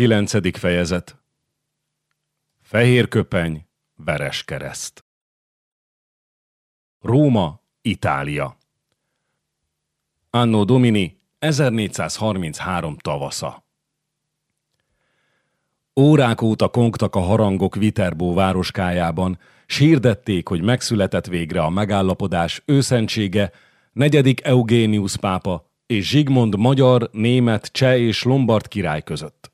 Kilencedik fejezet. Fehér köpeny, veres kereszt. Róma, Itália. Anno Domini 1433 tavasza. Órák óta kongtak a harangok Viterbó városkájában, sírdették, hogy megszületett végre a megállapodás őszentsége, negyedik Eugénius pápa és Zsigmond magyar, német, cseh és lombard király között.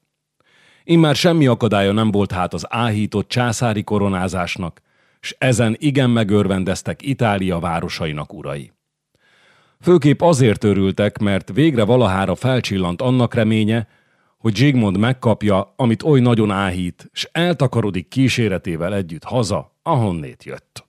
Immár semmi akadálya nem volt hát az áhított császári koronázásnak, s ezen igen megörvendeztek Itália városainak urai. Főképp azért örültek, mert végre valahára felcsillant annak reménye, hogy Zsigmond megkapja, amit oly nagyon áhít, s eltakarodik kíséretével együtt haza, ahonnét jött.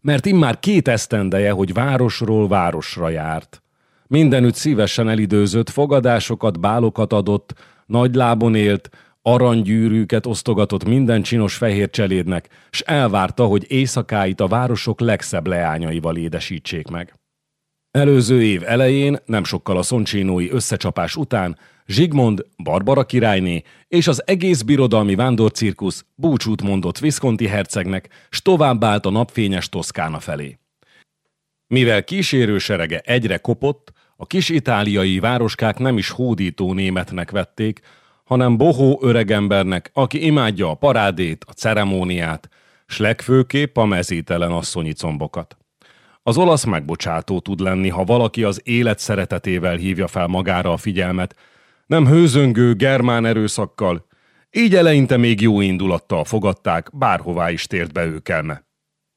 Mert immár két esztendeje, hogy városról városra járt. Mindenütt szívesen elidőzött, fogadásokat, bálokat adott, nagy lábon élt, aranygyűrűket osztogatott minden csinos fehér cselédnek, s elvárta, hogy éjszakáit a városok legszebb leányaival édesítsék meg. Előző év elején, nem sokkal a szoncsénói összecsapás után, Zsigmond, Barbara királyné és az egész birodalmi vándorcirkusz búcsút mondott Visconti hercegnek, s továbbált a napfényes Toszkána felé. Mivel kísérő serege egyre kopott, a kis itáliai városkák nem is hódító németnek vették, hanem bohó öregembernek, aki imádja a parádét, a ceremóniát, s legfőképp a mezítelen asszonyi combokat. Az olasz megbocsátó tud lenni, ha valaki az élet szeretetével hívja fel magára a figyelmet, nem hőzöngő germán erőszakkal, így eleinte még jó indulattal fogadták, bárhová is tért be őkelme.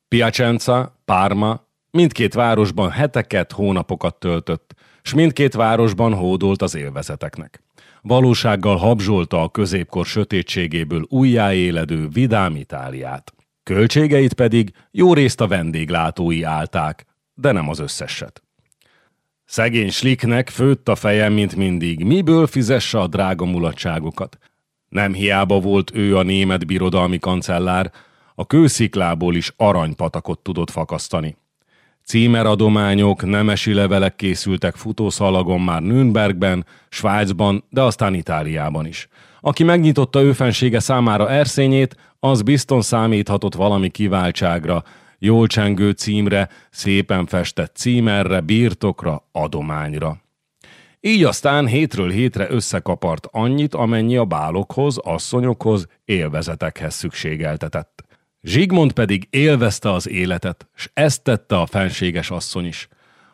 Piacenza, Parma, mindkét városban heteket, hónapokat töltött, s mindkét városban hódolt az élvezeteknek. Valósággal habzsolta a középkor sötétségéből újjáéledő vidám Itáliát. Költségeit pedig jó részt a vendéglátói állták, de nem az összeset. Szegény Sliknek főtt a fejem, mint mindig, miből fizesse a drága mulatságokat. Nem hiába volt ő a német birodalmi kancellár, a kősziklából is aranypatakot tudott fakasztani. Címeradományok, nemesi levelek készültek futószalagon már Nürnbergben, Svájcban, de aztán Itáliában is. Aki megnyitotta őfensége számára erszényét, az bizton számíthatott valami kiváltságra, jól csengő címre, szépen festett címerre, birtokra, adományra. Így aztán hétről hétre összekapart annyit, amennyi a bálokhoz, asszonyokhoz, élvezetekhez szükségeltetett. Zsigmond pedig élvezte az életet, s ezt tette a fenséges asszony is.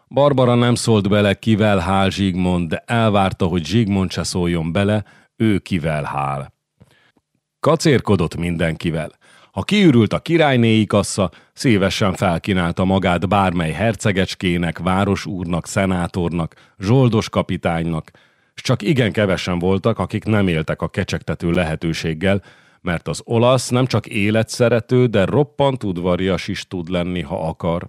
Barbara nem szólt bele, kivel hál Zsigmond, de elvárta, hogy Zsigmond se szóljon bele, ő kivel hál. Kacérkodott mindenkivel. Ha kiürült a királynéi kassa, szívesen felkínálta magát bármely hercegecskének, városúrnak, szenátornak, zsoldos kapitánynak, s csak igen kevesen voltak, akik nem éltek a kecsegtető lehetőséggel, mert az olasz nem csak életszerető, de roppant udvarias is tud lenni, ha akar.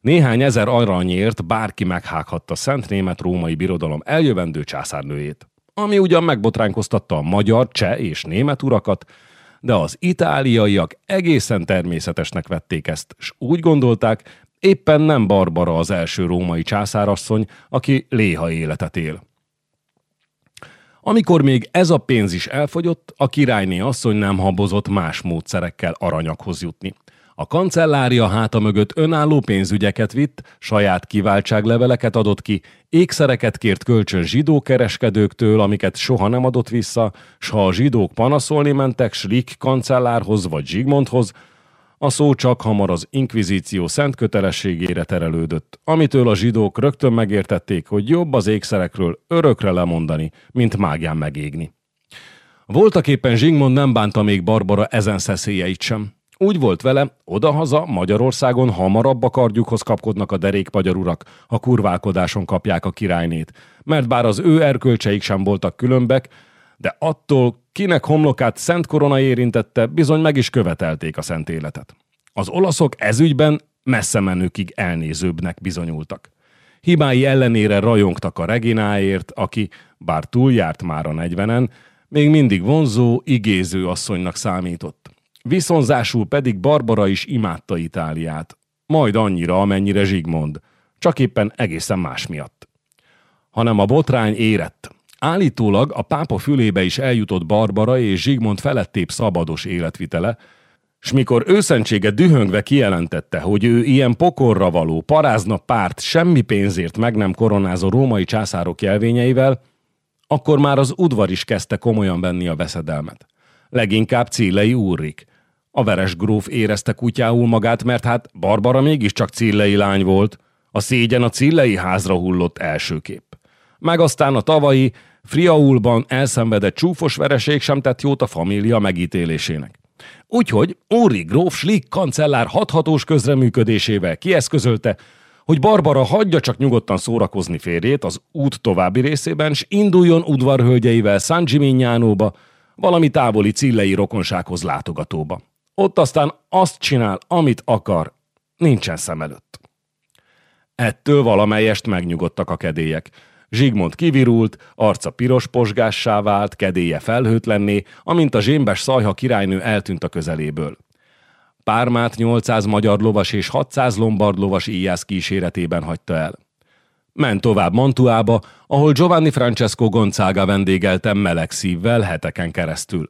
Néhány ezer aranyért bárki meghághatta Szent Német Római Birodalom eljövendő császárnőjét, ami ugyan megbotránkoztatta a magyar, cseh és német urakat, de az itáliaiak egészen természetesnek vették ezt, és úgy gondolták, éppen nem Barbara az első római császárasszony, aki léha életet él. Amikor még ez a pénz is elfogyott, a királyné asszony nem habozott más módszerekkel aranyakhoz jutni. A kancellária háta mögött önálló pénzügyeket vitt, saját kiváltságleveleket adott ki, ékszereket kért kölcsön zsidó kereskedőktől, amiket soha nem adott vissza, s ha a zsidók panaszolni mentek Schlick kancellárhoz vagy Zsigmondhoz, a szó csak hamar az inkvizíció szent kötelességére terelődött, amitől a zsidók rögtön megértették, hogy jobb az ékszerekről örökre lemondani, mint mágián megégni. Voltak éppen Zsigmond nem bánta még Barbara ezen szeszélyeit sem. Úgy volt vele, odahaza Magyarországon hamarabb a kardjukhoz kapkodnak a derék urak, ha kurválkodáson kapják a királynét, mert bár az ő erkölcseik sem voltak különbek, de attól, kinek homlokát Szent Korona érintette, bizony meg is követelték a szent életet. Az olaszok ezügyben messze menőkig elnézőbbnek bizonyultak. Hibái ellenére rajongtak a Regináért, aki, bár túljárt már a negyvenen, még mindig vonzó, igéző asszonynak számított. Viszonzásul pedig Barbara is imádta Itáliát. Majd annyira, amennyire Zsigmond. Csak éppen egészen más miatt. Hanem a botrány érett. Állítólag a pápa fülébe is eljutott Barbara és Zsigmond felettébb szabados életvitele, s mikor őszentsége dühöngve kijelentette, hogy ő ilyen pokorra való, parázna párt semmi pénzért meg nem koronázó római császárok jelvényeivel, akkor már az udvar is kezdte komolyan venni a veszedelmet. Leginkább Cillei Úrrik. A veres gróf érezte kutyául magát, mert hát Barbara mégiscsak Cillei lány volt. A szégyen a Cillei házra hullott elsőképp. Meg aztán a tavalyi Friaulban elszenvedett csúfos vereség sem tett jót a família megítélésének. Úgyhogy Óri gróf Schlick kancellár hathatós közreműködésével kieszközölte, hogy Barbara hagyja csak nyugodtan szórakozni férjét az út további részében, s induljon udvarhölgyeivel San Gimignánóba, valami távoli cillei rokonsághoz látogatóba. Ott aztán azt csinál, amit akar, nincsen szem előtt. Ettől valamelyest megnyugodtak a kedélyek. Zsigmond kivirult, arca piros posgássá vált, kedélye felhőtlenné, amint a zsémbes szajha királynő eltűnt a közeléből. Pármát 800 magyar lovas és 600 lombard lovas íjász kíséretében hagyta el. Ment tovább Mantuába, ahol Giovanni Francesco Gonzaga vendégelte meleg szívvel heteken keresztül.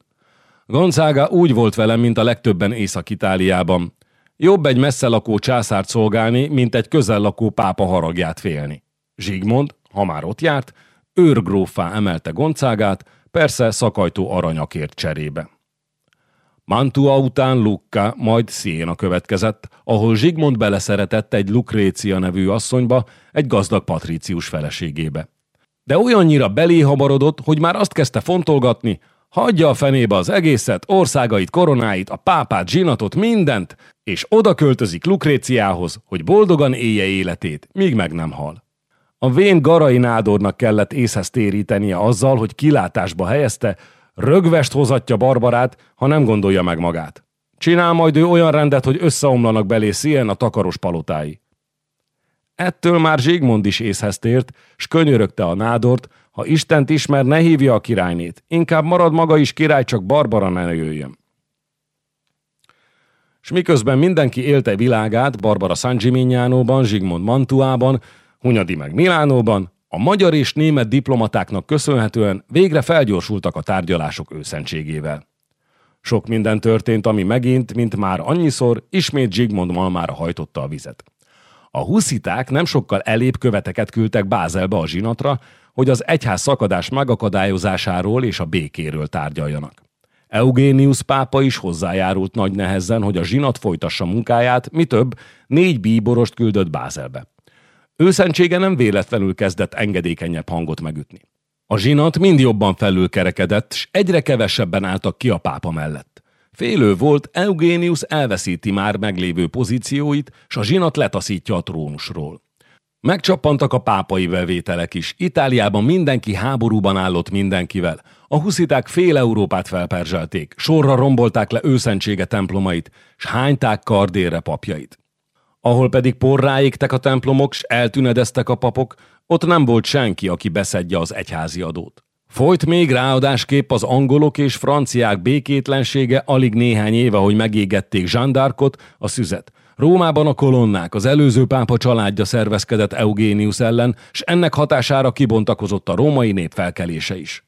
Gonzaga úgy volt vele, mint a legtöbben Észak-Itáliában. Jobb egy messze lakó császárt szolgálni, mint egy közel lakó pápa haragját félni. Zsigmond, ha már ott járt, őrgrófá emelte Gonzágát, persze szakajtó aranyakért cserébe. Mantua után Lucca, majd Siena következett, ahol Zsigmond beleszeretett egy Lucrécia nevű asszonyba, egy gazdag patrícius feleségébe. De olyannyira beléhabarodott, hogy már azt kezdte fontolgatni, hagyja a fenébe az egészet, országait, koronáit, a pápát, zsinatot, mindent, és oda költözik Lucréciához, hogy boldogan élje életét, míg meg nem hal. A vén garai nádornak kellett észhez térítenie azzal, hogy kilátásba helyezte, rögvest hozatja Barbarát, ha nem gondolja meg magát. Csinál majd ő olyan rendet, hogy összeomlanak belé szíjen a takaros palotái. Ettől már Zsigmond is észhez tért, s könyörögte a nádort, ha Istent ismer, ne hívja a királynét, inkább marad maga is király, csak Barbara ne jöjjön. S miközben mindenki élte világát, Barbara San Gimignánóban, Zsigmond Mantuában, Hunyadi meg Milánóban, a magyar és német diplomatáknak köszönhetően végre felgyorsultak a tárgyalások őszentségével. Sok minden történt, ami megint, mint már annyiszor, ismét Zsigmond Malmára hajtotta a vizet. A husziták nem sokkal elébb követeket küldtek Bázelbe a zsinatra, hogy az egyház szakadás megakadályozásáról és a békéről tárgyaljanak. Eugénius pápa is hozzájárult nagy nehezen, hogy a zsinat folytassa munkáját, mi több, négy bíborost küldött Bázelbe. Őszentsége nem véletlenül kezdett engedékenyebb hangot megütni. A zsinat mind jobban felülkerekedett, s egyre kevesebben álltak ki a pápa mellett. Félő volt, Eugénius elveszíti már meglévő pozícióit, s a zsinat letaszítja a trónusról. Megcsappantak a pápai bevételek is. Itáliában mindenki háborúban állott mindenkivel. A husziták fél Európát felperzselték, sorra rombolták le őszentsége templomait, s hányták kardére papjait ahol pedig porrá égtek a templomok, s eltünedeztek a papok, ott nem volt senki, aki beszedje az egyházi adót. Folyt még ráadásképp az angolok és franciák békétlensége alig néhány éve, hogy megégették Zsandárkot, a szüzet. Rómában a kolonnák, az előző pápa családja szervezkedett Eugénius ellen, s ennek hatására kibontakozott a római nép felkelése is.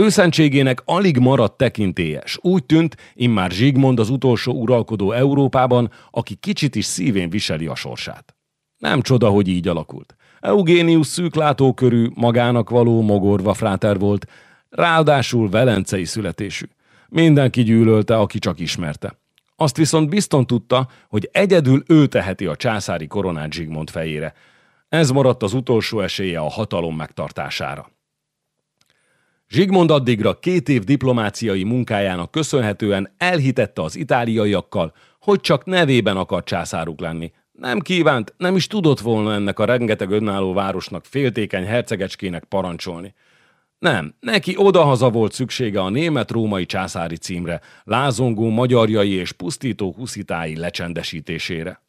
Őszentségének alig maradt tekintélyes. Úgy tűnt, immár Zsigmond az utolsó uralkodó Európában, aki kicsit is szívén viseli a sorsát. Nem csoda, hogy így alakult. Eugénius szűklátókörű, magának való mogorva fráter volt, ráadásul velencei születésű. Mindenki gyűlölte, aki csak ismerte. Azt viszont bizton tudta, hogy egyedül ő teheti a császári koronát Zsigmond fejére. Ez maradt az utolsó esélye a hatalom megtartására. Zsigmond addigra két év diplomáciai munkájának köszönhetően elhitette az itáliaiakkal, hogy csak nevében akar császáruk lenni. Nem kívánt, nem is tudott volna ennek a rengeteg önálló városnak féltékeny hercegecskének parancsolni. Nem, neki odahaza volt szüksége a német-római császári címre, lázongó magyarjai és pusztító huszitái lecsendesítésére.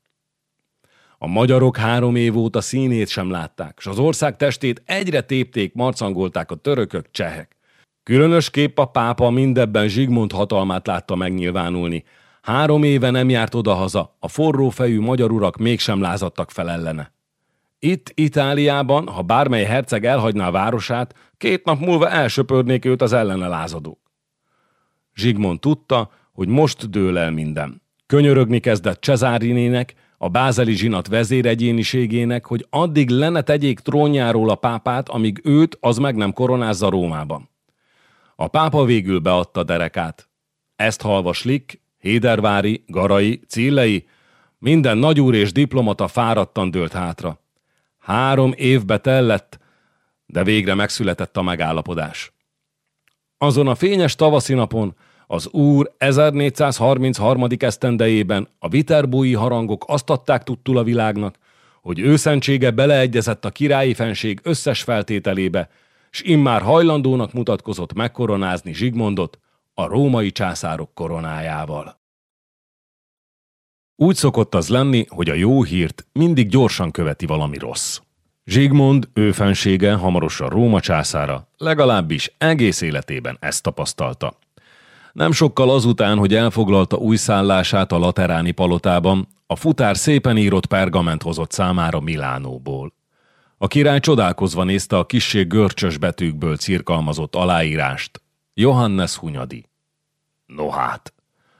A magyarok három év óta színét sem látták, és az ország testét egyre tépték, marcangolták a törökök, csehek. Különösképp a pápa mindebben Zsigmond hatalmát látta megnyilvánulni. Három éve nem járt odahaza, a forró fejű magyar urak mégsem lázadtak fel ellene. Itt, Itáliában, ha bármely herceg elhagyná a városát, két nap múlva elsöpörnék őt az ellene lázadók. Zsigmond tudta, hogy most dől el minden. Könyörögni kezdett Cezárinének, a bázeli zsinat vezéregyéniségének, hogy addig lenne tegyék trónjáról a pápát, amíg őt az meg nem koronázza Rómában. A pápa végül beadta derekát. Ezt halva Slick, Hédervári, Garai, Cillei, minden nagyúr és diplomata fáradtan dőlt hátra. Három évbe tellett, de végre megszületett a megállapodás. Azon a fényes tavaszi napon az úr 1433. esztendejében a viterbúi harangok azt adták tudtul a világnak, hogy őszentsége beleegyezett a királyi fenség összes feltételébe, s immár hajlandónak mutatkozott megkoronázni Zsigmondot a római császárok koronájával. Úgy szokott az lenni, hogy a jó hírt mindig gyorsan követi valami rossz. Zsigmond, ő fensége, hamarosan Róma császára, legalábbis egész életében ezt tapasztalta. Nem sokkal azután, hogy elfoglalta új szállását a Lateráni palotában, a futár szépen írott pergament hozott számára Milánóból. A király csodálkozva nézte a kisség görcsös betűkből cirkalmazott aláírást. Johannes Hunyadi. No hát,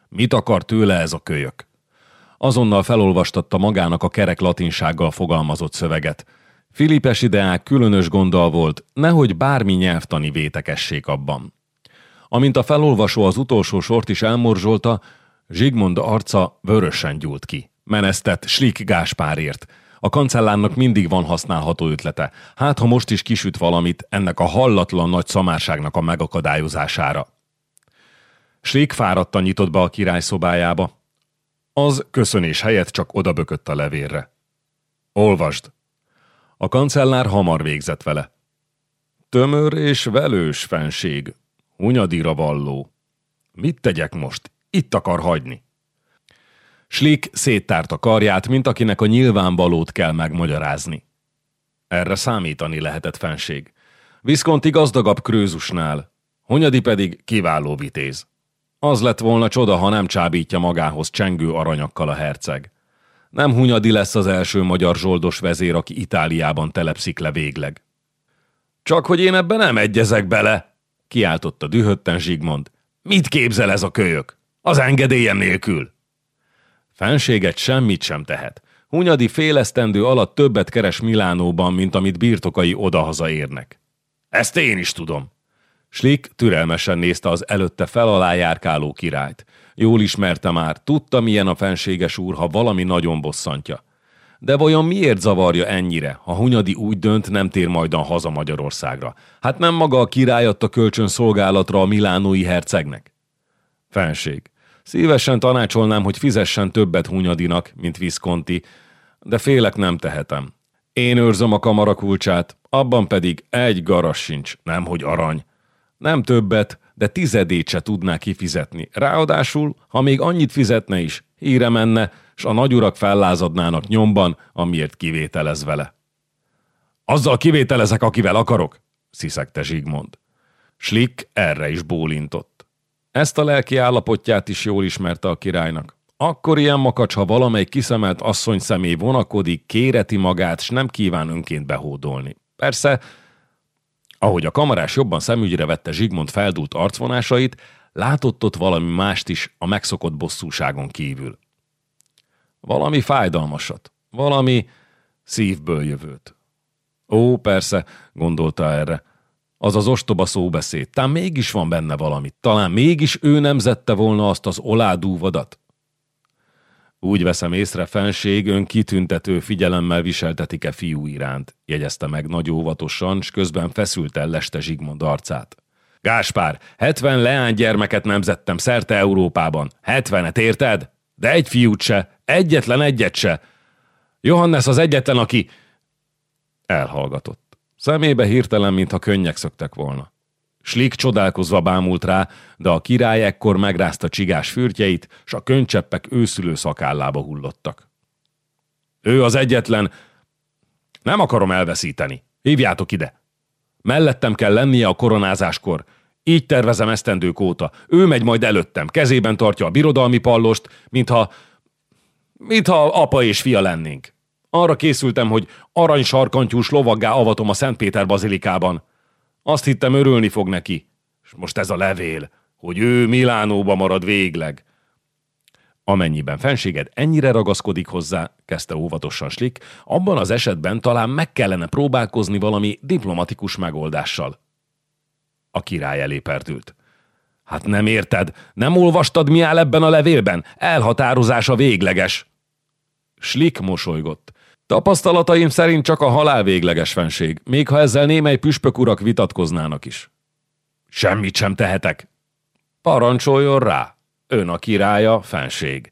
mit akar tőle ez a kölyök? Azonnal felolvastatta magának a kerek latinsággal fogalmazott szöveget. Filipes ideák különös gonddal volt, nehogy bármi nyelvtani vétekessék abban. Amint a felolvasó az utolsó sort is elmorzsolta, Zsigmond arca vörösen gyúlt ki. Menesztett Slik Gáspárért. A kancellárnak mindig van használható ötlete. Hát, ha most is kisüt valamit ennek a hallatlan nagy szamárságnak a megakadályozására. Slik fáradtan nyitott be a király szobájába. Az köszönés helyett csak odabökött a levérre. Olvasd! A kancellár hamar végzett vele. Tömör és velős fenség, Hunyadira valló. Mit tegyek most? Itt akar hagyni. Slik széttárt a karját, mint akinek a nyilvánvalót kell megmagyarázni. Erre számítani lehetett fenség. Viszkonti gazdagabb krőzusnál, Hunyadi pedig kiváló vitéz. Az lett volna csoda, ha nem csábítja magához csengő aranyakkal a herceg. Nem Hunyadi lesz az első magyar zsoldos vezér, aki Itáliában telepszik le végleg. Csak hogy én ebben nem egyezek bele, kiáltotta dühötten Zsigmond. Mit képzel ez a kölyök? Az engedélyem nélkül! Fenséget semmit sem tehet. Hunyadi félesztendő alatt többet keres Milánóban, mint amit birtokai odahaza érnek. Ezt én is tudom. Slik türelmesen nézte az előtte felalá járkáló királyt. Jól ismerte már, tudta milyen a fenséges úr, ha valami nagyon bosszantja. De vajon miért zavarja ennyire, ha Hunyadi úgy dönt, nem tér majdan haza Magyarországra? Hát nem maga a király adta kölcsön szolgálatra a milánói hercegnek? Fenség. Szívesen tanácsolnám, hogy fizessen többet Hunyadinak, mint Visconti, de félek nem tehetem. Én őrzöm a kamara kulcsát, abban pedig egy garas sincs, nemhogy arany. Nem többet, de tizedét se tudná kifizetni. Ráadásul, ha még annyit fizetne is, híre menne, s a nagyurak fellázadnának nyomban, amiért kivételez vele. Azzal kivételezek, akivel akarok, sziszegte Zsigmond. Slik erre is bólintott. Ezt a lelki állapotját is jól ismerte a királynak. Akkor ilyen makacs, ha valamely kiszemelt asszony személy vonakodik, kéreti magát, s nem kíván önként behódolni. Persze, ahogy a kamarás jobban szemügyre vette Zsigmond feldult arcvonásait, látott ott valami mást is a megszokott bosszúságon kívül. Valami fájdalmasat, valami szívből jövőt. Ó, persze, gondolta erre. Az az ostoba szóbeszéd. Talán mégis van benne valami. Talán mégis ő nem zette volna azt az oládúvadat. Úgy veszem észre, fenség ön kitüntető figyelemmel viseltetik-e fiú iránt, jegyezte meg nagy óvatosan, s közben el leste Zsigmond arcát. Gáspár, hetven leánygyermeket nemzettem szerte Európában. Hetvenet, érted? De egy fiút se, egyetlen egyet se. Johannes az egyetlen, aki... Elhallgatott. Szemébe hirtelen, mintha könnyek szöktek volna. Slik csodálkozva bámult rá, de a király ekkor megrázta csigás fürtjeit, s a könycseppek őszülő szakállába hullottak. Ő az egyetlen... Nem akarom elveszíteni. Hívjátok ide. Mellettem kell lennie a koronázáskor. Így tervezem esztendők óta. Ő megy majd előttem, kezében tartja a birodalmi pallost, mintha... mintha apa és fia lennénk. Arra készültem, hogy aranysarkantyús lovaggá avatom a Szentpéter bazilikában. Azt hittem, örülni fog neki. És most ez a levél, hogy ő Milánóba marad végleg. Amennyiben fenséged ennyire ragaszkodik hozzá, kezdte óvatosan Slik, abban az esetben talán meg kellene próbálkozni valami diplomatikus megoldással. A király elé. Hát nem érted, nem olvastad mi áll ebben a levélben? Elhatározása végleges. Slik mosolygott. Tapasztalataim szerint csak a halál végleges fenség, még ha ezzel némely püspök urak vitatkoznának is. Semmit sem tehetek. Parancsoljon rá. Ön a királya, fenség.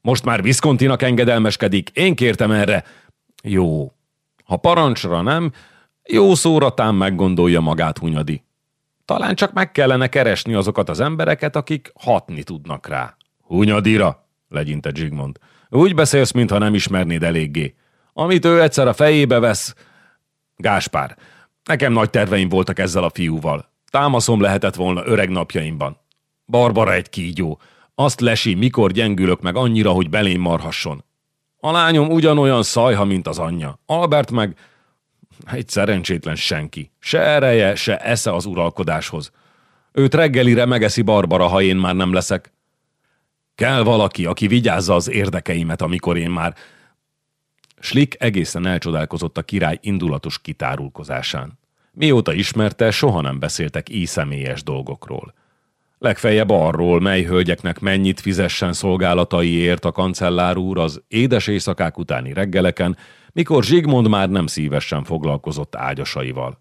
Most már Viszkontinak engedelmeskedik, én kértem erre. Jó. Ha parancsra nem, jó szóra tám meggondolja magát Hunyadi. Talán csak meg kellene keresni azokat az embereket, akik hatni tudnak rá. Hunyadira, legyinte Zsigmond. Úgy beszélsz, mintha nem ismernéd eléggé. Amit ő egyszer a fejébe vesz... Gáspár, nekem nagy terveim voltak ezzel a fiúval. Támaszom lehetett volna öreg napjaimban. Barbara egy kígyó. Azt lesi, mikor gyengülök meg annyira, hogy belém marhasson. A lányom ugyanolyan szajha, mint az anyja. Albert meg egy szerencsétlen senki. Se ereje, se esze az uralkodáshoz. Őt reggelire megeszi Barbara, ha én már nem leszek. Kell valaki, aki vigyázza az érdekeimet, amikor én már... Slik egészen elcsodálkozott a király indulatos kitárulkozásán. Mióta ismerte, soha nem beszéltek így személyes dolgokról. Legfeljebb arról, mely hölgyeknek mennyit fizessen szolgálataiért a kancellár úr az édes éjszakák utáni reggeleken, mikor Zsigmond már nem szívesen foglalkozott ágyasaival.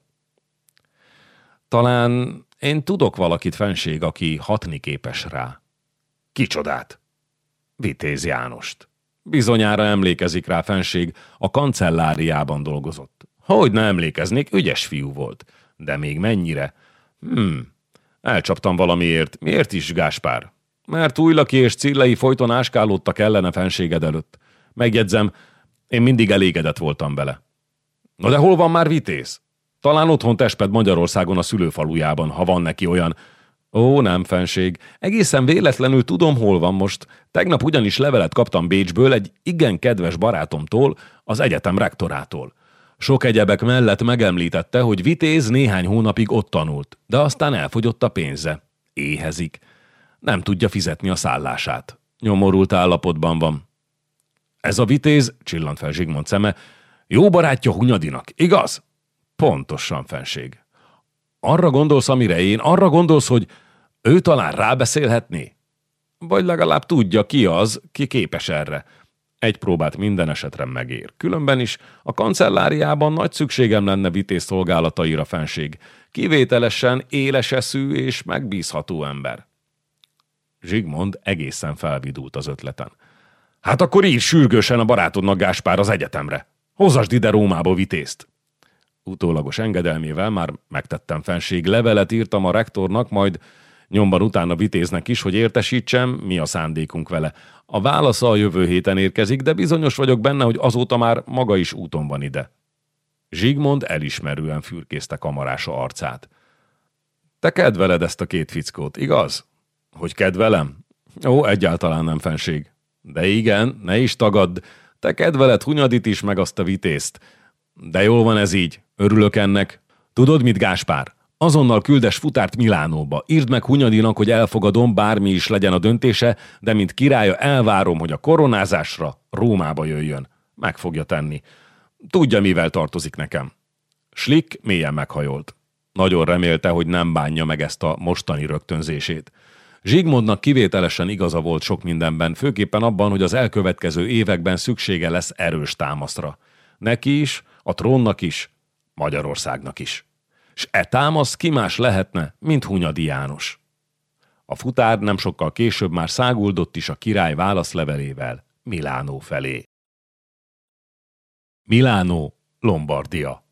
Talán én tudok valakit fenség, aki hatni képes rá. Kicsodát? Vitéz Jánost. Bizonyára emlékezik rá fenség, a kancelláriában dolgozott. Hogy ne emlékeznék, ügyes fiú volt. De még mennyire? Hmm, elcsaptam valamiért. Miért is, Gáspár? Mert Újlaki és Cillei folyton áskálódtak ellene fenséged előtt. Megjegyzem, én mindig elégedett voltam vele. Na de hol van már Vitéz? Talán otthon tesped Magyarországon a szülőfalujában, ha van neki olyan. Ó, nem, fenség. Egészen véletlenül tudom, hol van most. Tegnap ugyanis levelet kaptam Bécsből egy igen kedves barátomtól, az egyetem rektorától. Sok egyebek mellett megemlítette, hogy Vitéz néhány hónapig ott tanult, de aztán elfogyott a pénze. Éhezik. Nem tudja fizetni a szállását. Nyomorult állapotban van. Ez a vitéz, csillant fel Zsigmond szeme, jó barátja Hunyadinak, igaz? Pontosan, fenség. Arra gondolsz, amire én, arra gondolsz, hogy ő talán rábeszélhetné? Vagy legalább tudja, ki az, ki képes erre. Egy próbát minden esetre megér. Különben is a kancelláriában nagy szükségem lenne vitéz szolgálataira fenség. Kivételesen éles eszű és megbízható ember. Zsigmond egészen felvidult az ötleten. Hát akkor ír sürgősen a barátodnak Gáspár az egyetemre. Hozasd ide Rómába vitézt. Utólagos engedelmével már megtettem fenség, levelet írtam a rektornak, majd nyomban utána vitéznek is, hogy értesítsem, mi a szándékunk vele. A válasza a jövő héten érkezik, de bizonyos vagyok benne, hogy azóta már maga is úton van ide. Zsigmond elismerően fürkészte kamarása arcát. Te kedveled ezt a két fickót, igaz? Hogy kedvelem? Ó, egyáltalán nem fenség. De igen, ne is tagadd, te kedveled Hunyadit is, meg azt a vitézt. De jól van ez így, örülök ennek. Tudod mit, Gáspár? Azonnal küldes futárt Milánóba. Írd meg Hunyadinak, hogy elfogadom, bármi is legyen a döntése, de mint királya elvárom, hogy a koronázásra Rómába jöjjön. Meg fogja tenni. Tudja, mivel tartozik nekem. Slick mélyen meghajolt. Nagyon remélte, hogy nem bánja meg ezt a mostani rögtönzését. Zsigmondnak kivételesen igaza volt sok mindenben, főképpen abban, hogy az elkövetkező években szüksége lesz erős támaszra. Neki is, a trónnak is, Magyarországnak is. S e támasz ki más lehetne, mint Hunyadi János. A futár nem sokkal később már száguldott is a király válaszlevelével Milánó felé. Milánó, Lombardia.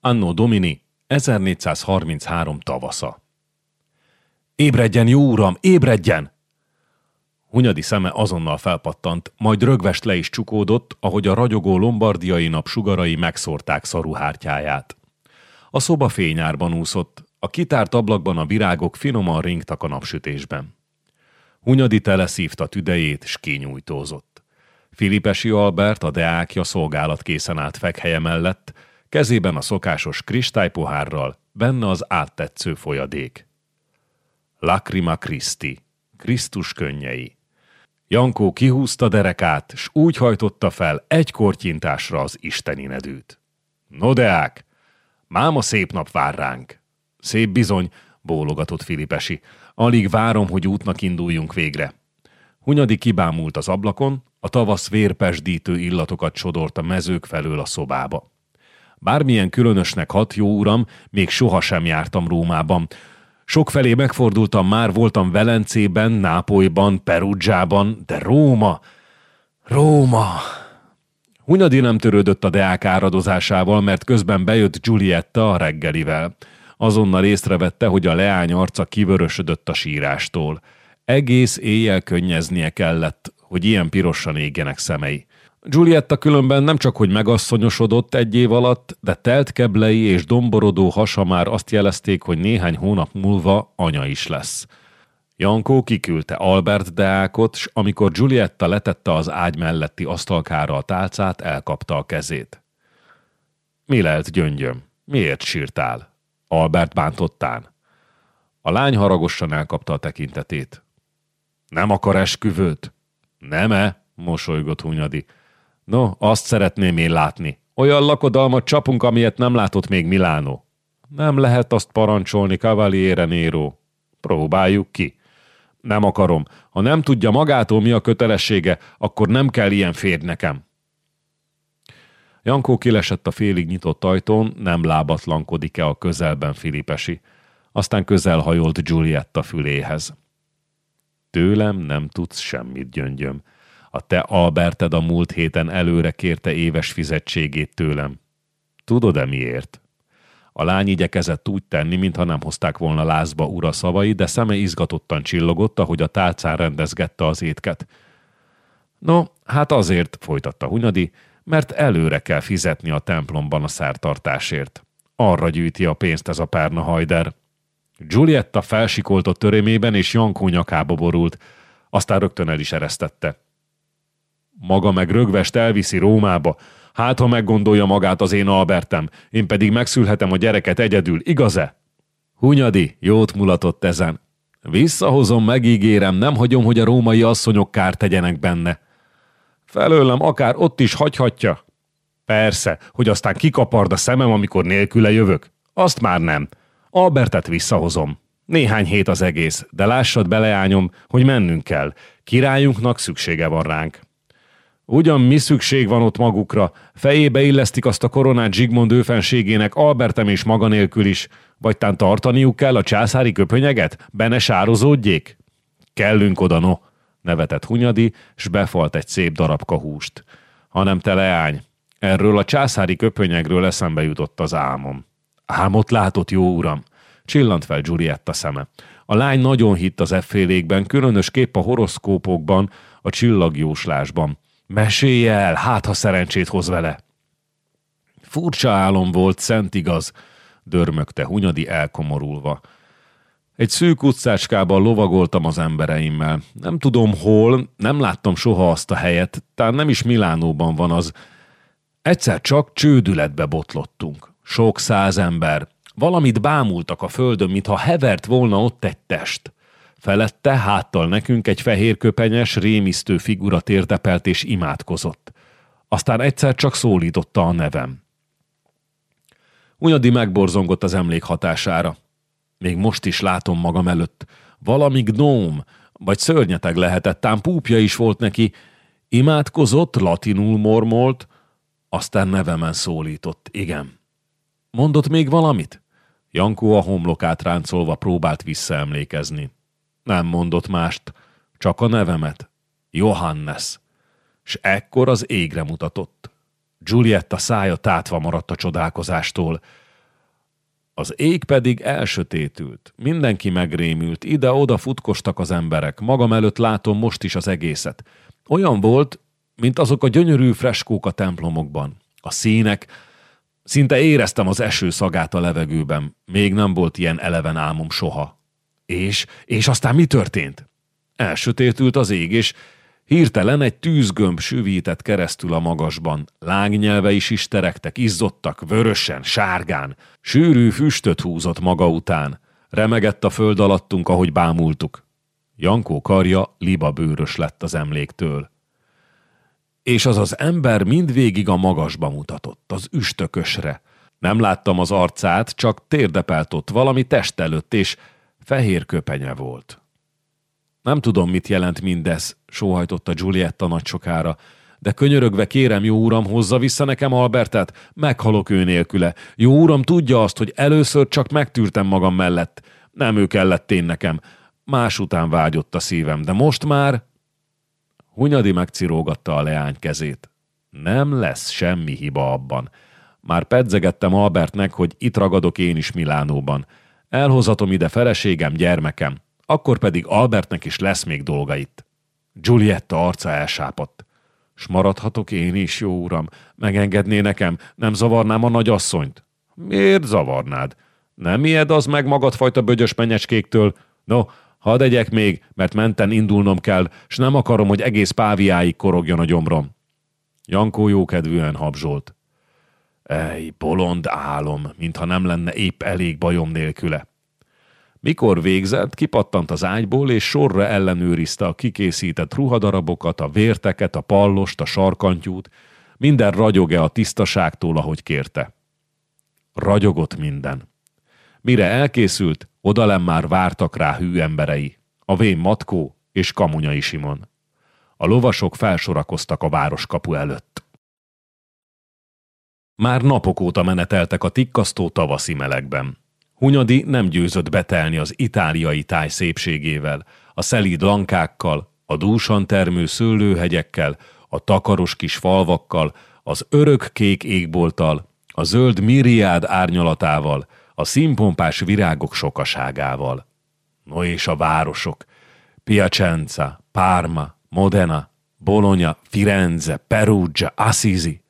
Anno Domini 1433 tavasza. Ébredjen, jó uram, ébredjen! Hunyadi szeme azonnal felpattant, majd rögvest le is csukódott, ahogy a ragyogó lombardiai nap sugarai megszórták szarúhártyáját. A szoba fényárban úszott, a kitárt ablakban a virágok finoman ringtak a napsütésben. Hunyadi teleszívta tüdejét, s kinyújtózott. Filipesi Albert, a deákja szolgálat készen állt fekhelye mellett, kezében a szokásos kristálypohárral, benne az áttetsző folyadék. Lacrima Christi, Krisztus könnyei. Jankó kihúzta derekát, s úgy hajtotta fel egy kortyintásra az isteni nedűt. No deák, máma szép nap vár ránk. Szép bizony, bólogatott Filipesi. Alig várom, hogy útnak induljunk végre. Hunyadi kibámult az ablakon, a tavasz vérpesdítő illatokat sodort a mezők felől a szobába. Bármilyen különösnek hat, jó uram, még sohasem jártam Rómában. Sokfelé megfordultam már, voltam Velencében, Nápolyban, Perugiában, de Róma... Róma... Hunyadi nem törődött a deák áradozásával, mert közben bejött Giulietta a reggelivel. Azonnal észrevette, hogy a leány arca kivörösödött a sírástól. Egész éjjel könnyeznie kellett, hogy ilyen pirosan égjenek szemei. Giulietta különben nem csak hogy megasszonyosodott egy év alatt, de telt keblei és domborodó hasa már azt jelezték, hogy néhány hónap múlva anya is lesz. Jankó kiküldte Albert Deákot, s amikor Giulietta letette az ágy melletti asztalkára a tálcát, elkapta a kezét. Mi lelt, gyöngyöm? Miért sírtál? Albert bántottán. A lány haragosan elkapta a tekintetét. Nem akar esküvőt? Nem-e? mosolygott Hunyadi. No, azt szeretném én látni. Olyan lakodalmat csapunk, amilyet nem látott még Milánó. Nem lehet azt parancsolni, Cavaliere Nero. Próbáljuk ki. Nem akarom. Ha nem tudja magától mi a kötelessége, akkor nem kell ilyen férj nekem. Jankó kilesett a félig nyitott ajtón, nem lábatlankodik-e a közelben Filipesi. Aztán közel hajolt Giulietta füléhez. Tőlem nem tudsz semmit, gyöngyöm. A te Alberted a múlt héten előre kérte éves fizetségét tőlem. Tudod-e miért? A lány igyekezett úgy tenni, mintha nem hozták volna lázba ura szavai, de szeme izgatottan csillogott, ahogy a tálcán rendezgette az étket. No, hát azért, folytatta Hunyadi, mert előre kell fizetni a templomban a szertartásért. Arra gyűjti a pénzt ez a párna hajder. Giulietta felsikoltott törömében, és Jankó nyakába borult. Aztán rögtön el is eresztette. Maga meg rögvest elviszi Rómába. Hát, ha meggondolja magát az én Albertem, én pedig megszülhetem a gyereket egyedül, igaz-e? Hunyadi, jót mulatott ezen. Visszahozom, megígérem, nem hagyom, hogy a római asszonyok kárt tegyenek benne. Felőlem akár ott is hagyhatja. Persze, hogy aztán kikapard a szemem, amikor nélküle jövök. Azt már nem. Albertet visszahozom. Néhány hét az egész, de lássad beleányom, hogy mennünk kell. Királyunknak szüksége van ránk. Ugyan mi szükség van ott magukra? Fejébe illesztik azt a koronát Zsigmond őfenségének Albertem és maga nélkül is. Vagy tán tartaniuk kell a császári köpönyeget? Bene sározódjék? Kellünk oda, no, nevetett Hunyadi, s befalt egy szép darabka húst. Hanem te leány, erről a császári köpönyegről eszembe jutott az álmom. Álmot látott, jó uram? Csillant fel Giulietta szeme. A lány nagyon hitt az effélékben, különösképp a horoszkópokban, a csillagjóslásban. Mesélj el, hát ha szerencsét hoz vele. Furcsa álom volt, szent igaz, dörmögte Hunyadi elkomorulva. Egy szűk utcácskában lovagoltam az embereimmel. Nem tudom hol, nem láttam soha azt a helyet, talán nem is Milánóban van az. Egyszer csak csődületbe botlottunk. Sok száz ember. Valamit bámultak a földön, mintha hevert volna ott egy test. Felette háttal nekünk egy fehérköpenyes, rémisztő figura térdepelt és imádkozott. Aztán egyszer csak szólította a nevem. Unyadi megborzongott az emlék hatására. Még most is látom magam előtt. Valami gnóm, vagy szörnyeteg lehetett, ám púpja is volt neki. Imádkozott, latinul mormolt, aztán nevemen szólított, igen. Mondott még valamit? Jankó a homlokát ráncolva próbált visszaemlékezni. Nem mondott mást, csak a nevemet. Johannes. S ekkor az égre mutatott. Giulietta szája tátva maradt a csodálkozástól. Az ég pedig elsötétült. Mindenki megrémült, ide-oda futkostak az emberek. Magam előtt látom most is az egészet. Olyan volt, mint azok a gyönyörű freskók a templomokban. A színek, szinte éreztem az eső szagát a levegőben. Még nem volt ilyen eleven álmom soha. És, és aztán mi történt? Elsötétült az ég, és Hirtelen egy tűzgömb süvített keresztül a magasban. Lágnyelve is is terektek, izzottak, vörösen, sárgán. Sűrű füstöt húzott maga után. Remegett a föld alattunk, ahogy bámultuk. Jankó karja liba bőrös lett az emléktől. És az az ember mindvégig a magasba mutatott, az üstökösre. Nem láttam az arcát, csak térdepelt ott valami test előtt, és fehér köpenye volt. Nem tudom, mit jelent mindez, sóhajtotta Giulietta nagy sokára, de könyörögve kérem, jó uram, hozza vissza nekem Albertet, meghalok ő nélküle. Jó uram, tudja azt, hogy először csak megtűrtem magam mellett. Nem ő kellett én nekem. Más után vágyott a szívem, de most már... Hunyadi megcirógatta a leány kezét. Nem lesz semmi hiba abban. Már pedzegettem Albertnek, hogy itt ragadok én is Milánóban. Elhozatom ide feleségem, gyermekem. Akkor pedig Albertnek is lesz még dolga itt. Giulietta arca elsápadt. S maradhatok én is, jó uram? Megengedné nekem? Nem zavarnám a nagyasszonyt? Miért zavarnád? Nem ijed az meg magadfajta bögyös menyecskéktől? No, hadd egyek még, mert menten indulnom kell, s nem akarom, hogy egész páviáig korogjon a gyomrom. Jankó jókedvűen habzsolt. Ej, bolond álom, mintha nem lenne épp elég bajom nélküle. Mikor végzett, kipattant az ágyból, és sorra ellenőrizte a kikészített ruhadarabokat, a vérteket, a pallost, a sarkantyút, minden ragyog-e a tisztaságtól, ahogy kérte. Ragyogott minden. Mire elkészült, odalem már vártak rá hű emberei, a vén Matkó és Kamunyai Simon. A lovasok felsorakoztak a városkapu előtt. Már napok óta meneteltek a tikkasztó tavaszi melegben. Hunyadi nem győzött betelni az itáliai táj szépségével, a szelíd lankákkal, a dúsan termő szőlőhegyekkel, a takaros kis falvakkal, az örök kék égbolttal, a zöld miriád árnyalatával, a színpompás virágok sokaságával. No és a városok, Piacenza, Parma, Modena, Bologna, Firenze, Perugia, Assisi.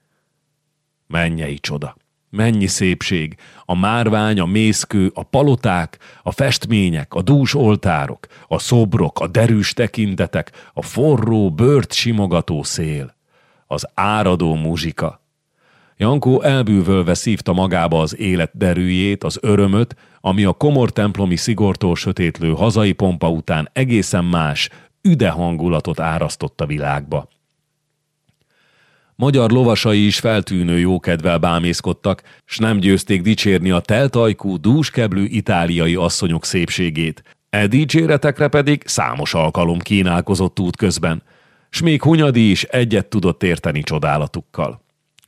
Mennyei csoda! Mennyi szépség! A márvány, a mészkő, a paloták, a festmények, a dús oltárok, a szobrok, a derűs tekintetek, a forró, bőrt simogató szél, az áradó muzsika. Jankó elbűvölve szívta magába az élet derűjét, az örömöt, ami a komor templomi szigortól sötétlő hazai pompa után egészen más, üde hangulatot árasztott a világba. Magyar lovasai is feltűnő jókedvel bámészkodtak, s nem győzték dicsérni a teltajkú, dúskeblő itáliai asszonyok szépségét. E dicséretekre pedig számos alkalom kínálkozott út közben, s még Hunyadi is egyet tudott érteni csodálatukkal.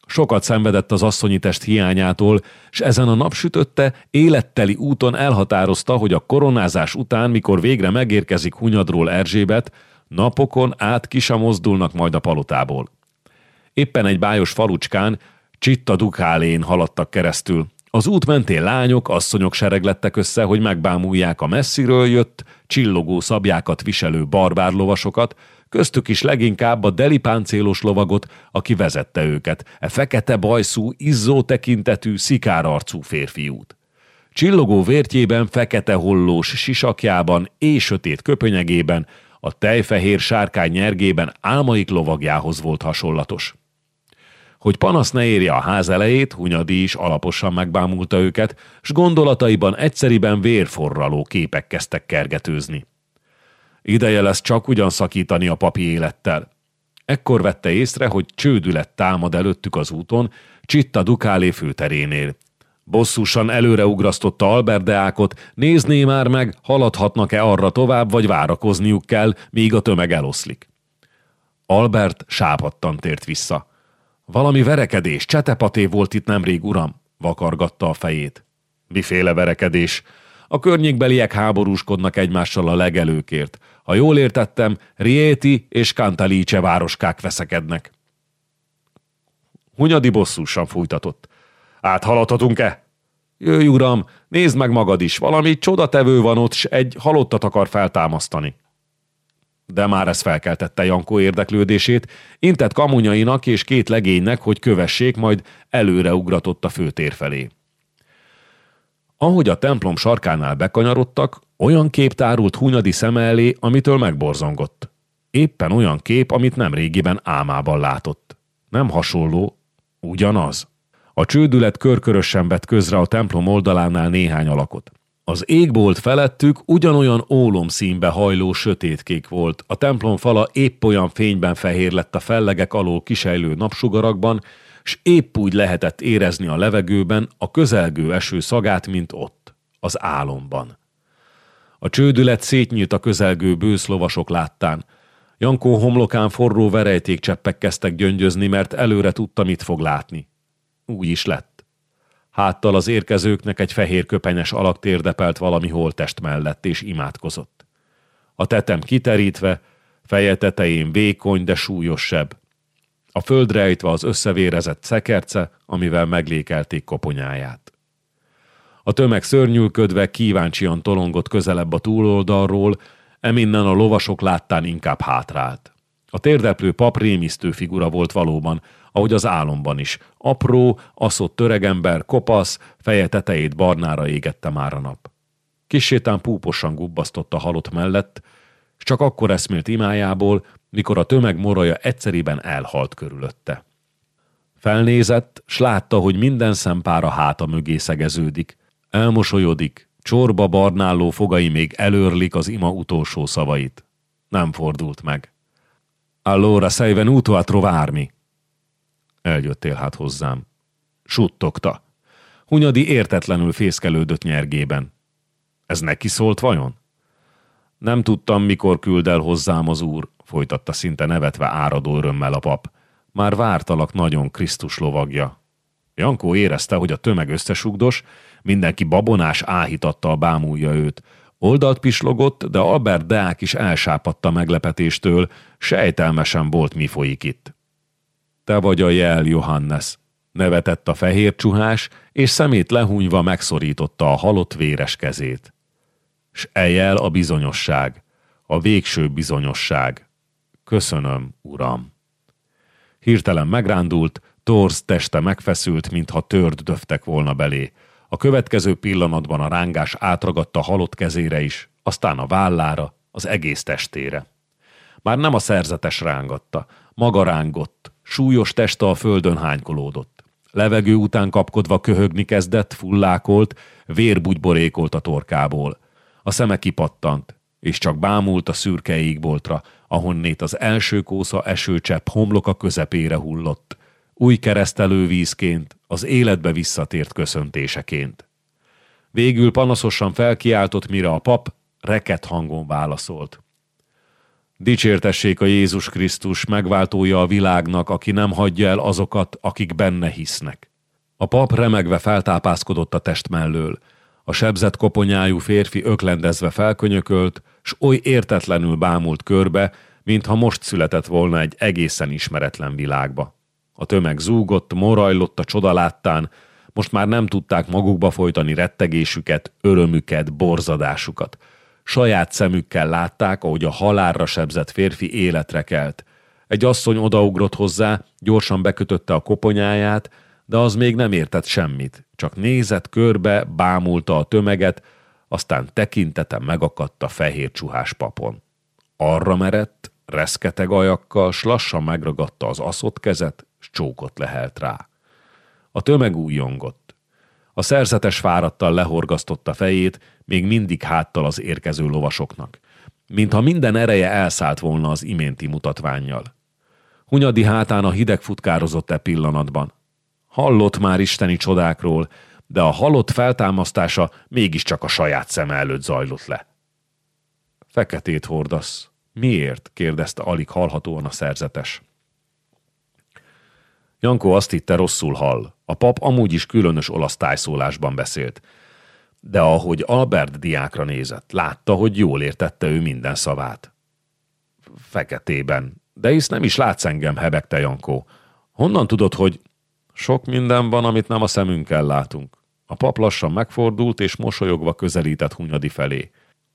Sokat szenvedett az asszonyi test hiányától, s ezen a napsütötte, életteli úton elhatározta, hogy a koronázás után, mikor végre megérkezik Hunyadról Erzsébet, napokon át kisamozdulnak majd a palotából. Éppen egy bájos falucskán, Csitta Dukálén haladtak keresztül. Az út mentén lányok, asszonyok sereglettek össze, hogy megbámulják a messziről jött, csillogó szabjákat viselő barbárlovasokat, köztük is leginkább a delipáncélos lovagot, aki vezette őket, e fekete bajszú, izzó tekintetű, szikárarcú férfiút. Csillogó vértjében, fekete hollós sisakjában és sötét köpönyegében, a tejfehér sárkány nyergében álmaik lovagjához volt hasonlatos. Hogy panasz ne érje a ház elejét, Hunyadi is alaposan megbámulta őket, s gondolataiban egyszeriben vérforraló képek kezdtek kergetőzni. Ideje lesz csak ugyan szakítani a papi élettel. Ekkor vette észre, hogy csődület támad előttük az úton, Csitta Dukálé főterénél. Bosszusan előreugrasztotta Albert Deákot, nézné már meg, haladhatnak-e arra tovább, vagy várakozniuk kell, míg a tömeg eloszlik. Albert sápadtan tért vissza. Valami verekedés, csetepaté volt itt nemrég, uram, vakargatta a fejét. Miféle verekedés? A környékbeliek háborúskodnak egymással a legelőkért. Ha jól értettem, Rieti és Kantalice városkák veszekednek. Hunyadi bosszúsan fújtatott. Áthaladhatunk-e? Jöjj, uram, nézd meg magad is, valami csodatevő van ott, s egy halottat akar feltámasztani de már ez felkeltette Jankó érdeklődését, intett kamunyainak és két legénynek, hogy kövessék, majd előre ugratott a főtér felé. Ahogy a templom sarkánál bekanyarodtak, olyan kép tárult Hunyadi szeme elé, amitől megborzongott. Éppen olyan kép, amit nem régiben álmában látott. Nem hasonló, ugyanaz. A csődület körkörösen vett közre a templom oldalánál néhány alakot. Az égbolt felettük ugyanolyan ólom színbe hajló sötétkék volt, a templom fala épp olyan fényben fehér lett a fellegek alól kisejlő napsugarakban, s épp úgy lehetett érezni a levegőben a közelgő eső szagát, mint ott, az álomban. A csődület szétnyílt a közelgő bősz lovasok láttán. Jankó homlokán forró verejtékcseppek kezdtek gyöngyözni, mert előre tudta, mit fog látni. Úgy is lett. Háttal az érkezőknek egy fehér köpenyes alak térdepelt valami holtest mellett, és imádkozott. A tetem kiterítve, feje tetején vékony, de súlyos. A földre ejtve az összevérezett szekerce, amivel meglékelték koponyáját. A tömeg szörnyülködve kíváncsian tolongott közelebb a túloldalról, eminnen a lovasok láttán inkább hátrált. A térdeplő pap rémisztő figura volt valóban, ahogy az álomban is. Apró, aszott töregember, kopasz, feje tetejét barnára égette már a nap. Kisétán púposan gubbasztott a halott mellett, és csak akkor eszmélt imájából, mikor a tömeg moraja egyszeriben elhalt körülötte. Felnézett, s látta, hogy minden szempára háta mögé szegeződik. Elmosolyodik, csorba barnáló fogai még előrlik az ima utolsó szavait. Nem fordult meg. Allora sei venuto a trovarmi. Eljöttél hát hozzám. Suttogta. Hunyadi értetlenül fészkelődött nyergében. Ez neki szólt vajon? Nem tudtam, mikor küld el hozzám az úr, folytatta szinte nevetve áradó örömmel a pap. Már vártalak nagyon Krisztus lovagja. Jankó érezte, hogy a tömeg összesugdos, mindenki babonás áhítattal bámulja őt. Oldalt pislogott, de Albert Deák is elsápadta meglepetéstől, sejtelmesen volt, mi folyik itt. Te vagy a jel, Johannes, nevetett a fehér csuhás, és szemét lehúnyva megszorította a halott véres kezét. S ejel a bizonyosság, a végső bizonyosság. Köszönöm, uram. Hirtelen megrándult, torz teste megfeszült, mintha tört döftek volna belé. A következő pillanatban a rángás átragadta halott kezére is, aztán a vállára, az egész testére. Már nem a szerzetes rángatta, maga rángott, súlyos teste a földön hánykolódott. Levegő után kapkodva köhögni kezdett, fullákolt, vérbúgyborékolt a torkából. A szeme kipattant, és csak bámult a szürke égboltra, ahonnét az első kósza esőcsepp homloka közepére hullott, új keresztelő vízként, az életbe visszatért köszöntéseként. Végül panaszosan felkiáltott, mire a pap reket hangon válaszolt. Dicsértessék a Jézus Krisztus, megváltója a világnak, aki nem hagyja el azokat, akik benne hisznek. A pap remegve feltápászkodott a test mellől. A sebzett koponyájú férfi öklendezve felkönyökölt, s oly értetlenül bámult körbe, mintha most született volna egy egészen ismeretlen világba. A tömeg zúgott, morajlott a csodaláttán, most már nem tudták magukba folytani rettegésüket, örömüket, borzadásukat. Saját szemükkel látták, ahogy a halálra sebzett férfi életre kelt. Egy asszony odaugrott hozzá, gyorsan bekötötte a koponyáját, de az még nem értett semmit, csak nézett körbe, bámulta a tömeget, aztán tekintete megakadt a fehér csuhás papon. Arra merett, reszketeg ajakkal, s lassan megragadta az aszott kezet, s csókot lehelt rá. A tömeg újongott. A szerzetes fáradtal lehorgasztotta fejét, még mindig háttal az érkező lovasoknak. Mintha minden ereje elszállt volna az iménti mutatványjal. Hunyadi hátán a hideg futkározott e pillanatban. Hallott már isteni csodákról, de a halott feltámasztása mégiscsak a saját szeme előtt zajlott le. Feketét hordasz. Miért? kérdezte alig hallhatóan a szerzetes. Jankó azt hitte rosszul hall. A pap amúgy is különös olasz tájszólásban beszélt. De ahogy Albert diákra nézett, látta, hogy jól értette ő minden szavát. Feketében. De hisz nem is látsz engem, hebegte Jankó. Honnan tudod, hogy... Sok minden van, amit nem a szemünkkel látunk. A pap lassan megfordult, és mosolyogva közelített Hunyadi felé.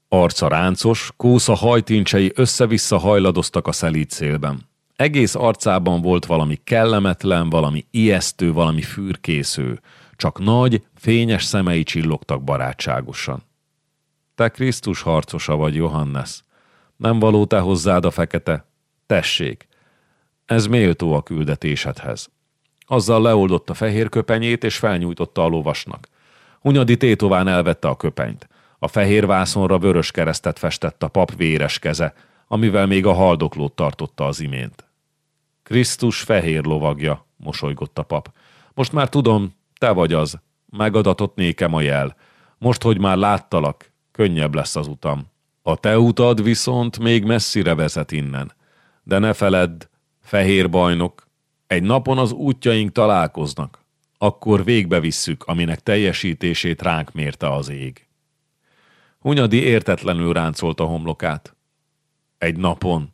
Arca ráncos, kósza hajtincsei össze-vissza hajladoztak a szelíd szélben. Egész arcában volt valami kellemetlen, valami ijesztő, valami fürkésző, csak nagy, fényes szemei csillogtak barátságosan. Te Krisztus harcosa vagy, Johannes. Nem való te hozzád a fekete, Tessék, ez méltó a küldetésedhez. Azzal leoldott a fehér köpenyét, és felnyújtotta a lovasnak. Hunyadi tétován elvette a köpenyt. A fehér vászonra vörös keresztet festett a pap véres keze, amivel még a haldoklót tartotta az imént. Krisztus fehér lovagja, mosolygott a pap. Most már tudom, te vagy az. Megadatott nékem a jel. Most, hogy már láttalak, könnyebb lesz az utam. A te utad viszont még messzire vezet innen. De ne feledd, fehér bajnok, egy napon az útjaink találkoznak. Akkor végbe visszük, aminek teljesítését ránk mérte az ég. Hunyadi értetlenül ráncolta homlokát. Egy napon.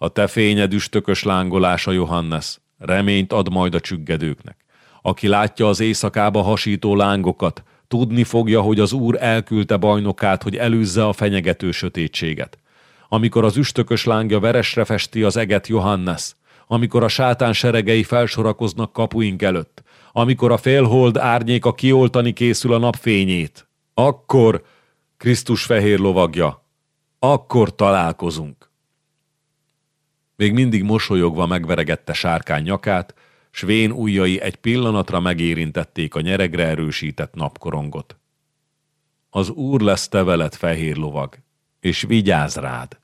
A te fényed üstökös lángolása, Johannes, reményt ad majd a csüggedőknek. Aki látja az éjszakába hasító lángokat, tudni fogja, hogy az Úr elküldte bajnokát, hogy elűzze a fenyegető sötétséget. Amikor az üstökös lángja veresre festi az eget Johannes, amikor a sátán seregei felsorakoznak kapuink előtt, amikor a félhold árnyéka kioltani készül a napfényét, akkor, Krisztus fehér lovagja, akkor találkozunk. Még mindig mosolyogva megveregette sárkány nyakát, s ujjai egy pillanatra megérintették a nyeregre erősített napkorongot. Az úr lesz te veled, fehér lovag, és vigyáz rád.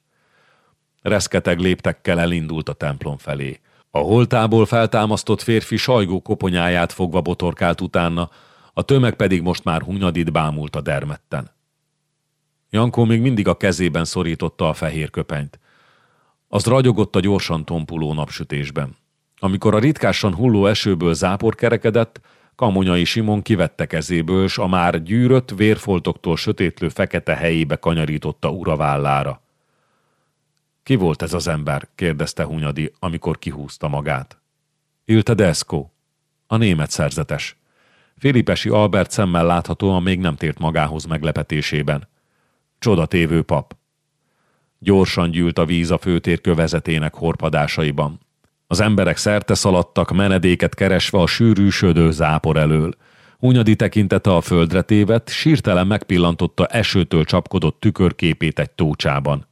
Reszketeg léptekkel elindult a templom felé. A holtából feltámasztott férfi sajgó koponyáját fogva botorkált utána, a tömeg pedig most már hunyadit bámult a dermetten. Jankó még mindig a kezében szorította a fehér köpenyt. Az ragyogott a gyorsan tompuló napsütésben. Amikor a ritkásan hulló esőből zápor kerekedett, Kamonyai Simon kivette kezéből, s a már gyűrött, vérfoltoktól sötétlő fekete helyébe kanyarította ura vállára. Ki volt ez az ember? kérdezte Hunyadi, amikor kihúzta magát. Ilte Desko, a német szerzetes. Filipesi Albert szemmel láthatóan még nem tért magához meglepetésében. Csodatévő pap. Gyorsan gyűlt a víz a főtér kövezetének horpadásaiban. Az emberek szerte szaladtak, menedéket keresve a sűrűsödő zápor elől. Hunyadi tekintete a földre tévedt, sírtelen megpillantotta esőtől csapkodott tükörképét egy tócsában.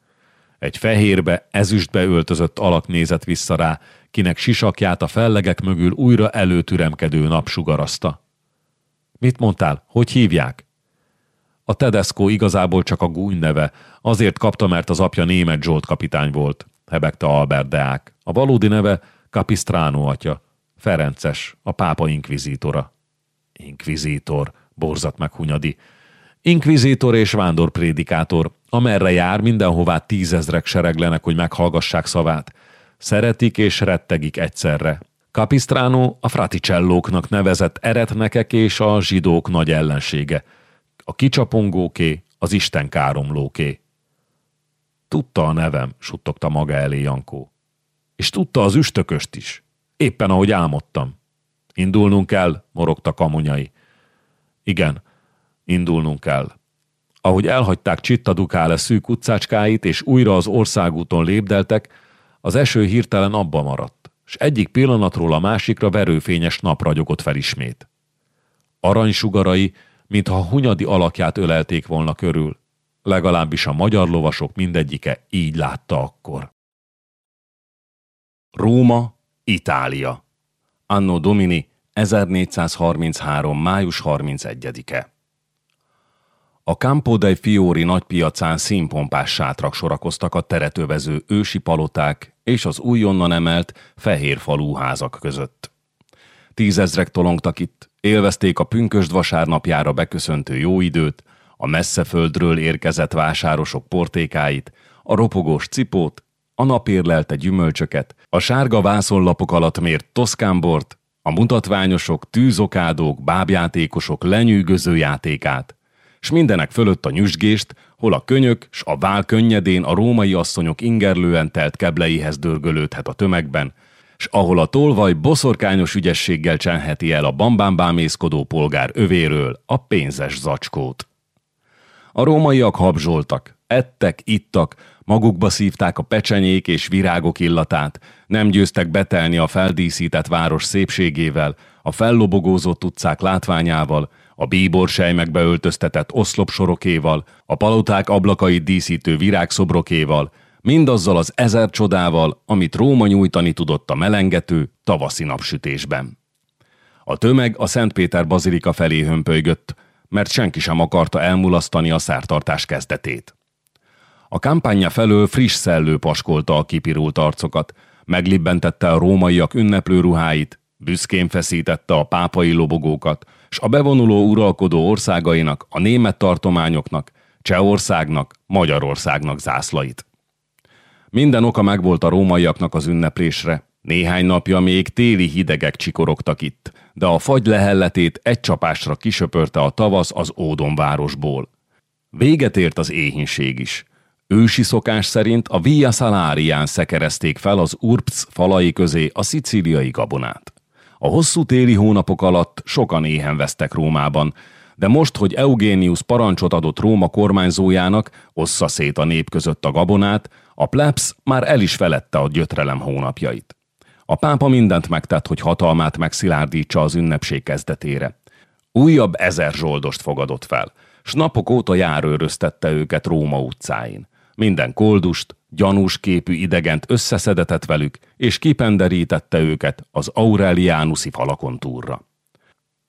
Egy fehérbe, ezüstbe öltözött alak nézett vissza rá, kinek sisakját a fellegek mögül újra előtüremkedő nap sugarazta. Mit mondtál? Hogy hívják? A Tedesco igazából csak a gúny neve, azért kapta, mert az apja német Zsolt kapitány volt, hebegte Albert Deák. A valódi neve Capistrano atya, Ferences, a pápa inkvizítora. Inkvizítor, borzat meg Hunyadi. Inkvizítor és vándorprédikátor, amerre jár, mindenhová tízezrek sereglenek, hogy meghallgassák szavát. Szeretik és rettegik egyszerre. Capistrano a fraticellóknak nevezett eretnekek és a zsidók nagy ellensége. A kicsapongóké, az Isten káromlóké. Tudta a nevem, suttogta maga elé Jankó. És tudta az üstököst is. Éppen ahogy álmodtam. Indulnunk kell, morogta kamonyai. Igen, indulnunk kell. Ahogy elhagyták Csittadukále szűk utcácskáit, és újra az országúton lépdeltek, az eső hirtelen abba maradt, s egyik pillanatról a másikra verőfényes nap ragyogott fel ismét. Aranysugarai, mintha hunyadi alakját ölelték volna körül, legalábbis a magyar lovasok mindegyike így látta akkor. Róma, Itália. Anno Domini 1433. május 31-e. A Campo dei Fiori nagypiacán színpompás sátrak sorakoztak a teretővező ősi paloták és az újonnan emelt fehér falúházak között. Tízezrek tolongtak itt, élvezték a pünkösd vasárnapjára beköszöntő jó időt, a messze földről érkezett vásárosok portékáit, a ropogós cipót, a napérlelte gyümölcsöket, a sárga vászonlapok alatt mért toszkánbort, a mutatványosok, tűzokádók, bábjátékosok lenyűgöző játékát, s mindenek fölött a nyüzsgést, hol a könyök, s a vál könnyedén a római asszonyok ingerlően telt kebleihez dörgölődhet a tömegben, s ahol a tolvaj boszorkányos ügyességgel csenheti el a bambán bámészkodó polgár övéről a pénzes zacskót. A rómaiak habzsoltak, ettek, ittak, magukba szívták a pecsenyék és virágok illatát, nem győztek betelni a feldíszített város szépségével, a fellobogózott utcák látványával, a bíbor sejmekbe öltöztetett oszlopsorokéval, a paloták ablakait díszítő virágszobrokéval, mindazzal az ezer csodával, amit Róma nyújtani tudott a melengető, tavaszi napsütésben. A tömeg a Szentpéter bazilika felé hömpölygött, mert senki sem akarta elmulasztani a szártartás kezdetét. A kampánya felől friss szellő paskolta a kipirult arcokat, meglibbentette a rómaiak ünneplő ruháit, büszkén feszítette a pápai lobogókat, s a bevonuló uralkodó országainak, a német tartományoknak, Csehországnak, Magyarországnak zászlait. Minden oka megvolt a rómaiaknak az ünneplésre, néhány napja még téli hidegek csikorogtak itt, de a fagy lehelletét egy csapásra kisöpörte a tavasz az Ódon városból. Véget ért az éhínség is. Ősi szokás szerint a Via Salarián szekerezték fel az Urps falai közé a szicíliai gabonát. A hosszú téli hónapok alatt sokan éhen vesztek Rómában, de most, hogy Eugénius parancsot adott Róma kormányzójának, ossza szét a nép között a gabonát, a plebs már el is felette a gyötrelem hónapjait. A pápa mindent megtett, hogy hatalmát megszilárdítsa az ünnepség kezdetére. Újabb ezer zsoldost fogadott fel, s napok óta járőröztette őket Róma utcáin. Minden koldust, gyanús képű idegent összeszedetett velük, és kipenderítette őket az Aureliánuszi falakon túlra.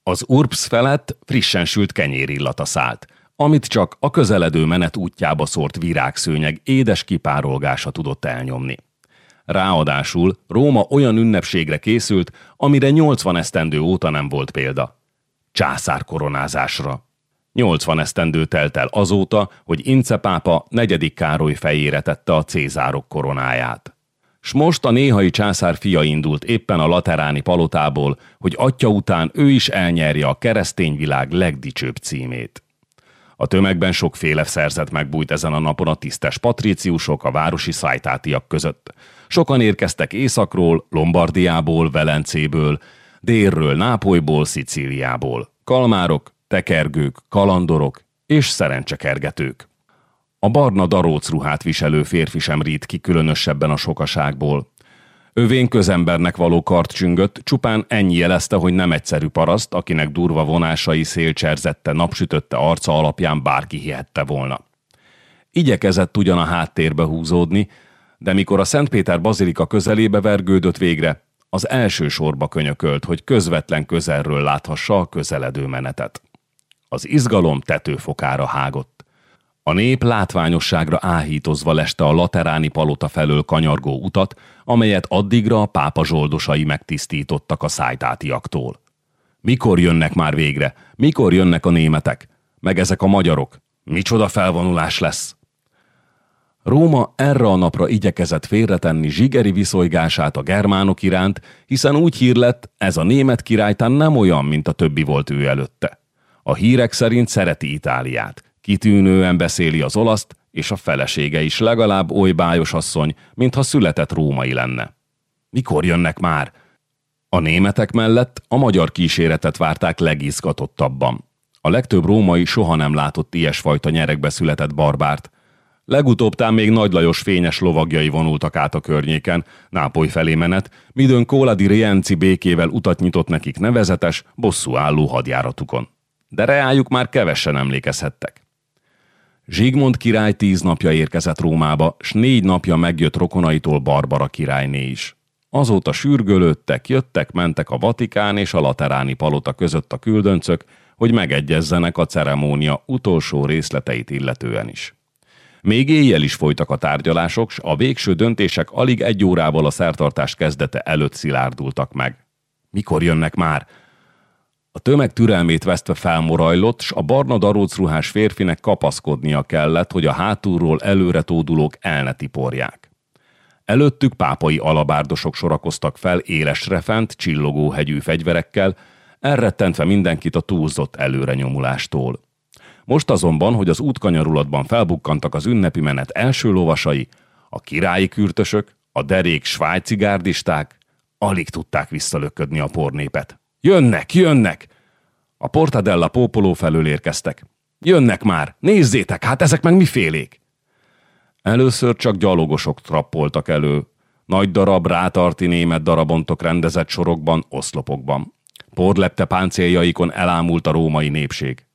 Az Urps felett frissen sült kenyérillata szállt, amit csak a közeledő menet útjába szórt virágszőnyeg édes kipárolgása tudott elnyomni. Ráadásul Róma olyan ünnepségre készült, amire 80 esztendő óta nem volt példa. Császár koronázásra. 80 esztendő telt el azóta, hogy Ince pápa negyedik Károly fejére tette a Cézárok koronáját. S most a néhai császár fia indult éppen a lateráni palotából, hogy atya után ő is elnyerje a keresztény világ legdicsőbb címét. A tömegben sokféle szerzet megbújt ezen a napon a tisztes patríciusok a városi szájtátiak között. Sokan érkeztek északról, Lombardiából, Velencéből, délről, Nápolyból, Szicíliából. Kalmárok, tekergők, kalandorok és szerencsekergetők. A barna daróc ruhát viselő férfi sem rít ki különösebben a sokaságból. Övén közembernek való kart csüngött, csupán ennyi jelezte, hogy nem egyszerű paraszt, akinek durva vonásai szélcserzette, napsütötte arca alapján bárki hihette volna. Igyekezett ugyan a háttérbe húzódni, de mikor a Szentpéter bazilika közelébe vergődött végre, az első sorba könyökölt, hogy közvetlen közelről láthassa a közeledő menetet. Az izgalom tetőfokára hágott. A nép látványosságra áhítozva leste a lateráni palota felől kanyargó utat, amelyet addigra a pápa zsoldosai megtisztítottak a szájtátiaktól. Mikor jönnek már végre? Mikor jönnek a németek? Meg ezek a magyarok? Micsoda felvonulás lesz? Róma erre a napra igyekezett félretenni zsigeri viszolygását a germánok iránt, hiszen úgy hír lett, ez a német királytán nem olyan, mint a többi volt ő előtte. A hírek szerint szereti Itáliát, kitűnően beszéli az olaszt, és a felesége is legalább oly bájos asszony, mintha született római lenne. Mikor jönnek már? A németek mellett a magyar kíséretet várták legizgatottabban. A legtöbb római soha nem látott ilyesfajta nyerekbe született barbárt, Legutóbb tám még Nagy Lajos fényes lovagjai vonultak át a környéken, Nápoly felé menet, midőn Kóladi Rienci békével utat nyitott nekik nevezetes, bosszú álló hadjáratukon. De reájuk már kevesen emlékezhettek. Zsigmond király tíz napja érkezett Rómába, s négy napja megjött rokonaitól Barbara királyné is. Azóta sürgölődtek, jöttek, mentek a Vatikán és a Lateráni palota között a küldöncök, hogy megegyezzenek a ceremónia utolsó részleteit illetően is. Még éjjel is folytak a tárgyalások, s a végső döntések alig egy órával a szertartás kezdete előtt szilárdultak meg. Mikor jönnek már? A tömeg türelmét vesztve felmorajlott, s a barna darócruhás férfinek kapaszkodnia kellett, hogy a hátulról előre tódulók el ne tiporják. Előttük pápai alabárdosok sorakoztak fel élesre fent, csillogó hegyű fegyverekkel, elrettentve mindenkit a túlzott előrenyomulástól. Most azonban, hogy az útkanyarulatban felbukkantak az ünnepi menet első lovasai, a királyi kürtösök, a derék svájci gárdisták, alig tudták visszalöködni a pornépet. Jönnek, jönnek! A Portadella pópoló felől érkeztek. Jönnek már, nézzétek, hát ezek meg mifélék? Először csak gyalogosok trappoltak elő, nagy darab, rátarti német darabontok rendezett sorokban, oszlopokban. Porlepte páncéljaikon elámult a római népség.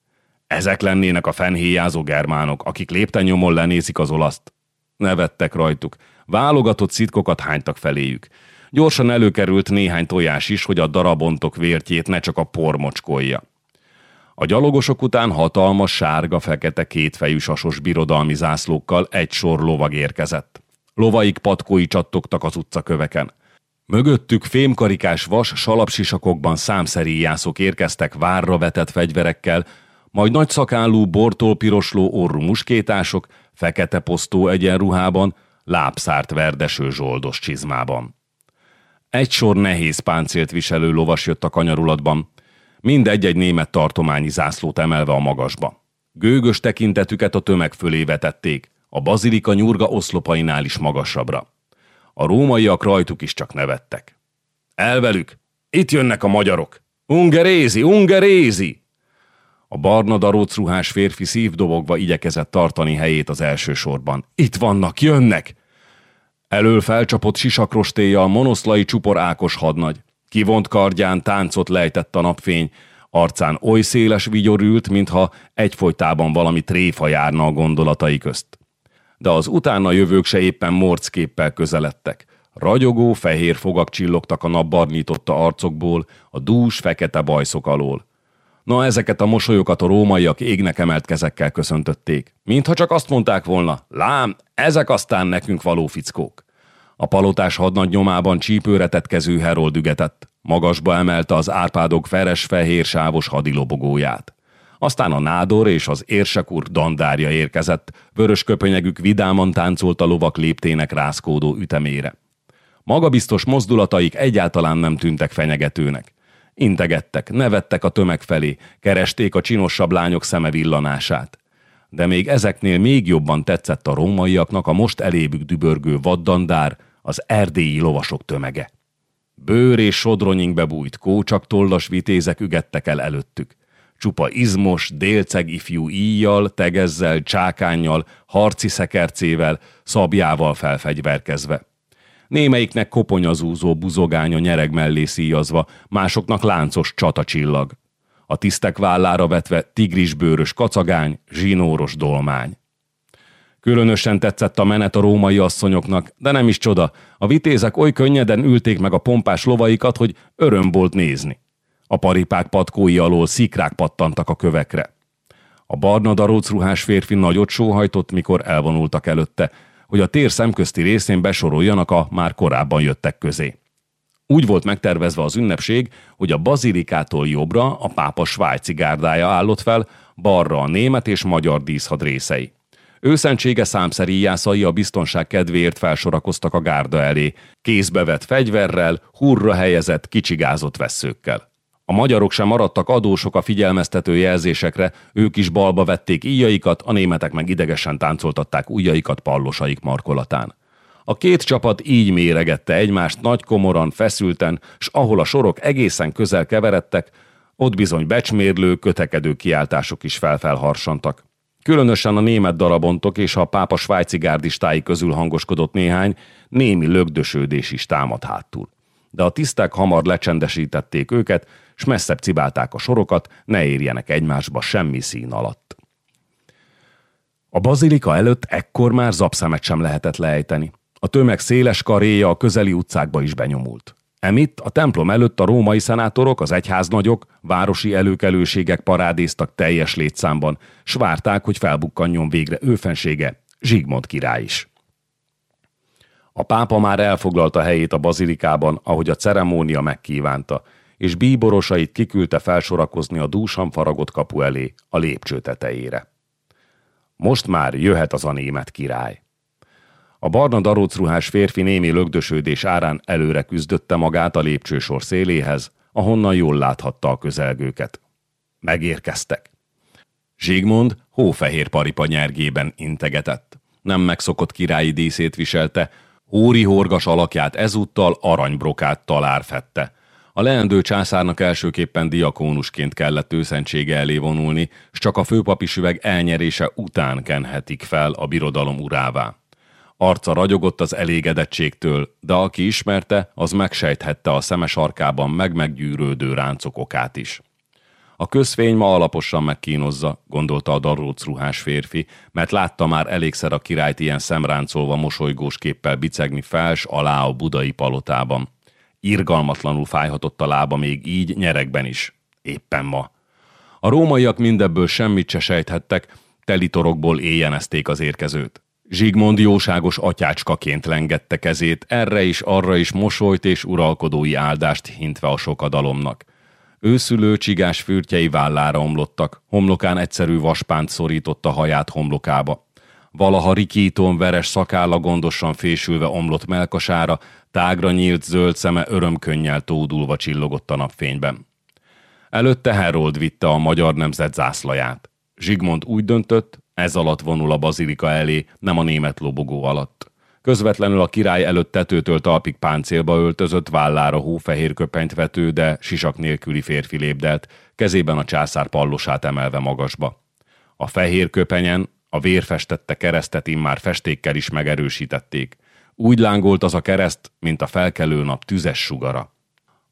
Ezek lennének a fenhéjázó germánok, akik lépten lenézik az olaszt. Nevettek rajtuk. Válogatott szitkokat hánytak feléjük. Gyorsan előkerült néhány tojás is, hogy a darabontok vértjét ne csak a por mocskolja. A gyalogosok után hatalmas, sárga-fekete kétfejű sasos birodalmi zászlókkal egy sor lovag érkezett. Lovaik patkói csattogtak az utcaköveken. Mögöttük fémkarikás vas salapsisakokban számszeríjászok érkeztek várra vetett fegyverekkel, majd nagy szakállú bortól pirosló orrú muskétások, fekete posztó egyenruhában, lábszárt verdeső zsoldos csizmában. Egy sor nehéz páncélt viselő lovas jött a kanyarulatban, mind egy-egy német tartományi zászlót emelve a magasba. Gőgös tekintetüket a tömeg fölé vetették, a bazilika nyurga oszlopainál is magasabbra. A rómaiak rajtuk is csak nevettek. Elvelük! Itt jönnek a magyarok! Ungerézi! Ungerézi! A barna darócruhás férfi szívdobogva igyekezett tartani helyét az első sorban. Itt vannak, jönnek! Elől felcsapott sisakrostéjjal monoszlai csupor Ákos hadnagy. Kivont kardján táncot lejtett a napfény, arcán oly széles vigyor ült, mintha egyfolytában valami tréfa járna a gondolatai közt. De az utána jövők se éppen morcképpel közeledtek. Ragyogó, fehér fogak csillogtak a napbarnította arcokból, a dús, fekete bajszok alól. Na ezeket a mosolyokat a rómaiak égnek emelt kezekkel köszöntötték. Mintha csak azt mondták volna, lám, ezek aztán nekünk való fickók. A palotás hadnagy nyomában csípőre tett kezű herold ügetett. Magasba emelte az árpádok feres-fehér sávos hadilobogóját. Aztán a nádor és az érsekur dandárja érkezett, vörös köpönyegük vidáman táncolt a lovak léptének rászkódó ütemére. Magabiztos mozdulataik egyáltalán nem tűntek fenyegetőnek. Integettek, nevettek a tömeg felé, keresték a csinosabb lányok szeme villanását. De még ezeknél még jobban tetszett a rómaiaknak a most elébük dübörgő vaddandár, az erdélyi lovasok tömege. Bőr és sodronyink bújt, kócsak tollas vitézek ügettek el előttük. Csupa izmos, délceg ifjú íjjal, tegezzel, csákánnyal, harci szekercével, szabjával felfegyverkezve. Némelyiknek koponyazúzó buzogánya nyereg mellé szíjazva, másoknak láncos csatacsillag. A tisztek vállára vetve tigrisbőrös kacagány, zsinóros dolmány. Különösen tetszett a menet a római asszonyoknak, de nem is csoda, a vitézek oly könnyeden ülték meg a pompás lovaikat, hogy öröm volt nézni. A paripák patkói alól szikrák pattantak a kövekre. A barna darócruhás férfi nagyot sóhajtott, mikor elvonultak előtte, hogy a tér szemközti részén besoroljanak a már korábban jöttek közé. Úgy volt megtervezve az ünnepség, hogy a bazilikától jobbra a pápa svájci gárdája állott fel, balra a német és magyar díszhad részei. Őszentsége számszeríjászai a biztonság kedvéért felsorakoztak a gárda elé, kézbe vett fegyverrel, hurra helyezett, kicsigázott vesszőkkel. A magyarok sem maradtak adósok a figyelmeztető jelzésekre, ők is balba vették íjaikat, a németek meg idegesen táncoltatták ujjaikat pallosaik markolatán. A két csapat így méregette egymást nagy komoran, feszülten, s ahol a sorok egészen közel keveredtek, ott bizony becsmérlő, kötekedő kiáltások is felfelharsantak. Különösen a német darabontok és a pápa svájci gárdistái közül hangoskodott néhány, némi lögdösődés is támad hátul. De a tiszták hamar lecsendesítették őket, s messzebb cibálták a sorokat, ne érjenek egymásba semmi szín alatt. A bazilika előtt ekkor már zapszemet sem lehetett lejteni. A tömeg széles karéja a közeli utcákba is benyomult. Emitt a templom előtt a római szenátorok, az egyháznagyok, városi előkelőségek parádéztak teljes létszámban, s várták, hogy felbukkanjon végre őfensége, Zsigmond király is. A pápa már elfoglalta helyét a bazilikában, ahogy a ceremónia megkívánta, és bíborosait kiküldte felsorakozni a dúsan faragott kapu elé, a lépcső tetejére. Most már jöhet az a német király. A barna darócruhás férfi némi lögdösődés árán előre küzdötte magát a lépcsősor széléhez, ahonnan jól láthatta a közelgőket. Megérkeztek. Zsigmond hófehér paripa nyergében integetett. Nem megszokott királyi díszét viselte, hóri horgas alakját ezúttal aranybrokát talár fette. A leendő császárnak elsőképpen diakónusként kellett őszentsége elé vonulni, s csak a főpapi süveg elnyerése után kenhetik fel a birodalom urává. Arca ragyogott az elégedettségtől, de aki ismerte, az megsejthette a szemes arkában meg-meggyűrődő ráncok okát is. A közfény ma alaposan megkínozza, gondolta a daróc ruhás férfi, mert látta már elégszer a királyt ilyen szemráncolva mosolygós képpel bicegni fels alá a budai palotában. Irgalmatlanul fájhatott a lába még így nyerekben is. Éppen ma. A rómaiak mindebből semmit se sejthettek, telitorokból éjjenezték az érkezőt. Zsigmond jóságos atyácskaként lengette kezét, erre is arra is mosolyt és uralkodói áldást hintve a sokadalomnak. Őszülő csigás fürtjei vállára omlottak, homlokán egyszerű vaspánt szorította haját homlokába. Valaha rikítón veres szakálla gondosan fésülve omlott melkasára, tágra nyílt zöld szeme örömkönnyel tódulva csillogott a napfényben. Előtte Herold vitte a magyar nemzet zászlaját. Zsigmond úgy döntött, ez alatt vonul a bazilika elé, nem a német lobogó alatt. Közvetlenül a király előtt tetőtől talpig páncélba öltözött, vállára hófehér köpenyt vető, de sisak nélküli férfi lépdelt, kezében a császár pallosát emelve magasba. A fehér köpenyen a vérfestette keresztet immár festékkel is megerősítették. Úgy lángolt az a kereszt, mint a felkelő nap tüzes sugara.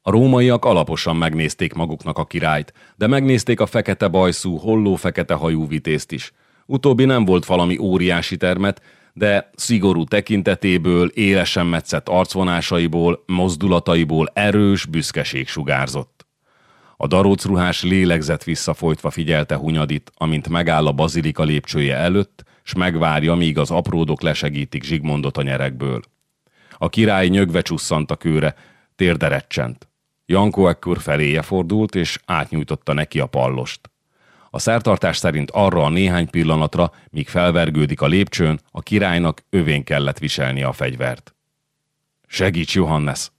A rómaiak alaposan megnézték maguknak a királyt, de megnézték a fekete bajszú, holló fekete hajú vitézt is. Utóbbi nem volt valami óriási termet, de szigorú tekintetéből, élesen metszett arcvonásaiból, mozdulataiból erős büszkeség sugárzott. A darócruhás lélegzett visszafolytva figyelte Hunyadit, amint megáll a bazilika lépcsője előtt, s megvárja, míg az apródok lesegítik Zsigmondot a nyerekből. A király nyögve csusszant a kőre, térde recsent. Jankó ekkor feléje fordult, és átnyújtotta neki a pallost. A szertartás szerint arra a néhány pillanatra, míg felvergődik a lépcsőn, a királynak övén kellett viselni a fegyvert. Segíts, Johannes!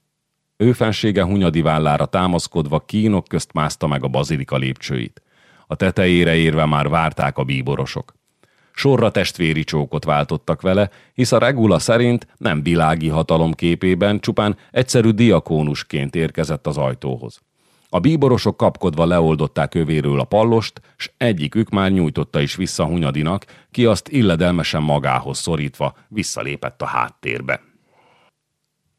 Ő fensége Hunyadi vállára támaszkodva kínok közt mászta meg a bazilika lépcsőit. A tetejére érve már várták a bíborosok. Sorra testvéri csókot váltottak vele, hisz a regula szerint nem világi hatalom képében, csupán egyszerű diakónusként érkezett az ajtóhoz. A bíborosok kapkodva leoldották övéről a pallost, s egyikük már nyújtotta is vissza Hunyadinak, ki azt illedelmesen magához szorítva visszalépett a háttérbe.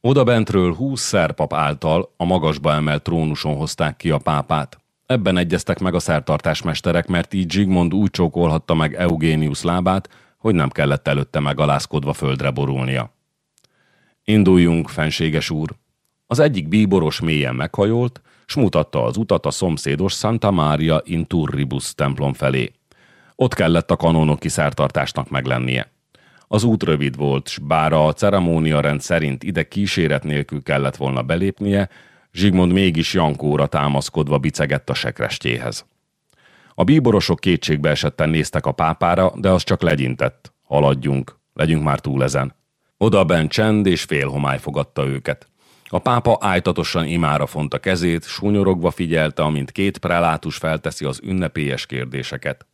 Oda bentről húsz szerpap által a magasba emelt trónuson hozták ki a pápát. Ebben egyeztek meg a szertartásmesterek, mert így Zsigmond úgy csókolhatta meg Eugénius lábát, hogy nem kellett előtte megalázkodva földre borulnia. Induljunk, fenséges úr! Az egyik bíboros mélyen meghajolt, s mutatta az utat a szomszédos Santa Maria in Turribus templom felé. Ott kellett a kanonoki szertartásnak meglennie. Az út rövid volt, s bár a ceremónia rend szerint ide kíséret nélkül kellett volna belépnie, Zsigmond mégis Jankóra támaszkodva bicegett a sekrestjéhez. A bíborosok kétségbe esetten néztek a pápára, de az csak legyintett. Haladjunk, legyünk már túl ezen. Oda bent csend és félhomály fogadta őket. A pápa ájtatosan imára fonta kezét, súnyorogva figyelte, amint két prelátus felteszi az ünnepélyes kérdéseket.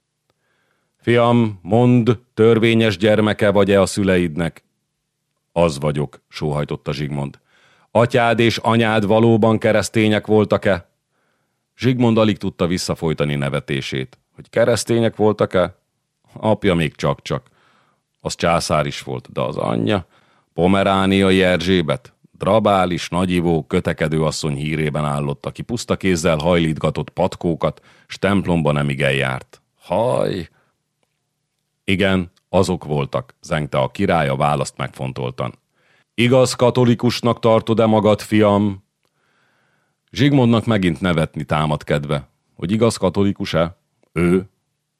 Fiam, mond, törvényes gyermeke vagy-e a szüleidnek? Az vagyok, sóhajtotta Zsigmond. Atyád és anyád valóban keresztények voltak-e? Zsigmond alig tudta visszafolytani nevetését. Hogy keresztények voltak-e? Apja még csak-csak. Az császár is volt, de az anyja? Pomerániai Erzsébet? Drabális, nagyivó, kötekedő asszony hírében állott, aki puszta kézzel hajlítgatott patkókat, s templomba nem igen járt. Haj! Igen, azok voltak, zengte a király a választ megfontoltan. Igaz katolikusnak tartod-e magad, fiam? Zsigmondnak megint nevetni támad kedve. Hogy igaz katolikus-e? Ő.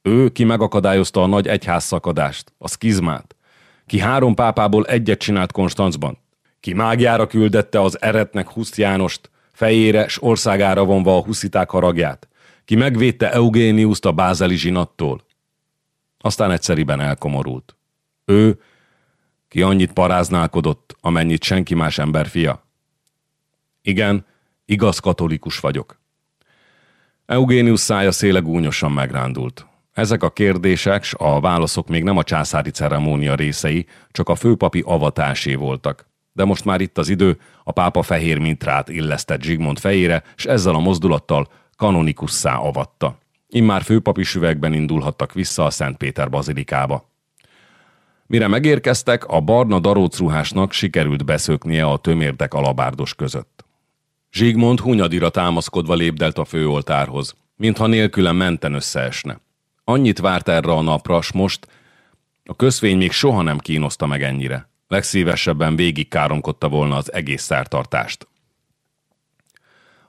Ő, ki megakadályozta a nagy egyházszakadást, a skizmát. Ki három pápából egyet csinált Konstancban. Ki mágiára küldette az eretnek Huszt Jánost, fejére s országára vonva a husziták haragját. Ki megvédte Eugéniuszt a bázeli zsinattól. Aztán egyszeriben elkomorult. Ő ki annyit paráználkodott, amennyit senki más ember fia? Igen, igaz katolikus vagyok. Eugénius szája széle gúnyosan megrándult. Ezek a kérdések s a válaszok még nem a császári ceremónia részei, csak a főpapi avatásé voltak. De most már itt az idő, a pápa fehér mintrát illesztett Zsigmond fejére, s ezzel a mozdulattal kanonikusszá avatta. Immár főpapi süvegben indulhattak vissza a Szent Péter bazilikába. Mire megérkeztek, a barna darócruhásnak sikerült beszöknie a tömérdek alabárdos között. Zsigmond Hunyadira támaszkodva lépdelt a főoltárhoz. mintha nélküle menten összeesne. Annyit várt erre a napra, s most a közvény még soha nem kínoszta meg ennyire. Legszívesebben végig káromkodta volna az egész szertartást.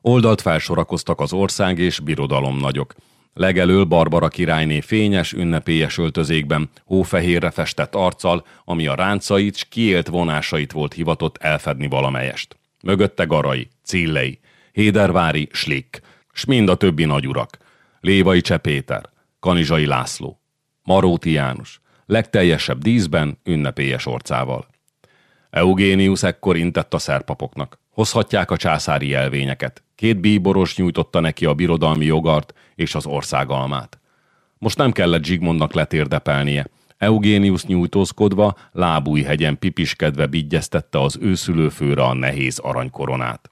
Oldalt felsorakoztak az ország és birodalom nagyok. Legelől Barbara királyné fényes, ünnepélyes öltözékben, hófehérre festett arccal, ami a ráncait s kiélt vonásait volt hivatott elfedni valamelyest. Mögötte garai, cillei, Hédervári, Slick, s mind a többi nagyurak. Lévai Csepéter, Kanizsai László, Maróti János, legteljesebb díszben, ünnepélyes orcával. Eugénius ekkor intett a szerpapoknak. Hozhatják a császári elvényeket. Két bíboros nyújtotta neki a birodalmi jogart és az országalmát. Most nem kellett Zsigmondnak letérdepelnie. Eugénius nyújtózkodva, lábújhegyen pipiskedve bigyeztette az őszülőfőre a nehéz aranykoronát.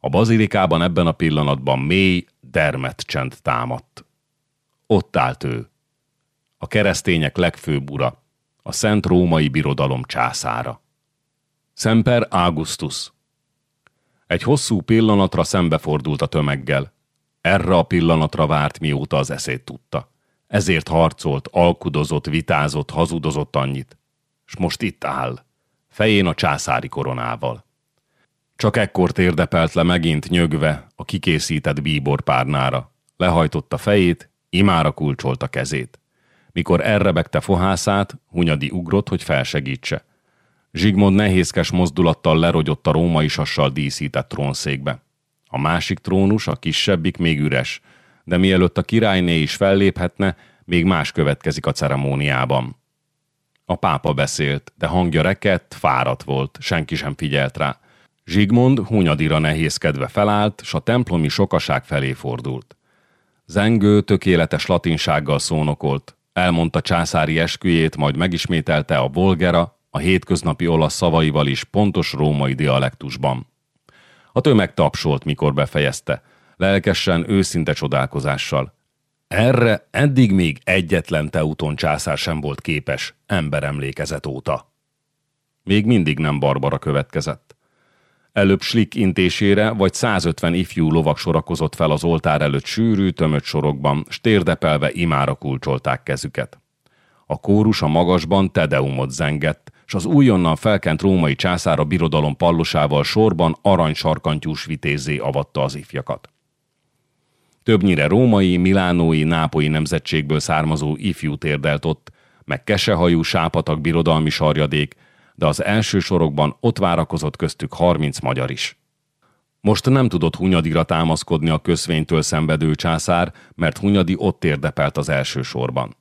A bazilikában ebben a pillanatban mély, dermet csend támadt. Ott állt ő, a keresztények legfőbb ura, a Szent Római Birodalom császára. Semper Augustus. Egy hosszú pillanatra szembefordult a tömeggel. Erre a pillanatra várt, mióta az eszét tudta. Ezért harcolt, alkudozott, vitázott, hazudozott annyit. S most itt áll, fején a császári koronával. Csak ekkor térdepelt le megint nyögve a kikészített bíborpárnára. Lehajtotta fejét, imára kulcsolta kezét. Mikor elrebegte fohászát, Hunyadi ugrott, hogy felsegítse. Zsigmond nehézkes mozdulattal lerogyott a római sassal díszített trónszékbe. A másik trónus, a kisebbik még üres, de mielőtt a királyné is felléphetne, még más következik a ceremóniában. A pápa beszélt, de hangja rekett, fáradt volt, senki sem figyelt rá. Zsigmond hunyadira nehézkedve felállt, s a templomi sokaság felé fordult. Zengő, tökéletes latinsággal szónokolt, elmondta császári esküjét, majd megismételte a volgera, a hétköznapi olasz szavaival is pontos római dialektusban. A tömeg tapsolt, mikor befejezte, lelkesen, őszinte csodálkozással. Erre eddig még egyetlen teuton császár sem volt képes, emberemlékezet óta. Még mindig nem Barbara következett. Előbb Slik intésére vagy 150 ifjú lovak sorakozott fel az oltár előtt sűrű, tömött sorokban, stérdepelve imára kulcsolták kezüket. A kórus a magasban tedeumot zengett, s az újonnan felkent római a birodalom pallosával sorban aranysarkantyús vitézé avatta az ifjakat. Többnyire római, milánói, nápoi nemzetségből származó ifjú térdelt ott, meg kesehajú sápatak birodalmi sarjadék, de az első sorokban ott várakozott köztük harminc magyar is. Most nem tudott Hunyadira támaszkodni a köszvénytől szenvedő császár, mert Hunyadi ott érdepelt az első sorban.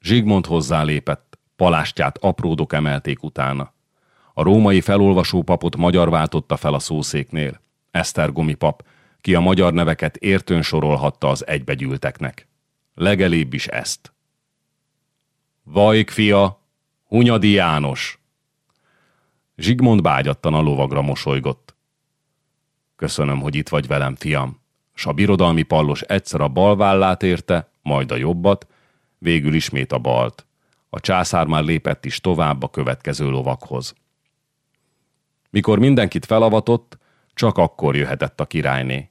Zsigmond hozzálépett, palástját apródok emelték utána. A római felolvasó papot magyar váltotta fel a szószéknél. Esztergomi pap, ki a magyar neveket értőn sorolhatta az egybegyűlteknek. Legelébb is ezt. Vajk fia, Hunyadi János! Zsigmond bágyattan a lovagra mosolygott. Köszönöm, hogy itt vagy velem, fiam. S a birodalmi pallos egyszer a bal vállát érte, majd a jobbat, végül ismét a balt. A császár már lépett is tovább a következő lovakhoz. Mikor mindenkit felavatott, csak akkor jöhetett a királyné.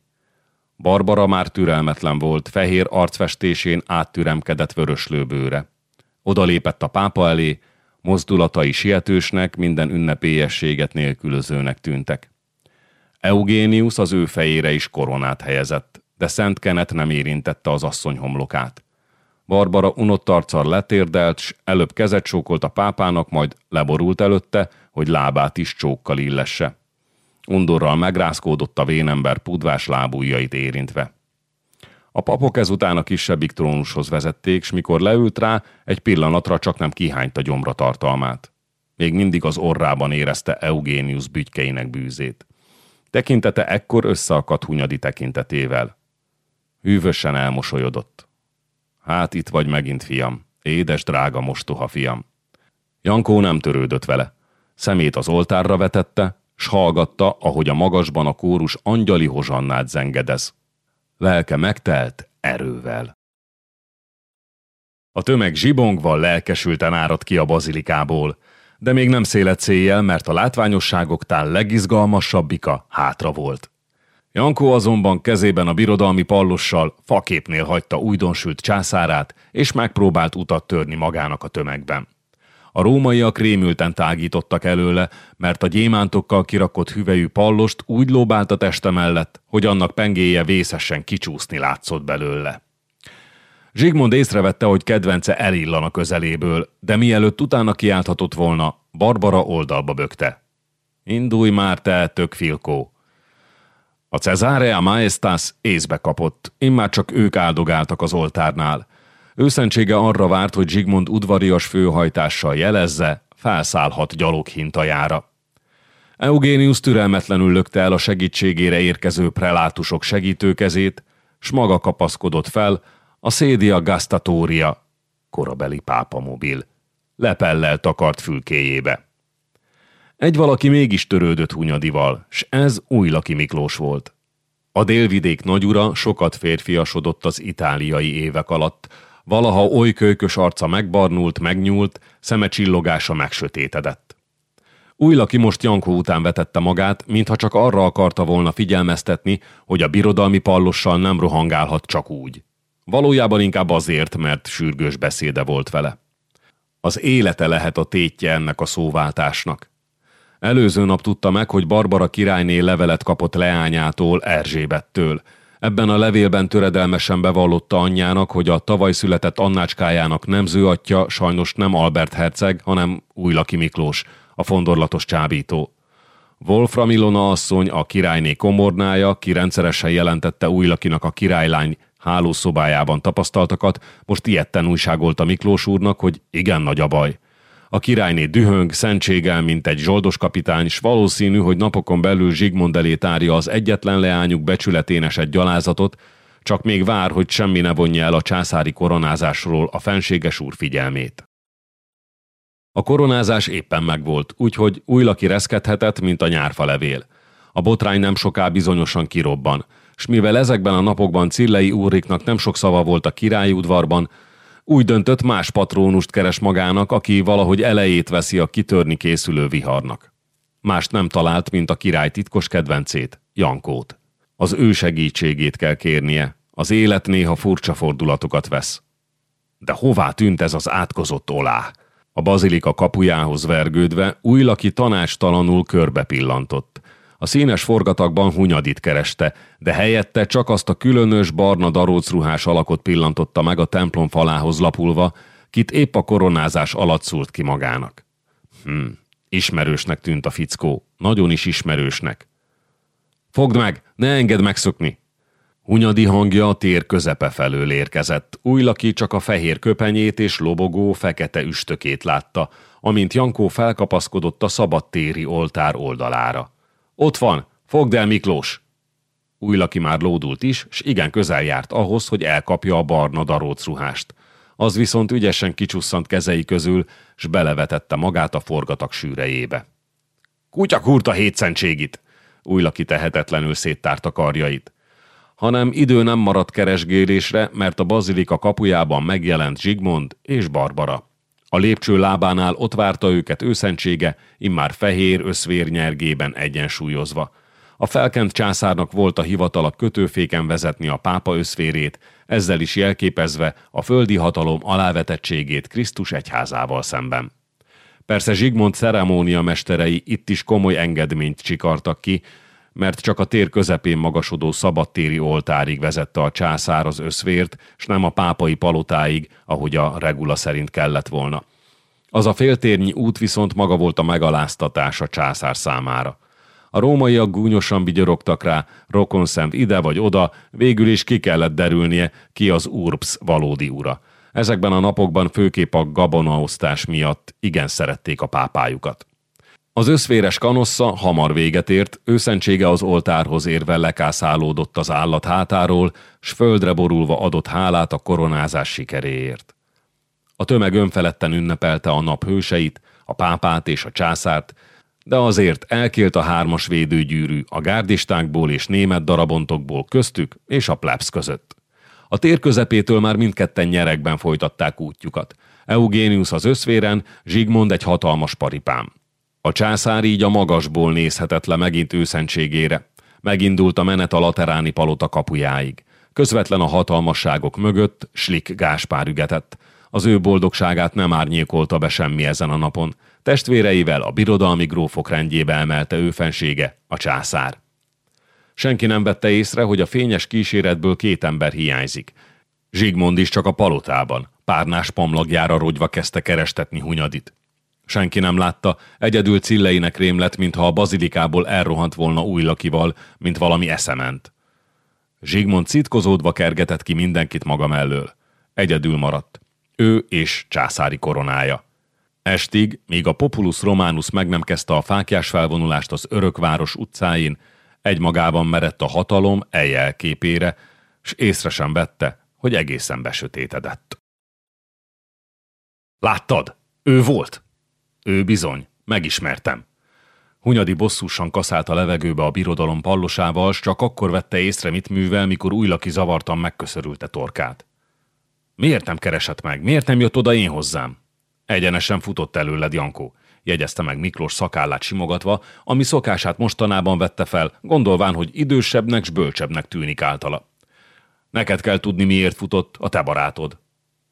Barbara már türelmetlen volt, fehér arcfestésén áttüremkedett vöröslőbőre. Oda lépett a pápa elé, Mozdulatai sietősnek, minden ünnepélyességet nélkülözőnek tűntek. Eugénius az ő fejére is koronát helyezett, de Szent Kenet nem érintette az asszony homlokát. Barbara unott arccal letérdelt, s előbb kezet csókolt a pápának, majd leborult előtte, hogy lábát is csókkal illesse. Undorral megrázkódott a vénember pudvás lábújjait érintve. A papok ezután a kisebbik trónushoz vezették, s mikor leült rá, egy pillanatra csak nem kihányta gyomra tartalmát. Még mindig az orrában érezte Eugénius bütykeinek bűzét. Tekintete ekkor összeakadt Hunyadi tekintetével. Hűvösen elmosolyodott. Hát itt vagy megint, fiam. Édes, drága mostoha fiam. Jankó nem törődött vele. Szemét az oltárra vetette, s hallgatta, ahogy a magasban a kórus angyali hozsannát zengedez. Lelke megtelt erővel. A tömeg zsibongva lelkesülten áradt ki a bazilikából, de még nem szélet céljel, mert a látványosságoktán legizgalmasabbika hátra volt. Jankó azonban kezében a birodalmi pallossal faképnél hagyta újdonsült császárát, és megpróbált utat törni magának a tömegben. A rómaiak rémülten tágítottak előle, mert a gyémántokkal kirakott hüvelyű pallost úgy lóbált a teste mellett, hogy annak pengéje vészesen kicsúszni látszott belőle. Zsigmond észrevette, hogy kedvence elillan a közeléből, de mielőtt utána kiálthatott volna, Barbara oldalba bökte. Indulj már te, tök filkó! A Cezare a Maestas észbe kapott, immár csak ők áldogáltak az oltárnál. Őszentsége arra várt, hogy Zsigmond udvarias főhajtással jelezze, felszállhat gyalog hintajára. Eugénius türelmetlenül lökte el a segítségére érkező prelátusok segítőkezét, s maga kapaszkodott fel a Szédia Gastatória, korabeli pápamobil, lepellel takart fülkéjébe. Egy valaki mégis törődött Hunyadival, s ez Újlaki Miklós volt. A délvidék nagyura sokat férfiasodott az itáliai évek alatt, valaha oly kölykös arca megbarnult, megnyúlt, szeme csillogása megsötétedett. Újlaki most Jankó után vetette magát, mintha csak arra akarta volna figyelmeztetni, hogy a birodalmi pallossal nem rohangálhat csak úgy. Valójában inkább azért, mert sürgős beszéde volt vele. Az élete lehet a tétje ennek a szóváltásnak. Előző nap tudta meg, hogy Barbara királyné levelet kapott leányától, Erzsébettől. Ebben a levélben töredelmesen bevallotta anyjának, hogy a tavaly született Annácskájának nemző atya sajnos nem Albert herceg, hanem Újlaki Miklós, a fondorlatos csábító. Wolfram Ilona asszony, a királyné komornája, ki rendszeresen jelentette Újlakinak a királylány hálószobájában tapasztaltakat, most ilyetten újságolta Miklós úrnak, hogy igen nagy a baj. A királyné dühöng, szentségel, mint egy zsoldos kapitány, s valószínű, hogy napokon belül Zsigmond elé tárja az egyetlen leányuk becsületén esett gyalázatot, csak még vár, hogy semmi ne vonja el a császári koronázásról a fenséges úr figyelmét. A koronázás éppen megvolt, úgyhogy újlaki reszkedhetett, mint a nyárfa levél. A botrány nem soká bizonyosan kirobban, s mivel ezekben a napokban Cillei úriknak nem sok szava volt a királyi udvarban, úgy döntött más patrónust keres magának, aki valahogy elejét veszi a kitörni készülő viharnak. Mást nem talált, mint a király titkos kedvencét, Jankót. Az ő segítségét kell kérnie, az élet néha furcsa fordulatokat vesz. De hová tűnt ez az átkozott olá? A bazilika kapujához vergődve újlaki tanástalanul körbe pillantott. A színes forgatagban Hunyadit kereste, de helyette csak azt a különös barna darócruhás alakot pillantotta meg a templom falához lapulva, kit épp a koronázás alatt szúrt ki magának. Hm, ismerősnek tűnt a fickó, nagyon is ismerősnek. Fogd meg, ne engedd megszokni! Hunyadi hangja a tér közepe felől érkezett. Újlaki csak a fehér köpenyét és lobogó fekete üstökét látta, amint Jankó felkapaszkodott a szabadtéri oltár oldalára. Ott van, fogd el Miklós! Újlaki már lódult is, s igen közel járt ahhoz, hogy elkapja a barna darócruhást. Az viszont ügyesen kicsusszant kezei közül, s belevetette magát a forgatak sűrejébe. Kutya kurta hétszentségit! Újlaki tehetetlenül széttárta karjait. Hanem idő nem maradt keresgélésre, mert a bazilika kapujában megjelent Zsigmond és Barbara. A lépcső lábánál ott várta őket őszentsége, immár fehér összvérnyergében egyensúlyozva. A felkent császárnak volt a hivatal a kötőféken vezetni a pápa összférét, ezzel is jelképezve a földi hatalom alávetettségét Krisztus egyházával szemben. Persze Zsigmond ceremónia mesterei itt is komoly engedményt csikartak ki, mert csak a tér közepén magasodó szabadtéri oltárig vezette a császár az összvért, s nem a pápai palotáig, ahogy a regula szerint kellett volna. Az a féltérnyi út viszont maga volt a megaláztatás a császár számára. A rómaiak gúnyosan vigyorogtak rá, rokonszent ide vagy oda, végül is ki kellett derülnie, ki az Urbs valódi ura. Ezekben a napokban főképp a gabonaosztás miatt igen szerették a pápájukat. Az összvéres kanossza hamar véget ért, őszentsége az oltárhoz érve lekászálódott az állat hátáról, s földre borulva adott hálát a koronázás sikeréért. A tömeg önfeledten ünnepelte a nap hőseit, a pápát és a császárt, de azért elkélt a hármas védőgyűrű a gárdistákból és német darabontokból köztük és a plebs között. A tér közepétől már mindketten nyerekben folytatták útjukat. Eugénius az összvéren, Zsigmond egy hatalmas paripám. A császár így a magasból nézhetett le megint őszentségére. Megindult a menet a lateráni palota kapujáig. Közvetlen a hatalmasságok mögött Slik Gáspár ügetett. Az ő boldogságát nem árnyékolta be semmi ezen a napon. Testvéreivel a birodalmi grófok rendjébe emelte ő fensége, a császár. Senki nem vette észre, hogy a fényes kíséretből két ember hiányzik. Zsigmond is csak a palotában, párnás pamlagjára rogyva kezdte kerestetni Hunyadit. Senki nem látta, egyedül Cilleinek rém lett, mintha a bazilikából elrohant volna új lakival, mint valami eszement. Zsigmond citkozódva kergetett ki mindenkit maga mellől. Egyedül maradt. Ő és császári koronája. Estig, míg a Populus Romanus meg nem kezdte a fákjás felvonulást az örökváros utcáin, egymagában merett a hatalom eljelképére, s észre sem vette, hogy egészen besötétedett. Láttad? Ő volt! Ő bizony, megismertem. Hunyadi bosszúsan kaszált a levegőbe a birodalom pallosával, s csak akkor vette észre, mit művel, mikor újlaki zavartan megköszörülte torkát. Miért nem keresett meg? Miért nem jött oda én hozzám? Egyenesen futott előled Jankó, jegyezte meg Miklós szakállát simogatva, ami szokását mostanában vette fel, gondolván, hogy idősebbnek s bölcsebbnek tűnik általa. Neked kell tudni, miért futott a te barátod.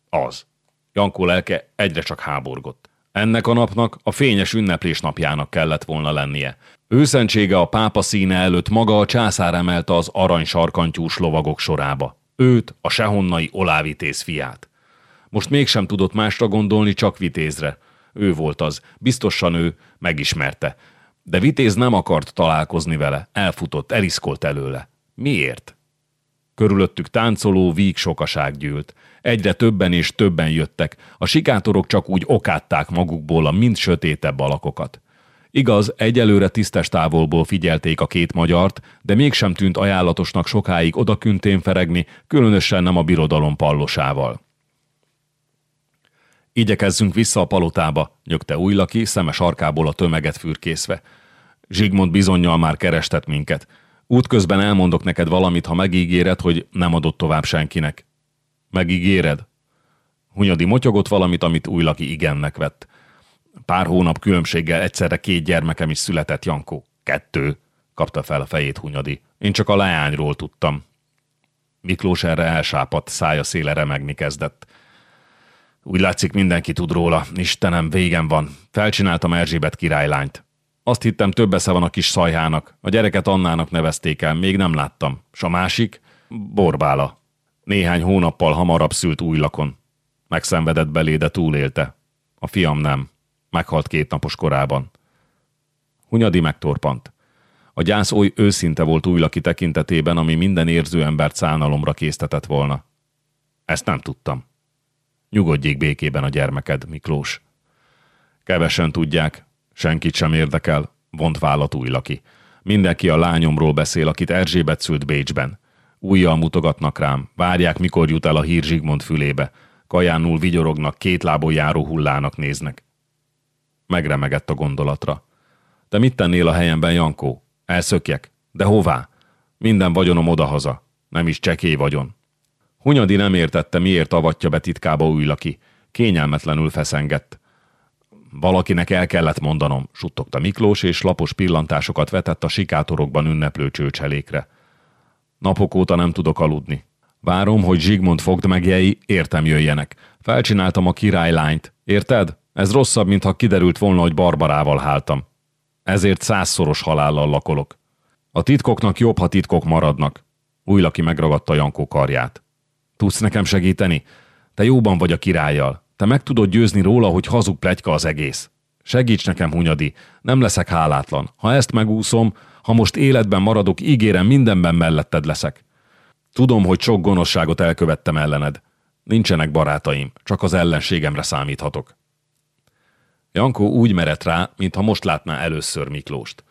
Az. Jankó lelke egyre csak háborgott. Ennek a napnak a fényes ünneplés napjának kellett volna lennie. Őszentsége a pápa színe előtt maga a császár emelte az arany sarkantyús lovagok sorába. Őt, a sehonnai olávitéz fiát. Most mégsem tudott másra gondolni, csak vitézre. Ő volt az, biztosan ő, megismerte. De vitéz nem akart találkozni vele, elfutott, eliszkolt előle. Miért? Körülöttük táncoló, víg sokaság gyűlt. Egyre többen és többen jöttek. A sikátorok csak úgy okátták magukból a mind sötétebb alakokat. Igaz, egyelőre tisztes távolból figyelték a két magyart, de mégsem tűnt ajánlatosnak sokáig odaküntén feregni, különösen nem a birodalom pallosával. Igyekezzünk vissza a palotába, nyögte újlaki, szemes arkából a tömeget fürkészve. Zsigmond bizonyal már kerestet minket. Útközben elmondok neked valamit, ha megígéred, hogy nem adott tovább senkinek. Megígéred? Hunyadi motyogott valamit, amit újlaki igennek vett. Pár hónap különbséggel egyszerre két gyermekem is született, Jankó. Kettő, kapta fel a fejét Hunyadi. Én csak a leányról tudtam. Miklós erre elsápadt, szája széle remegni kezdett. Úgy látszik, mindenki tud róla. Istenem, végem van. Felcsináltam Erzsébet királylányt. Azt hittem, több esze van a kis szajhának. A gyereket Annának nevezték el, még nem láttam. S a másik? Borbála. Néhány hónappal hamarabb szült új lakon. Megszenvedett belé, de túlélte. A fiam nem. Meghalt két napos korában. Hunyadi megtorpant. A gyász oly őszinte volt újlaki tekintetében, ami minden érző embert szánalomra késztetett volna. Ezt nem tudtam. Nyugodjék békében a gyermeked, Miklós. Kevesen tudják, senkit sem érdekel, vont vállat újlaki. Mindenki a lányomról beszél, akit Erzsébet szült Bécsben. Újjal mutogatnak rám, várják, mikor jut el a hír Zsigmond fülébe. Kajánul vigyorognak, két lábon járó hullának néznek. Megremegett a gondolatra. Te mit tennél a helyemben, Jankó? Elszökjek? De hová? Minden vagyonom odahaza. Nem is csekély vagyon. Hunyadi nem értette, miért avatja be titkába újlaki. Kényelmetlenül feszengett. Valakinek el kellett mondanom, suttogta Miklós, és lapos pillantásokat vetett a sikátorokban ünneplő csőcselékre. Napok óta nem tudok aludni. Várom, hogy Zsigmond fogd megjei, értem jöjjenek. Felcsináltam a királylányt. Érted? Ez rosszabb, mintha kiderült volna, hogy Barbarával háltam. Ezért százszoros halállal lakolok. A titkoknak jobb, ha titkok maradnak. Újlaki megragadta Jankó karját. Tudsz nekem segíteni? Te jóban vagy a királlyal. Te meg tudod győzni róla, hogy hazug plegyka az egész. Segíts nekem, Hunyadi, nem leszek hálátlan. Ha ezt megúszom, ha most életben maradok, ígérem, mindenben melletted leszek. Tudom, hogy sok gonoszságot elkövettem ellened. Nincsenek barátaim, csak az ellenségemre számíthatok. Jankó úgy merett rá, mintha most látná először Miklóst.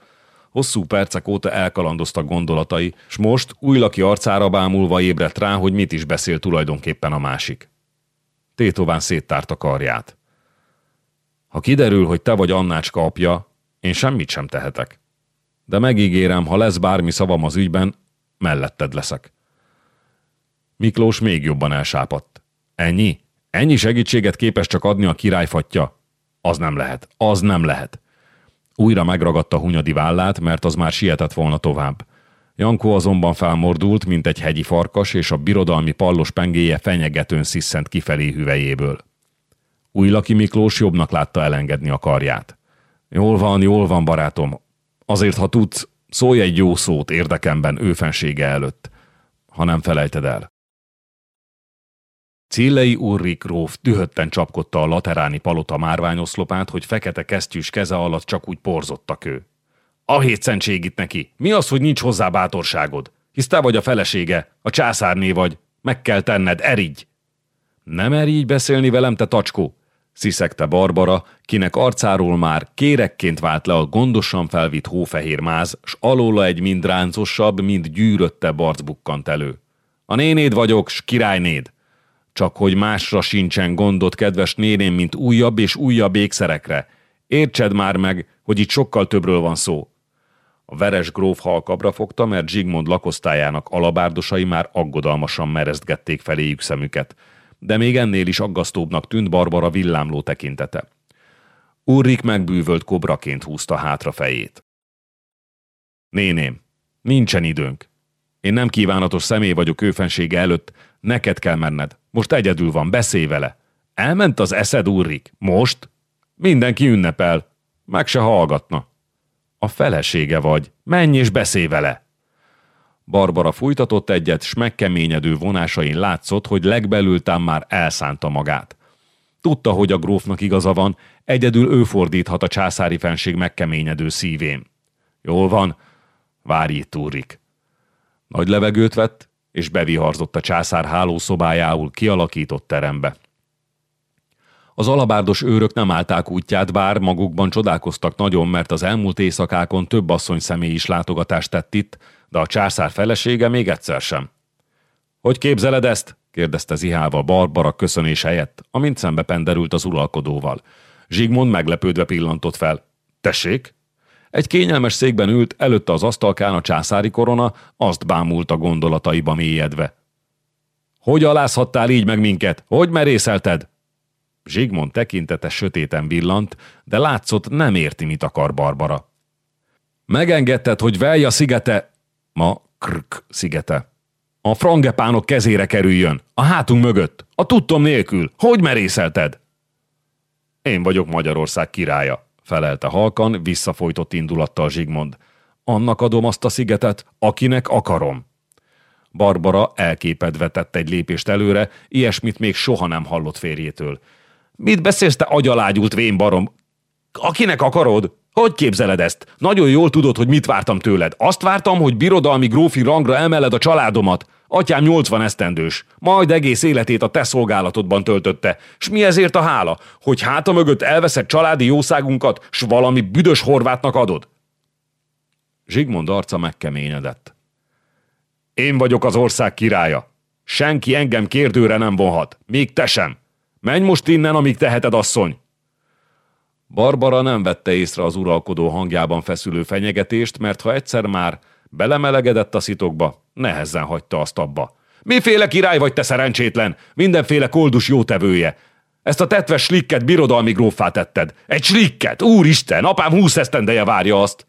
Hosszú percek óta elkalandoztak gondolatai, s most újlaki arcára bámulva ébredt rá, hogy mit is beszél tulajdonképpen a másik. Tétován széttárt a karját. Ha kiderül, hogy te vagy Annácska apja, én semmit sem tehetek. De megígérem, ha lesz bármi szavam az ügyben, melletted leszek. Miklós még jobban elsápadt. Ennyi? Ennyi segítséget képes csak adni a királyfatja? Az nem lehet, az nem lehet. Újra megragadta Hunyadi vállát, mert az már sietett volna tovább. Jankó azonban felmordult, mint egy hegyi farkas, és a birodalmi pallos pengéje fenyegetőn sziszent kifelé hüvelyéből. Újlaki Miklós jobbnak látta elengedni a karját. Jól van, jól van, barátom. Azért, ha tudsz, szólj egy jó szót érdekemben őfensége előtt, ha nem felejted el. Cillei Urrik Róf dühötten csapkodta a lateráni palota márványoszlopát, hogy fekete kesztyűs keze alatt csak úgy porzottak ő. A hétszentség itt neki. Mi az, hogy nincs hozzá bátorságod? Hisz te vagy a felesége, a császárné vagy. Meg kell tenned, erigy! Nem erigy beszélni velem, te tacskó! sziszegte Barbara, kinek arcáról már kérekként vált le a gondosan felvitt hófehér máz, s alóla egy mind ráncosabb, mind gyűrötte barc bukkant elő. A nénéd vagyok, s királynéd! Csak hogy másra sincsen gondot, kedves néném, mint újabb és újabb ékszerekre. Értsed már meg, hogy itt sokkal többről van szó. A veres gróf halkabra fogta, mert Zsigmond lakosztályának alabárdosai már aggodalmasan mereztgették feléjük szemüket. De még ennél is aggasztóbbnak tűnt Barbara villámló tekintete. Urrik megbűvölt kobraként húzta hátra fejét. Néném, nincsen időnk. Én nem kívánatos személy vagyok őfensége előtt, neked kell menned. Most egyedül van, beszélj vele. Elment az eszed, Urrik? Most? Mindenki ünnepel. Meg se hallgatna. A felesége vagy. Menj és beszélj vele! Barbara fújtatott egyet, s megkeményedő vonásain látszott, hogy legbelültán már elszánta magát. Tudta, hogy a grófnak igaza van, egyedül ő fordíthat a császári fenség megkeményedő szívén. Jól van, várj itt, Úrik. Nagy levegőt vett, és beviharzott a császár hálószobájául kialakított terembe. Az alabárdos őrök nem állták útját, bár magukban csodálkoztak nagyon, mert az elmúlt éjszakákon több asszony személy is látogatást tett itt, de a császár felesége még egyszer sem. Hogy képzeled ezt? kérdezte zihálva Barbara köszönés helyett, amint szembe penderült az uralkodóval. Zsigmond meglepődve pillantott fel. Tessék? Egy kényelmes székben ült, előtte az asztalkán a császári korona, azt bámult a gondolataiba mélyedve. Hogy alázhattál így meg minket? Hogy merészelted? Zsigmond tekintete sötéten villant, de látszott nem érti, mit akar Barbara. Megengedted, hogy Velja szigete, ma Krk szigete, a frangepánok kezére kerüljön, a hátunk mögött, a tudtom nélkül. Hogy merészelted? Én vagyok Magyarország királya, felelte halkan, visszafolytott indulattal Zsigmond. Annak adom azt a szigetet, akinek akarom. Barbara elképedve tett egy lépést előre, ilyesmit még soha nem hallott férjétől. Mit beszélsz te agyalágyult vén barom? Akinek akarod? Hogy képzeled ezt? Nagyon jól tudod, hogy mit vártam tőled. Azt vártam, hogy birodalmi grófi rangra emeled a családomat. Atyám 80 esztendős, majd egész életét a te szolgálatodban töltötte. S mi ezért a hála? Hogy háta mögött elveszed családi jószágunkat, s valami büdös horvátnak adod? Zsigmond arca megkeményedett. Én vagyok az ország királya. Senki engem kérdőre nem vonhat, még te sem. Menj most innen, amíg teheted, asszony! Barbara nem vette észre az uralkodó hangjában feszülő fenyegetést, mert ha egyszer már belemelegedett a szitokba, nehezen hagyta azt abba. Miféle király vagy te szerencsétlen? Mindenféle koldus jótevője. Ezt a tetves slikket birodalmi grófá tetted. Egy slikket! Úristen, apám húsz esztendeje várja azt.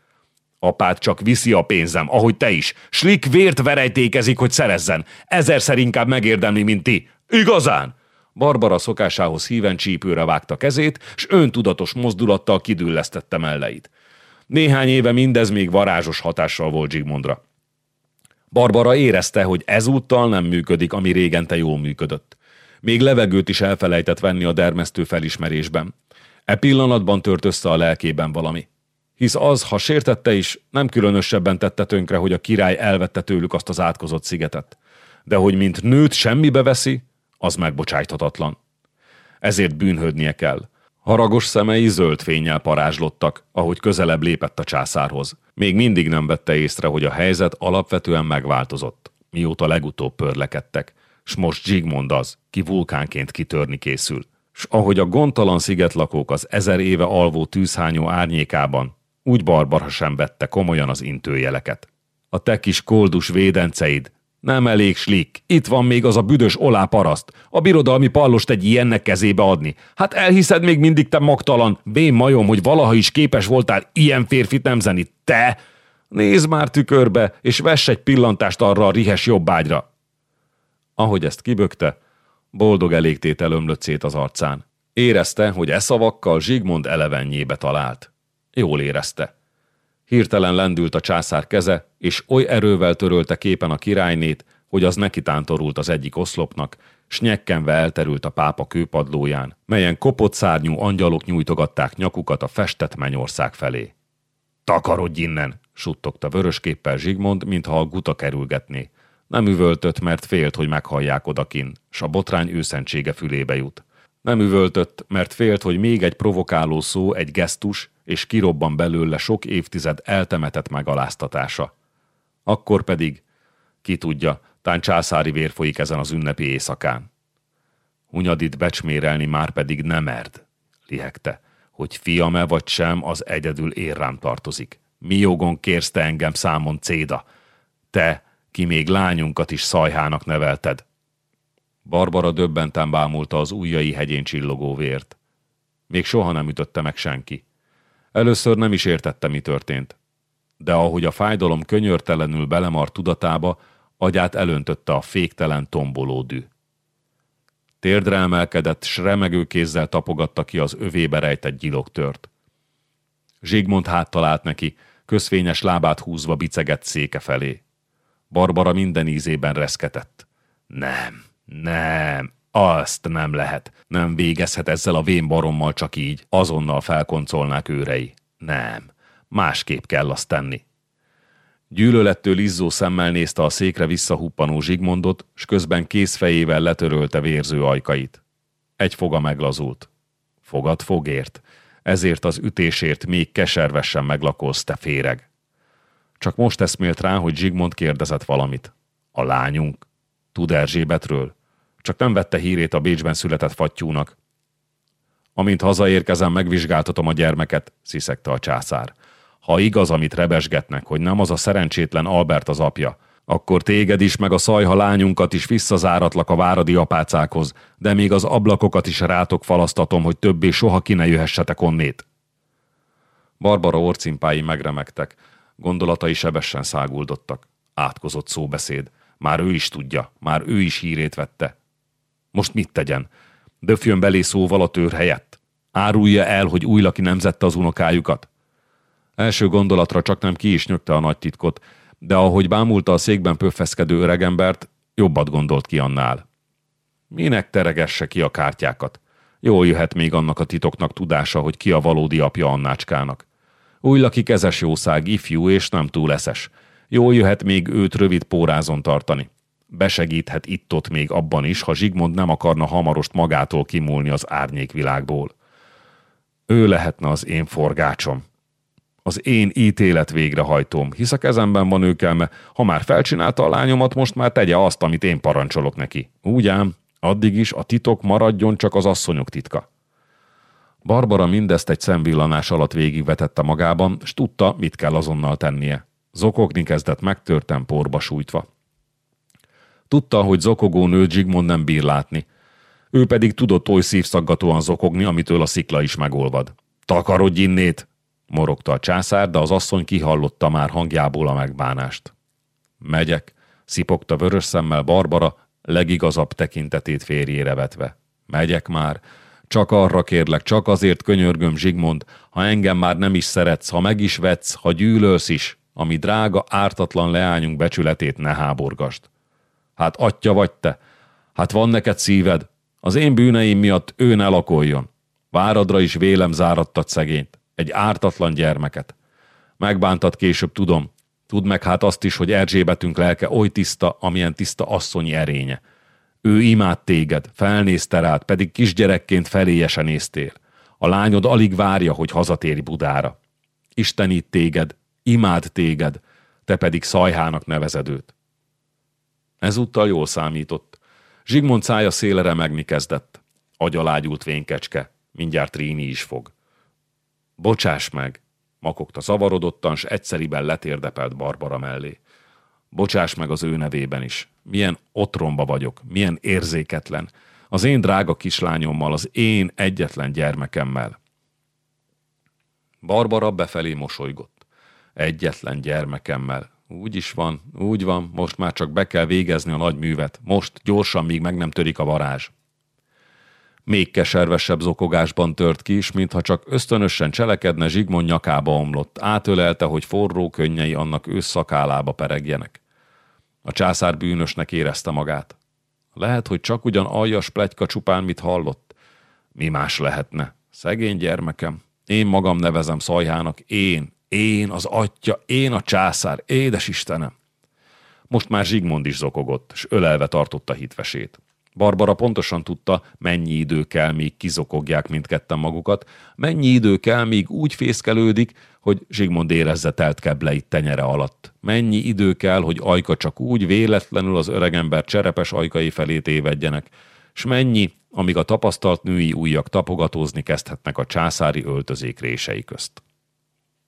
Apád csak viszi a pénzem, ahogy te is. Slik vért verejtékezik, hogy szerezzen. Ezerszer inkább megérdemli, mint ti. Igazán? Barbara szokásához híven csípőre vágta kezét, s öntudatos mozdulattal kidüllesztette melleit. Néhány éve mindez még varázsos hatással volt Zsigmondra. Barbara érezte, hogy ezúttal nem működik, ami régente jól működött. Még levegőt is elfelejtett venni a dermesztő felismerésben. E pillanatban tört össze a lelkében valami. Hisz az, ha sértette is, nem különösebben tette tönkre, hogy a király elvette tőlük azt az átkozott szigetet. De hogy mint nőt semmibe veszi, az megbocsájthatatlan. Ezért bűnhődnie kell. Haragos szemei zöld fényjel parázslottak, ahogy közelebb lépett a császárhoz. Még mindig nem vette észre, hogy a helyzet alapvetően megváltozott, mióta legutóbb pörlekedtek, s most Zsigmond az, ki vulkánként kitörni készül. S ahogy a gondtalan szigetlakók az ezer éve alvó tűzhányó árnyékában, úgy Barbara sem vette komolyan az intőjeleket. A te kis koldus védenceid nem elég slik. Itt van még az a büdös olá paraszt. A birodalmi pallost egy ilyennek kezébe adni. Hát elhiszed még mindig te magtalan, vén majom, hogy valaha is képes voltál ilyen férfit nemzeni. Te! Nézd már tükörbe, és vess egy pillantást arra a rihes jobbágyra. Ahogy ezt kibökte, boldog elégtétel ömlött szét az arcán. Érezte, hogy e szavakkal Zsigmond elevenjébe talált. Jól érezte. Hirtelen lendült a császár keze, és oly erővel törölte képen a királynét, hogy az neki tántorult az egyik oszlopnak, s nyekkenve elterült a pápa kőpadlóján, melyen kopott szárnyú angyalok nyújtogatták nyakukat a festett mennyország felé. Takarodj innen! suttogta vörösképpel Zsigmond, mintha a guta kerülgetné. Nem üvöltött, mert félt, hogy meghallják odakin, s a botrány őszentsége fülébe jut. Nem üvöltött, mert félt, hogy még egy provokáló szó, egy gesztus, és kirobban belőle sok évtized eltemetett megaláztatása. Akkor pedig, ki tudja, tán császári vér folyik ezen az ünnepi éjszakán. Hunyadit becsmérelni már pedig nem merd, lihegte, hogy fiam-e vagy sem, az egyedül ér rám tartozik. Mi jogon kérsz te engem számon céda? Te, ki még lányunkat is szajhának nevelted. Barbara döbbenten bámulta az ujjai hegyén csillogó vért. Még soha nem ütötte meg senki. Először nem is értette, mi történt. De ahogy a fájdalom könyörtelenül belemart tudatába, agyát elöntötte a féktelen tomboló dű. Térdre emelkedett, s remegő kézzel tapogatta ki az övébe rejtett gyilogtört. Zsigmond háttalált neki, közfényes lábát húzva bicegett széke felé. Barbara minden ízében reszketett. Nem, nem, azt nem lehet. Nem végezhet ezzel a vén barommal csak így. Azonnal felkoncolnák őrei. Nem, másképp kell azt tenni. Gyűlölettől izzó szemmel nézte a székre visszahuppanó Zsigmondot, s közben kézfejével letörölte vérző ajkait. Egy foga meglazult. Fogad fogért, ezért az ütésért még keservesen meglakolsz, te féreg. Csak most eszmélt rá, hogy Zsigmond kérdezett valamit. A lányunk? Tud Erzsébetről? Csak nem vette hírét a Bécsben született fattyúnak. Amint hazaérkezem, megvizsgáltatom a gyermeket, sziszegte a császár. Ha igaz, amit rebesgetnek, hogy nem az a szerencsétlen Albert az apja, akkor téged is, meg a szajha lányunkat is visszazáratlak a váradi apácákhoz, de még az ablakokat is rátok falasztatom, hogy többé soha ki ne jöhessetek onnét. Barbara orcimpái megremegtek, gondolatai sebesen száguldottak. Átkozott szóbeszéd. Már ő is tudja, már ő is hírét vette. Most mit tegyen? Döfjön belé szóval a tör helyett? Árulja el, hogy új laki nemzette az unokájukat? Első gondolatra csak nem ki is nyögte a nagy titkot, de ahogy bámulta a székben pöffeszkedő öregembert, jobbat gondolt ki annál. Minek teregesse ki a kártyákat? Jól jöhet még annak a titoknak tudása, hogy ki a valódi apja Annácskának. Új laki kezes jószág, ifjú és nem túl eszes. Jól jöhet még őt rövid pórázon tartani. Besegíthet itt-ott még abban is, ha Zsigmond nem akarna hamarost magától kimúlni az árnyékvilágból. Ő lehetne az én forgácsom az én ítélet végrehajtóm, hisz a kezemben van őkelme, ha már felcsinálta a lányomat, most már tegye azt, amit én parancsolok neki. Úgy ám, addig is a titok maradjon csak az asszonyok titka. Barbara mindezt egy szemvillanás alatt végigvetette magában, s tudta, mit kell azonnal tennie. Zokogni kezdett megtörtem porba sújtva. Tudta, hogy zokogó nőt Zsigmond nem bír látni. Ő pedig tudott oly szívszaggatóan zokogni, amitől a szikla is megolvad. Takarodj innét! morogta a császár, de az asszony kihallotta már hangjából a megbánást. Megyek, szipogta vörös szemmel Barbara, legigazabb tekintetét férjére vetve. Megyek már, csak arra kérlek, csak azért könyörgöm, Zsigmond, ha engem már nem is szeretsz, ha meg is vetsz, ha gyűlölsz is, ami drága, ártatlan leányunk becsületét ne háborgast. Hát atya vagy te, hát van neked szíved, az én bűneim miatt ő ne lakoljon. Váradra is vélem záradtat szegényt egy ártatlan gyermeket. Megbántat később, tudom. Tudd meg hát azt is, hogy Erzsébetünk lelke oly tiszta, amilyen tiszta asszonyi erénye. Ő imád téged, felnézte rád, pedig kisgyerekként feléjesen néztél. A lányod alig várja, hogy hazatérj Budára. Istenít téged, imád téged, te pedig szajhának nevezed őt. Ezúttal jól számított. Zsigmond szája szélre remegni kezdett. Agyalágyult vénkecske, mindjárt Trini is fog. Bocsáss meg! makogta zavarodottan, s egyszeriben letérdepelt Barbara mellé. Bocsáss meg az ő nevében is. Milyen otromba vagyok, milyen érzéketlen. Az én drága kislányommal, az én egyetlen gyermekemmel. Barbara befelé mosolygott. Egyetlen gyermekemmel. Úgy is van, úgy van, most már csak be kell végezni a nagy művet. Most, gyorsan, míg meg nem törik a varázs. Még keservesebb zokogásban tört ki is, mintha csak ösztönösen cselekedne, Zsigmond nyakába omlott. Átölelte, hogy forró könnyei annak ősszakálába peregjenek. A császár bűnösnek érezte magát. Lehet, hogy csak ugyan aljas plegyka csupán mit hallott. Mi más lehetne? Szegény gyermekem. Én magam nevezem Szajhának. Én, én az atya, én a császár, édes Istenem. Most már Zsigmond is zokogott, s ölelve tartotta hitvesét. Barbara pontosan tudta, mennyi idő kell, míg kizokogják mindketten magukat, mennyi idő kell, míg úgy fészkelődik, hogy Zsigmond érezze telt kebleit tenyere alatt. Mennyi idő kell, hogy Ajka csak úgy véletlenül az öregember cserepes ajkai felé tévedjenek, s mennyi, amíg a tapasztalt női ujjak tapogatózni kezdhetnek a császári öltözék rései közt.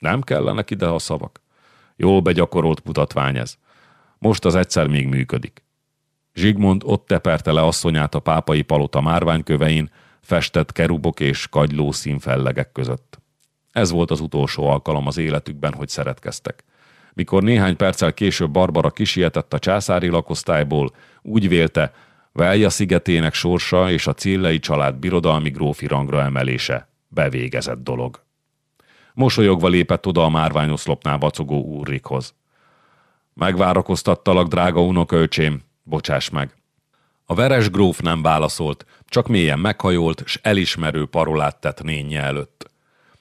Nem kellenek ide a szavak? Jól begyakorolt mutatvány ez. Most az egyszer még működik. Zsigmond ott teperte le asszonyát a pápai palota márványkövein, festett kerubok és kagyló színfellegek között. Ez volt az utolsó alkalom az életükben, hogy szeretkeztek. Mikor néhány perccel később Barbara kisietett a császári lakosztályból, úgy vélte, Velja szigetének sorsa és a Cillei család birodalmi grófi rangra emelése bevégezett dolog. Mosolyogva lépett oda a márványoszlopnál vacogó úrrikhoz. Megvárakoztattalak, drága unokaöcsém, bocsáss meg. A veres gróf nem válaszolt, csak mélyen meghajolt, s elismerő parolát tett nénye előtt.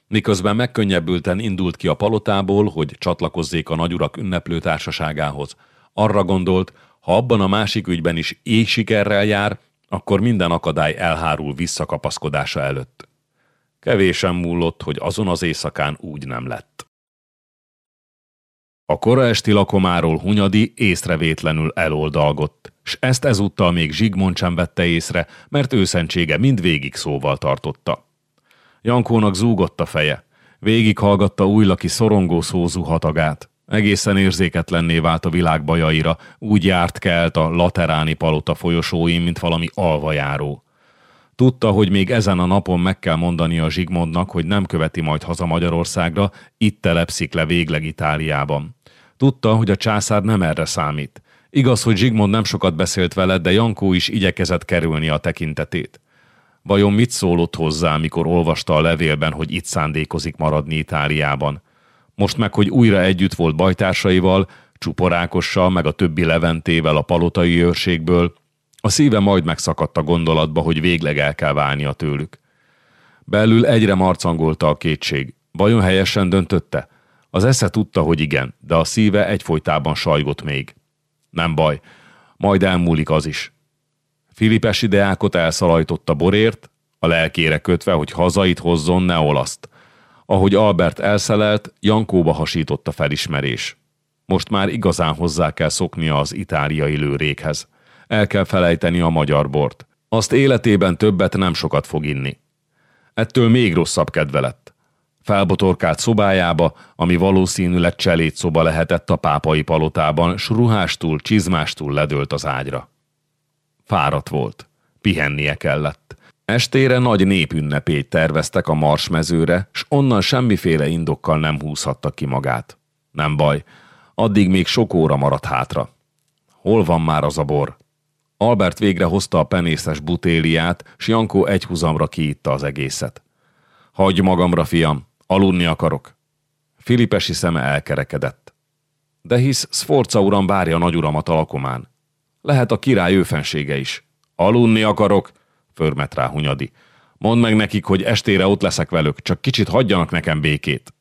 Miközben megkönnyebbülten indult ki a palotából, hogy csatlakozzék a nagyurak ünneplő társaságához. Arra gondolt, ha abban a másik ügyben is így sikerrel jár, akkor minden akadály elhárul visszakapaszkodása előtt. Kevésen múlott, hogy azon az éjszakán úgy nem lett. A kora esti lakomáról Hunyadi észrevétlenül eloldalgott, s ezt ezúttal még Zsigmond sem vette észre, mert őszentsége mindvégig szóval tartotta. Jankónak zúgott a feje. Végighallgatta újlaki szorongó szózú hatagát. Egészen érzéketlenné vált a világ bajaira, úgy járt kelt a lateráni palota folyosóin, mint valami alvajáró. Tudta, hogy még ezen a napon meg kell mondani a Zsigmondnak, hogy nem követi majd haza Magyarországra, itt telepszik le végleg Itáliában. Tudta, hogy a császár nem erre számít. Igaz, hogy Zsigmond nem sokat beszélt vele, de Jankó is igyekezett kerülni a tekintetét. Vajon mit szólott hozzá, mikor olvasta a levélben, hogy itt szándékozik maradni Itáliában? Most meg, hogy újra együtt volt bajtársaival, csuporákossal, meg a többi leventével a palotai őrségből, a szíve majd megszakadt a gondolatba, hogy végleg el kell válnia tőlük. Belül egyre marcangolta a kétség. Vajon helyesen döntötte? Az esze tudta, hogy igen, de a szíve egyfolytában sajgott még. Nem baj, majd elmúlik az is. Filipes ideákot elszalajtotta borért, a lelkére kötve, hogy hazait hozzon, ne olaszt. Ahogy Albert elszelelt, Jankóba hasított a felismerés. Most már igazán hozzá kell szoknia az itáliai lőrékhez. El kell felejteni a magyar bort. Azt életében többet nem sokat fog inni. Ettől még rosszabb kedve lett. Felbotorkált szobájába, ami valószínűleg cselét szoba lehetett a pápai palotában, s ruhástól, csizmástól ledőlt az ágyra. Fáradt volt. Pihennie kellett. Estére nagy népünnepét terveztek a marsmezőre, s onnan semmiféle indokkal nem húzhatta ki magát. Nem baj, addig még sok óra maradt hátra. Hol van már az a bor? Albert végre hozta a penészes butéliát, s Jankó egyhuzamra kiitta az egészet. Hagyj magamra, fiam, aludni akarok. Filipesi szeme elkerekedett. De hisz Sforza uram várja nagyuramat a lakomán. Lehet a király őfensége is. Aludni akarok, förmet rá Hunyadi. Mondd meg nekik, hogy estére ott leszek velük, csak kicsit hagyjanak nekem békét.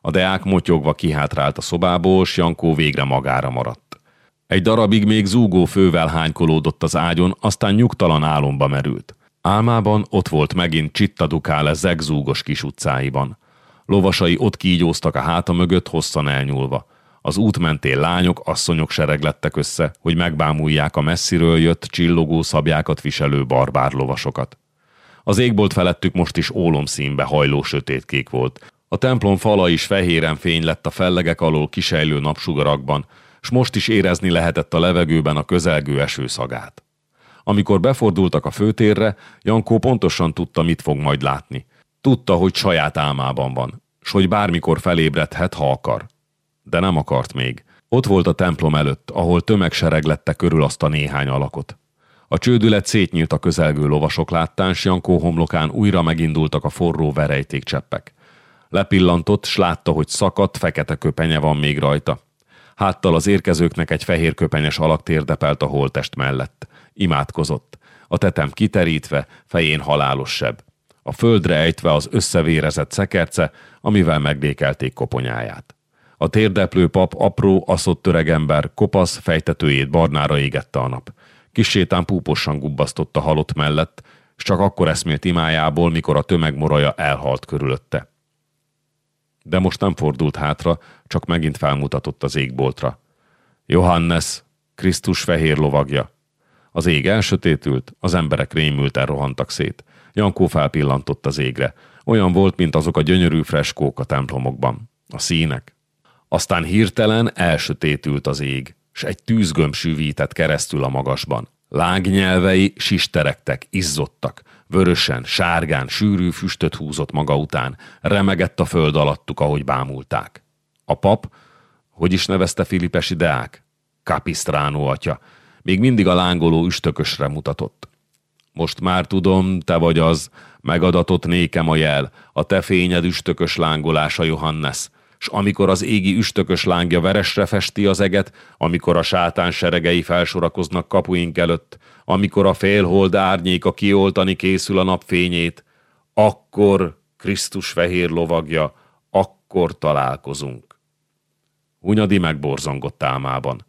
A deák motyogva kihátrált a szobából, s Jankó végre magára maradt. Egy darabig még zúgó fővel hánykolódott az ágyon, aztán nyugtalan álomba merült. Álmában ott volt megint Csitta Dukále zegzúgos kis utcáiban. Lovasai ott kígyóztak a háta mögött hosszan elnyúlva. Az út mentén lányok, asszonyok sereglettek össze, hogy megbámulják a messziről jött, csillogó szabjákat viselő barbár lovasokat. Az égbolt felettük most is ólomszínbe hajló sötétkék volt. A templom fala is fehéren fény lett a fellegek alól kisejlő napsugarakban, s most is érezni lehetett a levegőben a közelgő eső szagát. Amikor befordultak a főtérre, Jankó pontosan tudta, mit fog majd látni. Tudta, hogy saját álmában van. s hogy bármikor felébredhet, ha akar. De nem akart még. Ott volt a templom előtt, ahol tömegsereg lette körül azt a néhány alakot. A csődület szétnyílt a közelgő lovasok láttán, s Jankó homlokán újra megindultak a forró verejtékcseppek. Lepillantott, s látta, hogy szakadt, fekete köpenye van még rajta. Háttal az érkezőknek egy fehér köpenyes alak térdepelt a holtest mellett. Imádkozott. A tetem kiterítve, fején halálos seb. A földre ejtve az összevérezett szekerce, amivel megdékelték koponyáját. A térdeplő pap apró, aszott öregember, kopasz fejtetőjét barnára égette a nap. Kis sétán púposan gubbasztott a halott mellett, s csak akkor eszmélt imájából, mikor a tömeg moraja elhalt körülötte. De most nem fordult hátra, csak megint felmutatott az égboltra. Johannes, Krisztus fehér lovagja. Az ég elsötétült, az emberek rémülten rohantak szét. Jankó felpillantott az égre. Olyan volt, mint azok a gyönyörű freskók a templomokban. A színek. Aztán hirtelen elsötétült az ég s egy tűzgömb sűvített keresztül a magasban. Lágnyelvei sisterektek, izzottak, vörösen, sárgán, sűrű füstöt húzott maga után, remegett a föld alattuk, ahogy bámulták. A pap, hogy is nevezte Filipesi Deák? Capistrano atya, még mindig a lángoló üstökösre mutatott. Most már tudom, te vagy az, megadatott nékem a jel, a te fényed üstökös lángolása, Johannes, s amikor az égi üstökös lángja veresre festi az eget, amikor a sátán seregei felsorakoznak kapuink előtt, amikor a félhold árnyéka kioltani készül a napfényét, akkor Krisztus fehér lovagja, akkor találkozunk. Hunyadi megborzongott álmában.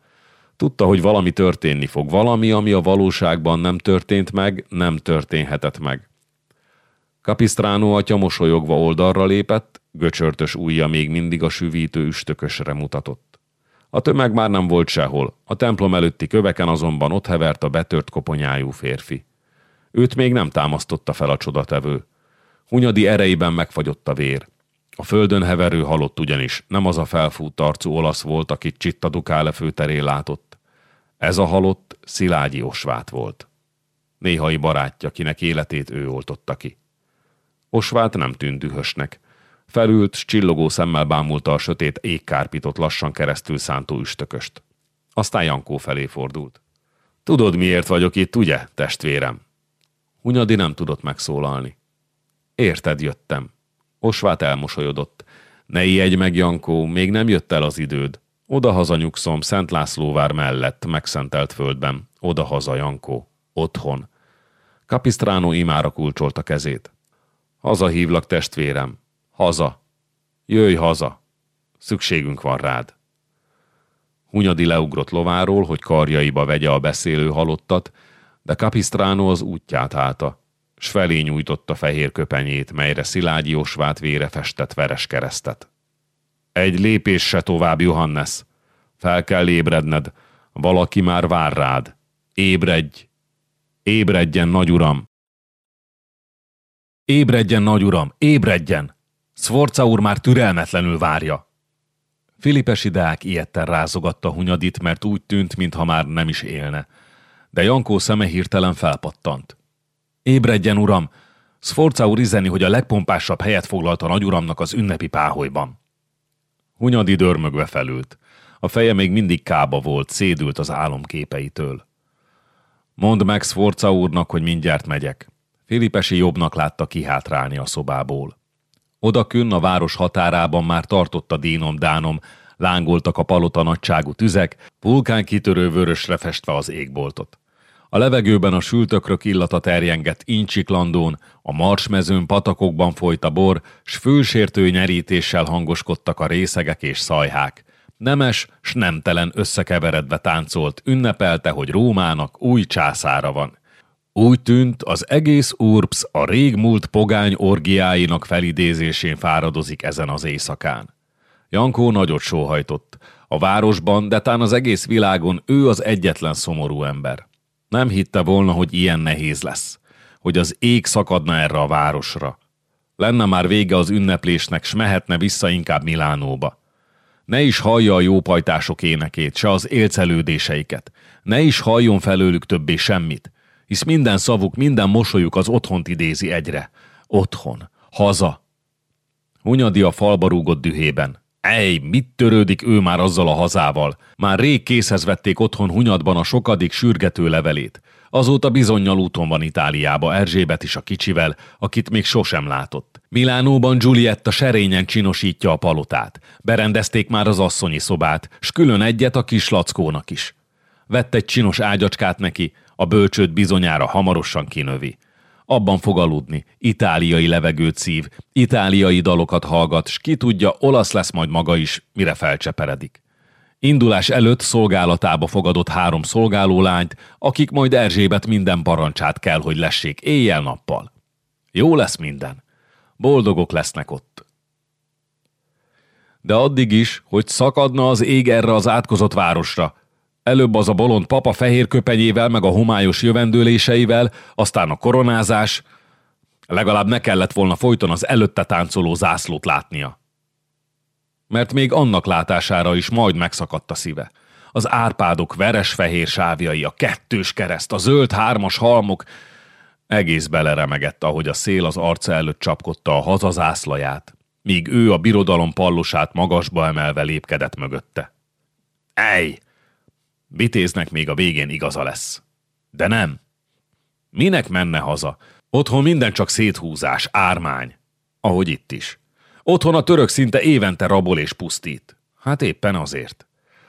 Tudta, hogy valami történni fog, valami, ami a valóságban nem történt meg, nem történhetett meg. Capistrano atya mosolyogva oldalra lépett, göcsörtös ujja még mindig a süvítő üstökösre mutatott. A tömeg már nem volt sehol, a templom előtti köveken azonban ott hevert a betört koponyájú férfi. Őt még nem támasztotta fel a csodatevő. Hunyadi erejében megfagyott a vér. A földön heverő halott ugyanis nem az a felfút arcú olasz volt, akit Csitta Dukále főterén látott. Ez a halott Szilágyi Osvát volt. Néhai barátja, kinek életét ő oltotta ki. Osvát nem tűnt dühösnek. Felült, s csillogó szemmel bámulta a sötét égkárpitot lassan keresztül szántó üstököst. Aztán Jankó felé fordult. Tudod, miért vagyok itt, ugye, testvérem? Hunyadi nem tudott megszólalni. Érted, jöttem. Osvát elmosolyodott. Ne ijedj meg, Jankó, még nem jött el az időd. Oda-haza nyugszom Szent Lászlóvár mellett, megszentelt földben. Oda-haza, Jankó. Otthon. Kapisztránó imára kulcsolta kezét. Haza hívlak, testvérem. Haza. Jöjj haza. Szükségünk van rád. Hunyadi leugrott lováról, hogy karjaiba vegye a beszélő halottat, de Capistrano az útját állta, s felé nyújtotta fehér köpenyét, melyre Szilágyi Osvát vére festett veres keresztet. Egy lépés se tovább, Johannes. Fel kell ébredned, valaki már vár rád. Ébredj! Ébredjen, nagy uram! Ébredjen, nagy uram, ébredjen! Szvorca úr már türelmetlenül várja. Filipesi Deák ilyetten rázogatta Hunyadit, mert úgy tűnt, mintha már nem is élne. De Jankó szeme hirtelen felpattant. Ébredjen, uram! Szforca úr izeni, hogy a legpompásabb helyet foglalta nagyuramnak az ünnepi páholyban. Hunyadi dörmögve felült. A feje még mindig kába volt, szédült az álomképeitől. Mondd meg Szforca úrnak, hogy mindjárt megyek. Filipesi jobbnak látta kihátrálni a szobából. Odakünn a város határában már tartott a dínom-dánom, lángoltak a palota nagyságú tüzek, vulkán kitörő vörösre festve az égboltot. A levegőben a sültökrök illata terjengett incsiklandón, a marsmezőn patakokban folyt a bor, s fősértő nyerítéssel hangoskodtak a részegek és szajhák. Nemes, s nemtelen összekeveredve táncolt, ünnepelte, hogy Rómának új császára van. Úgy tűnt, az egész Urbs a régmúlt pogány orgiáinak felidézésén fáradozik ezen az éjszakán. Jankó nagyot sóhajtott. A városban, de tán az egész világon ő az egyetlen szomorú ember. Nem hitte volna, hogy ilyen nehéz lesz. Hogy az ég szakadna erre a városra. Lenne már vége az ünneplésnek, s mehetne vissza inkább Milánóba. Ne is hallja a jópajtások énekét, se az élcelődéseiket. Ne is halljon felőlük többé semmit hisz minden szavuk, minden mosolyuk az otthont idézi egyre. Otthon, haza. Hunyadi a falba rúgott dühében. Ej, mit törődik ő már azzal a hazával? Már rég készhez vették otthon Hunyadban a sokadik sürgető levelét. Azóta bizonyal úton van Itáliába Erzsébet is a kicsivel, akit még sosem látott. Milánóban Giulietta serényen csinosítja a palotát. Berendezték már az asszonyi szobát, s külön egyet a kis lackónak is. Vett egy csinos ágyacskát neki, a bölcsőt bizonyára hamarosan kinövi. Abban fog aludni, itáliai levegőt szív, itáliai dalokat hallgat, s ki tudja, olasz lesz majd maga is, mire felcseperedik. Indulás előtt szolgálatába fogadott három szolgálólányt, akik majd Erzsébet minden parancsát kell, hogy lessék éjjel-nappal. Jó lesz minden. Boldogok lesznek ott. De addig is, hogy szakadna az ég erre az átkozott városra, Előbb az a bolond papa fehér köpenyével, meg a homályos jövendőléseivel, aztán a koronázás. Legalább ne kellett volna folyton az előtte táncoló zászlót látnia. Mert még annak látására is majd megszakadt a szíve. Az árpádok veres-fehér sávjai, a kettős kereszt, a zöld hármas halmok, egész beleremegett, ahogy a szél az arca előtt csapkodta a hazazászlaját, míg ő a birodalom pallosát magasba emelve lépkedett mögötte. Ej! Vitéznek még a végén igaza lesz. De nem. Minek menne haza? Otthon minden csak széthúzás, ármány. Ahogy itt is. Otthon a török szinte évente rabol és pusztít. Hát éppen azért.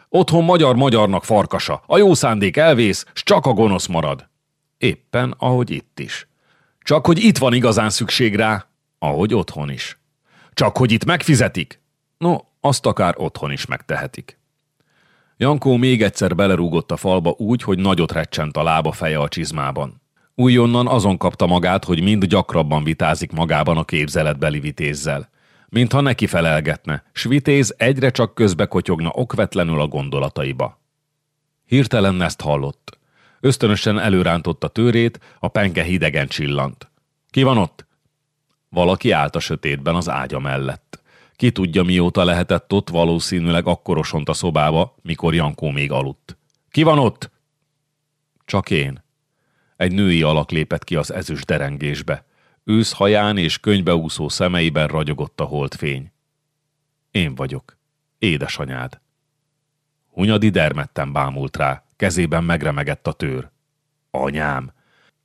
Otthon magyar-magyarnak farkasa, a jó szándék elvész, s csak a gonosz marad. Éppen ahogy itt is. Csak hogy itt van igazán szükség rá, ahogy otthon is. Csak hogy itt megfizetik. No, azt akár otthon is megtehetik. Jankó még egyszer belerúgott a falba úgy, hogy nagyot recsent a lába feje a csizmában. Újonnan azon kapta magát, hogy mind gyakrabban vitázik magában a képzeletbeli vitézzel. Mintha neki felelgetne, s vitéz egyre csak közbe kotyogna okvetlenül a gondolataiba. Hirtelen ezt hallott. Ösztönösen előrántotta tőrét, a penke hidegen csillant. Ki van ott? Valaki állt a sötétben az ágya mellett. Ki tudja, mióta lehetett ott, valószínűleg akkor osont a szobába, mikor Jankó még aludt. Ki van ott? Csak én. Egy női alak lépett ki az ezüst derengésbe. Ősz haján és könybeúszó szemeiben ragyogott a holdfény. Én vagyok. Édesanyád. Hunyadi dermedten bámult rá, kezében megremegett a tőr. Anyám!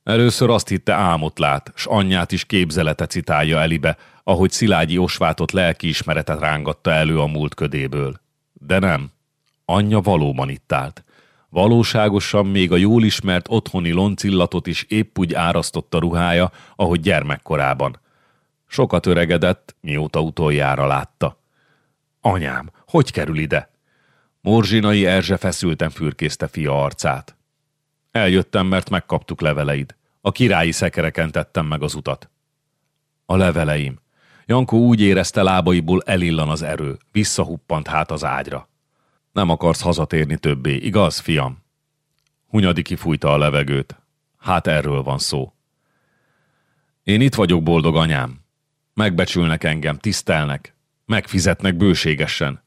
Először azt hitte álmot lát, s anyját is képzelete citálja elibe, ahogy Szilágyi osvátott lelkiismeretet rángatta elő a múlt ködéből. De nem. Anyja valóban itt állt. Valóságosan még a jól ismert otthoni loncillatot is épp úgy árasztotta ruhája, ahogy gyermekkorában. Sokat öregedett, mióta utoljára látta. Anyám, hogy kerül ide? Morzsinai Erzse feszülten fürkészte fia arcát. Eljöttem, mert megkaptuk leveleid. A királyi szekereken tettem meg az utat. A leveleim. Jankó úgy érezte lábaiból elillan az erő, visszahuppant hát az ágyra. Nem akarsz hazatérni többé, igaz, fiam? Hunyadi kifújta a levegőt. Hát erről van szó. Én itt vagyok, boldog anyám. Megbecsülnek engem, tisztelnek. Megfizetnek bőségesen.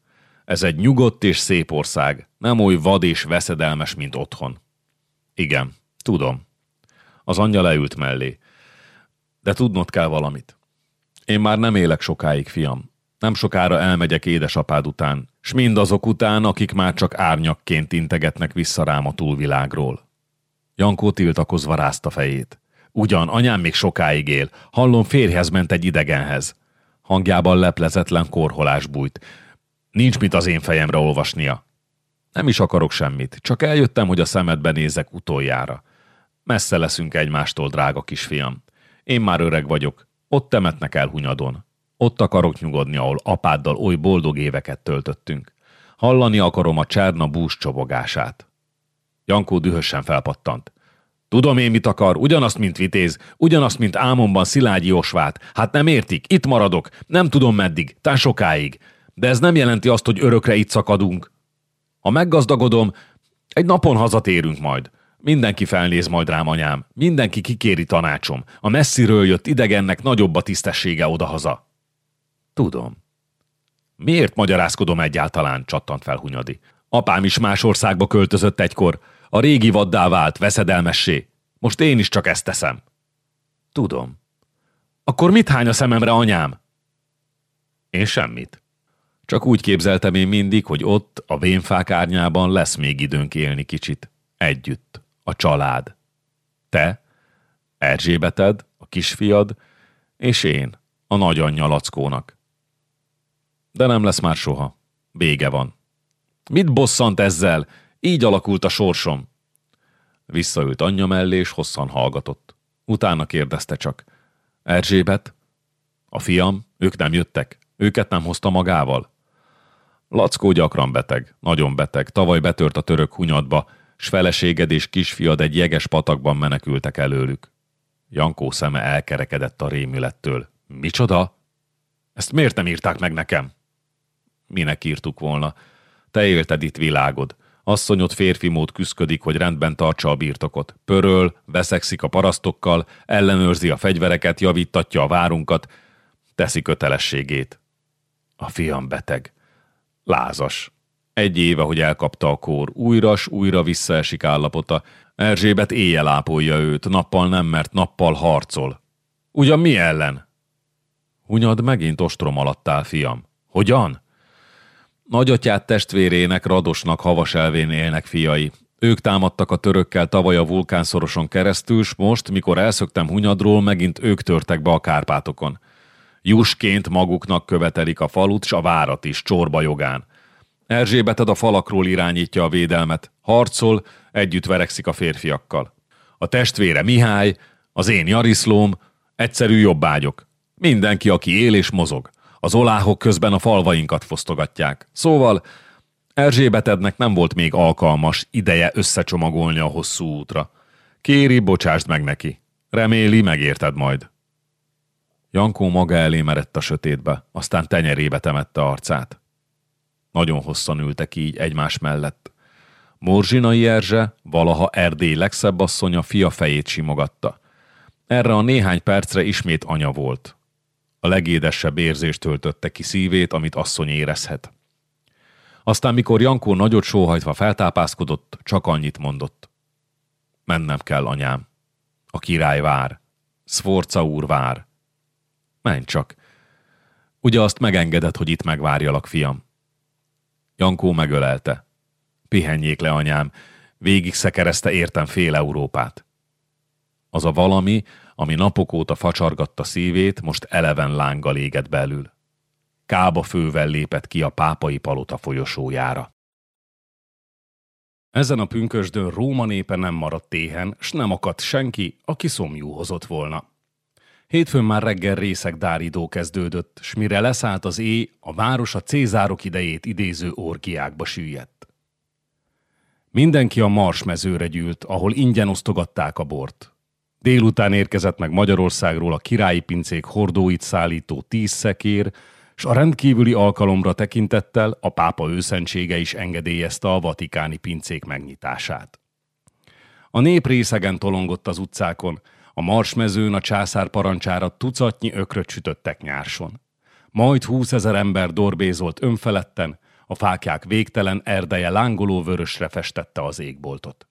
Ez egy nyugodt és szép ország, nem oly vad és veszedelmes, mint otthon. Igen, tudom. Az anyja leült mellé. De tudnod kell valamit. Én már nem élek sokáig, fiam. Nem sokára elmegyek édesapád után, s mindazok után, akik már csak árnyakként integetnek vissza rám a túlvilágról. Jankó tiltakozva rázta fejét. Ugyan, anyám még sokáig él. Hallom, férjhez ment egy idegenhez. Hangjában leplezetlen korholás bújt. Nincs mit az én fejemre olvasnia. Nem is akarok semmit, csak eljöttem, hogy a szemedbe nézek utoljára. Messze leszünk egymástól, drága kisfiam. Én már öreg vagyok, ott temetnek el Hunyadon. Ott akarok nyugodni, ahol apáddal oly boldog éveket töltöttünk. Hallani akarom a csárna bús csobogását. Jankó dühösen felpattant. Tudom én, mit akar, ugyanazt, mint vitéz, ugyanazt, mint álmomban Szilágyi Osvát. Hát nem értik, itt maradok, nem tudom meddig, tán sokáig. De ez nem jelenti azt, hogy örökre itt szakadunk. Ha meggazdagodom, egy napon hazatérünk majd. Mindenki felnéz majd rám, anyám. Mindenki kikéri tanácsom. A messziről jött idegennek nagyobb a tisztessége odahaza. Tudom. Miért magyarázkodom egyáltalán, csattant fel Hunyadi. Apám is más országba költözött egykor. A régi vaddá vált, veszedelmessé. Most én is csak ezt teszem. Tudom. Akkor mit hány a szememre, anyám? Én semmit. Csak úgy képzeltem én mindig, hogy ott, a vénfák árnyában lesz még időnk élni kicsit. Együtt. A család. Te, Erzsébeted, a kisfiad, és én, a nagyanyja Lackónak. De nem lesz már soha. Vége van. Mit bosszant ezzel? Így alakult a sorsom. Visszaült anyja mellé, és hosszan hallgatott. Utána kérdezte csak. Erzsébet? A fiam? Ők nem jöttek? Őket nem hozta magával? Lackó gyakran beteg, nagyon beteg. Tavaly betört a török hunyadba, s feleséged és kisfiad egy jeges patakban menekültek előlük. Jankó szeme elkerekedett a rémülettől. Micsoda? Ezt miért nem írták meg nekem? Minek írtuk volna? Te élted itt világod. Asszonyod férfi mód küszködik, hogy rendben tartsa a birtokot. Pöröl, veszekszik a parasztokkal, ellenőrzi a fegyvereket, javítatja a várunkat, teszi kötelességét. A fiam beteg. Lázas. Egy éve, hogy elkapta a kór, újra s újra visszaesik állapota. Erzsébet éjjel ápolja őt, nappal nem, mert nappal harcol. Ugyan mi ellen? Hunyad megint ostrom alatt áll, fiam. Hogyan? Nagyatyát testvérének, Radosnak havas elvén élnek fiai. Ők támadtak a törökkel tavaly a vulkánszoroson keresztül, s most, mikor elszöktem Hunyadról, megint ők törtek be a Kárpátokon. Jusként maguknak követelik a falut, s a várat is, csorba jogán. Erzsébeted a falakról irányítja a védelmet, harcol, együtt verekszik a férfiakkal. A testvére Mihály, az én Jariszlóm, egyszerű jobbágyok. Mindenki, aki él és mozog. Az oláhok közben a falvainkat fosztogatják. Szóval Erzsébetednek nem volt még alkalmas ideje összecsomagolni a hosszú útra. Kéri, bocsásd meg neki. Reméli, megérted majd. Jankó maga elé merett a sötétbe, aztán tenyerébe temette arcát. Nagyon hosszan ültek így egymás mellett. Morzsinai Erzse, valaha Erdély legszebb asszonya fia fejét simogatta. Erre a néhány percre ismét anya volt. A legédesebb érzést töltötte ki szívét, amit asszony érezhet. Aztán, mikor Jankó nagyot sóhajtva feltápászkodott, csak annyit mondott. Mennem kell, anyám. A király vár. Szforca úr vár. Menj csak. Ugye azt megengedett, hogy itt megvárjalak, fiam? Jankó megölelte. Pihenjék le, anyám. Végig szekerezte értem fél Európát. Az a valami, ami napok óta facsargatta szívét, most eleven lánggal égett belül. Kába fővel lépett ki a pápai palota folyosójára. Ezen a pünkösdön Róma népe nem maradt éhen, s nem akadt senki, aki szomjú hozott volna. Hétfőn már reggel részek dáridó kezdődött, s mire leszállt az éj, a város a Cézárok idejét idéző orgiákba süllyedt. Mindenki a marsmezőre gyűlt, ahol ingyen osztogatták a bort. Délután érkezett meg Magyarországról a királyi pincék hordóit szállító tíz szekér, s a rendkívüli alkalomra tekintettel a pápa őszentsége is engedélyezte a vatikáni pincék megnyitását. A nép részegen tolongott az utcákon, a marsmezőn a császár parancsára tucatnyi ökröt sütöttek nyárson. Majd húszezer ember dorbézolt önfeletten, a fákják végtelen erdeje lángoló vörösre festette az égboltot.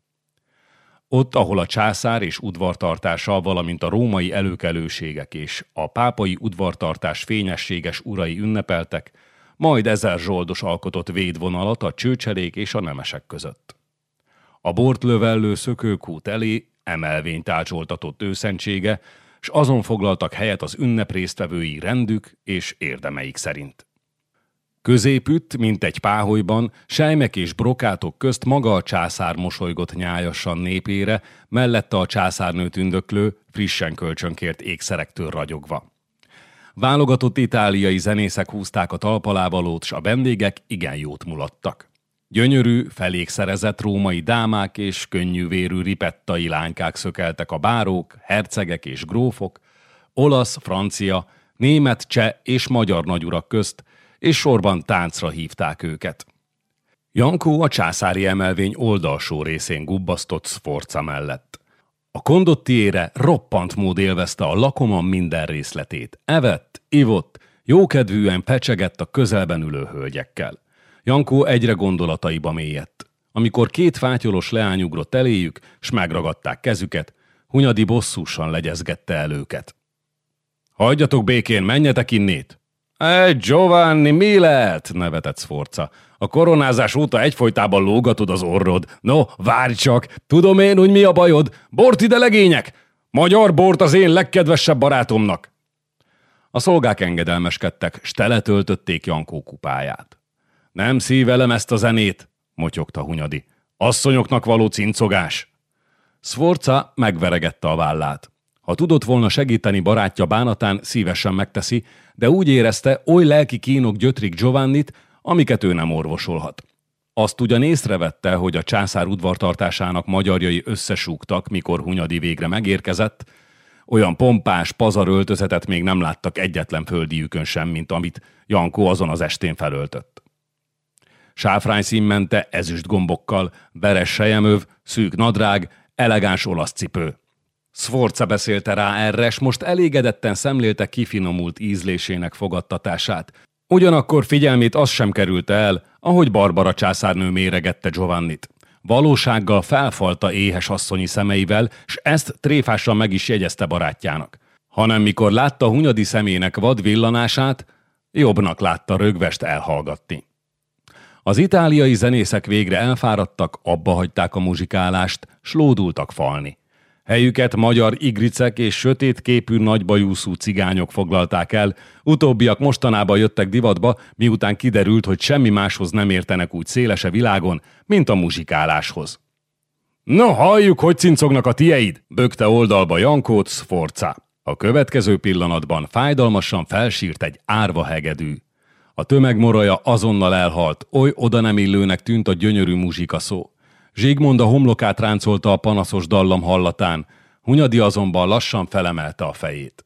Ott, ahol a császár és udvartartása, valamint a római előkelőségek és a pápai udvartartás fényességes urai ünnepeltek, majd ezer zsoldos alkotott védvonalat a csőcselék és a nemesek között. A bort lövellő szökőkút elé emelvényt ácsoltatott őszentsége, s azon foglaltak helyet az ünnep résztvevői rendük és érdemeik szerint. Középütt, mint egy páholyban, sejmek és brokátok közt maga a császár mosolygott nyájasan népére, mellette a császárnő tündöklő, frissen kölcsönkért ékszerektől ragyogva. Válogatott itáliai zenészek húzták a talpalávalót, s a vendégek igen jót mulattak. Gyönyörű, felékszerezett római dámák és könnyűvérű ripettai lánykák szökeltek a bárók, hercegek és grófok, olasz, francia, német, cseh és magyar nagyurak közt, és sorban táncra hívták őket. Jankó a császári emelvény oldalsó részén gubbasztott Sforca mellett. A kondottiére roppant mód élvezte a lakomon minden részletét. Evett, ivott, jókedvűen pecsegett a közelben ülő hölgyekkel. Jankó egyre gondolataiba mélyedt. Amikor két fátyolos leány ugrott eléjük, s megragadták kezüket, Hunyadi bosszúsan legyezgette el őket. Hagyjatok békén, menjetek innét! Egy Giovanni, mi lehet? nevetett Sforza. A koronázás óta egyfolytában lógatod az orrod. No, várj csak, tudom én, hogy mi a bajod. Bort ide legények! Magyar bort az én legkedvesebb barátomnak! A szolgák engedelmeskedtek, s teletöltötték Jankó kupáját. Nem szívelem ezt a zenét, motyogta Hunyadi. Asszonyoknak való cincogás. Sforca megveregette a vállát. Ha tudott volna segíteni barátja bánatán, szívesen megteszi, de úgy érezte, oly lelki kínok gyötrik Giovannit, amiket ő nem orvosolhat. Azt ugyan észrevette, hogy a császár udvartartásának magyarjai összesúgtak, mikor Hunyadi végre megérkezett, olyan pompás, pazar öltözetet még nem láttak egyetlen földiükön sem, mint amit Jankó azon az estén felöltött. Sáfrány színmente ezüst gombokkal, veres sejemöv, szűk nadrág, elegáns olasz cipő. Sforza beszélte rá erre, s most elégedetten szemlélte kifinomult ízlésének fogadtatását. Ugyanakkor figyelmét az sem került el, ahogy Barbara császárnő méregette Giovannit. Valósággal felfalta éhes asszonyi szemeivel, s ezt tréfásan meg is jegyezte barátjának. Hanem mikor látta Hunyadi szemének vad villanását, jobbnak látta rögvest elhallgatni. Az itáliai zenészek végre elfáradtak, abba hagyták a muzsikálást, slódultak falni. Helyüket magyar igricek és sötét képű nagybajúszú cigányok foglalták el, utóbbiak mostanában jöttek divatba, miután kiderült, hogy semmi máshoz nem értenek úgy szélese világon, mint a muzsikáláshoz. No, halljuk, hogy cincognak a tieid, bökte oldalba Jankót Sforca. A következő pillanatban fájdalmasan felsírt egy árva hegedű. A tömeg moraja azonnal elhalt, oly oda nem illőnek tűnt a gyönyörű muzsika szó. Zsigmond a homlokát ráncolta a panaszos dallam hallatán, Hunyadi azonban lassan felemelte a fejét.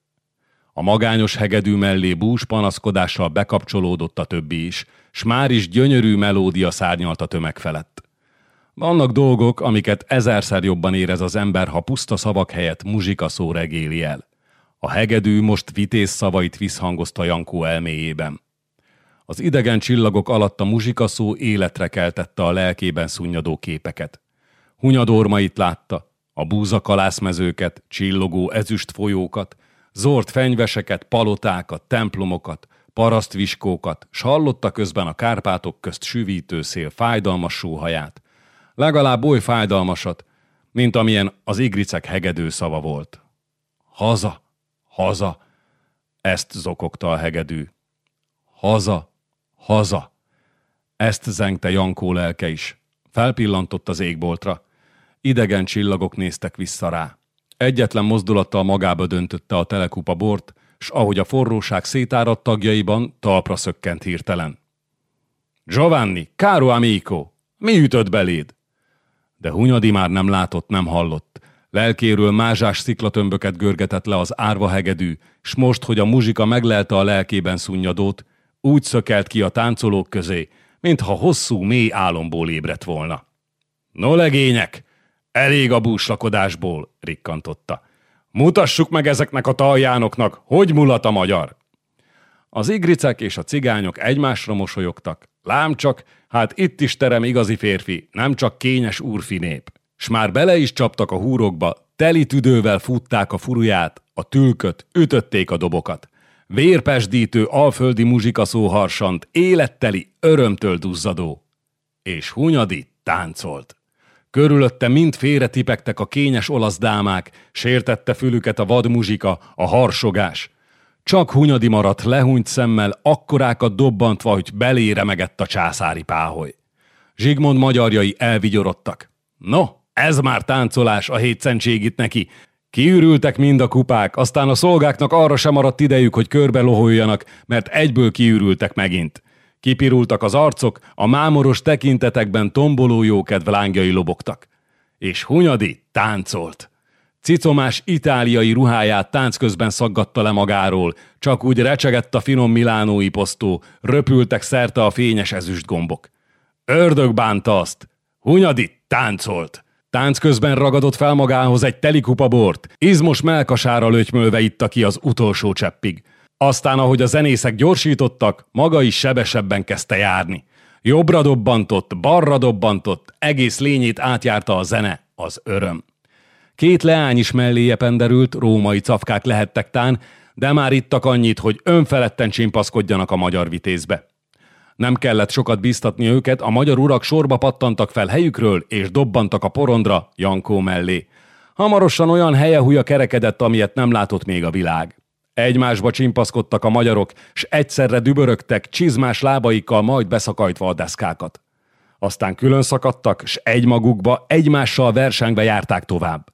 A magányos hegedű mellé bús panaszkodással bekapcsolódott a többi is, s már is gyönyörű melódia szárnyalt a tömeg felett. Vannak dolgok, amiket ezerszer jobban érez az ember, ha puszta szavak helyett muzsika szó regéli el. A hegedű most vitéz szavait visszhangozta Jankó elméjében. Az idegen csillagok alatt a muzsikaszó életre keltette a lelkében szunnyadó képeket. Hunyadormait látta, a búzakalászmezőket, csillogó ezüst folyókat, zord fenyveseket, palotákat, templomokat, parasztviskókat, s hallotta közben a Kárpátok közt süvítő szél fájdalmas sóhaját. Legalább oly fájdalmasat, mint amilyen az igricek hegedő szava volt. Haza, haza, ezt zokogta a hegedű. Haza, Haza! Ezt zengte Jankó lelke is. Felpillantott az égboltra. Idegen csillagok néztek vissza rá. Egyetlen mozdulattal magába döntötte a telekupa bort, s ahogy a forróság szétáradt tagjaiban, talpra szökkent hirtelen. Giovanni, caro amico, mi ütött beléd? De Hunyadi már nem látott, nem hallott. Lelkéről mázsás sziklatömböket görgetett le az árva hegedű, s most, hogy a muzsika meglelte a lelkében szunnyadót, úgy szökelt ki a táncolók közé, mintha hosszú, mély álomból ébredt volna. No legények, elég a búslakodásból, rikkantotta. Mutassuk meg ezeknek a taljánoknak, hogy mulat a magyar. Az igricek és a cigányok egymásra mosolyogtak. Lám csak, hát itt is terem igazi férfi, nem csak kényes úrfi nép. S már bele is csaptak a húrokba, teli tüdővel futták a furuját, a tülköt, ütötték a dobokat. Vérpesdítő alföldi muzsikaszó harsant, életteli, örömtől duzzadó. És Hunyadi táncolt. Körülötte mind félretipegtek a kényes olasz dámák, sértette fülüket a vad muzsika, a harsogás. Csak Hunyadi maradt lehúnyt szemmel, akkorákat dobbantva, hogy belé remegett a császári páholy. Zsigmond magyarjai elvigyorodtak. No, ez már táncolás a hétszentségit neki, Kiürültek mind a kupák, aztán a szolgáknak arra sem maradt idejük, hogy körbe loholjanak, mert egyből kiürültek megint. Kipirultak az arcok, a mámoros tekintetekben tomboló jókedv lángjai lobogtak. És Hunyadi táncolt. Cicomás itáliai ruháját tánc közben szaggatta le magáról, csak úgy recsegett a finom milánói posztó, röpültek szerte a fényes ezüst gombok. Ördög bánta azt. Hunyadi táncolt. Tánc közben ragadott fel magához egy telikupa bort, izmos melkasára lötymölve itta ki az utolsó cseppig. Aztán, ahogy a zenészek gyorsítottak, maga is sebesebben kezdte járni. Jobbra dobbantott, balra dobbantott, egész lényét átjárta a zene, az öröm. Két leány is melléje penderült, római cafkák lehettek tán, de már ittak annyit, hogy önfeledten csimpaszkodjanak a magyar vitézbe. Nem kellett sokat bíztatni őket, a magyar urak sorba pattantak fel helyükről, és dobbantak a porondra Jankó mellé. Hamarosan olyan helye kerekedett, amilyet nem látott még a világ. Egymásba csimpaszkodtak a magyarok, s egyszerre dübörögtek, csizmás lábaikkal majd beszakajtva a deszkákat. Aztán külön szakadtak, s egymagukba, egymással versengve járták tovább.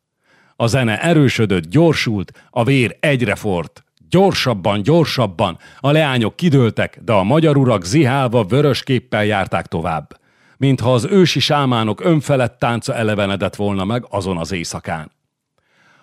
A zene erősödött, gyorsult, a vér egyre fort. Gyorsabban, gyorsabban, a leányok kidőltek, de a magyar urak zihálva vörös képpel járták tovább. Mintha az ősi sámánok önfelett tánca elevenedett volna meg azon az éjszakán.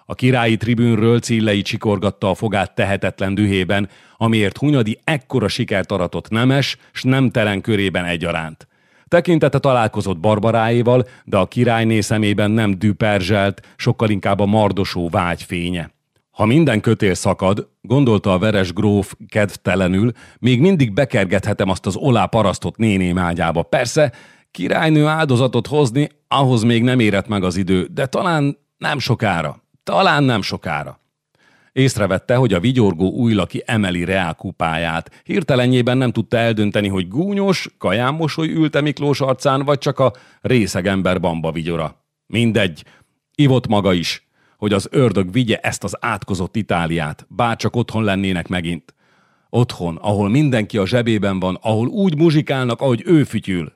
A királyi tribűnről Cillei csikorgatta a fogát tehetetlen dühében, amiért Hunyadi ekkora sikert aratott nemes, s nemtelen körében egyaránt. Tekintete találkozott Barbaráéval, de a királyné szemében nem düperzselt, sokkal inkább a mardosó vágy fénye. Ha minden kötél szakad, gondolta a veres gróf kedvtelenül, még mindig bekergethetem azt az olá parasztot néném ágyába. Persze, királynő áldozatot hozni, ahhoz még nem érett meg az idő, de talán nem sokára. Talán nem sokára. Észrevette, hogy a vigyorgó újlaki emeli Reál kupáját. Hirtelenjében nem tudta eldönteni, hogy gúnyos, kajámosoly ülte Miklós arcán, vagy csak a részeg ember bamba vigyora. Mindegy. Ivott maga is, hogy az ördög vigye ezt az átkozott Itáliát, bárcsak otthon lennének megint. Otthon, ahol mindenki a zsebében van, ahol úgy muzsikálnak, ahogy ő fütyül.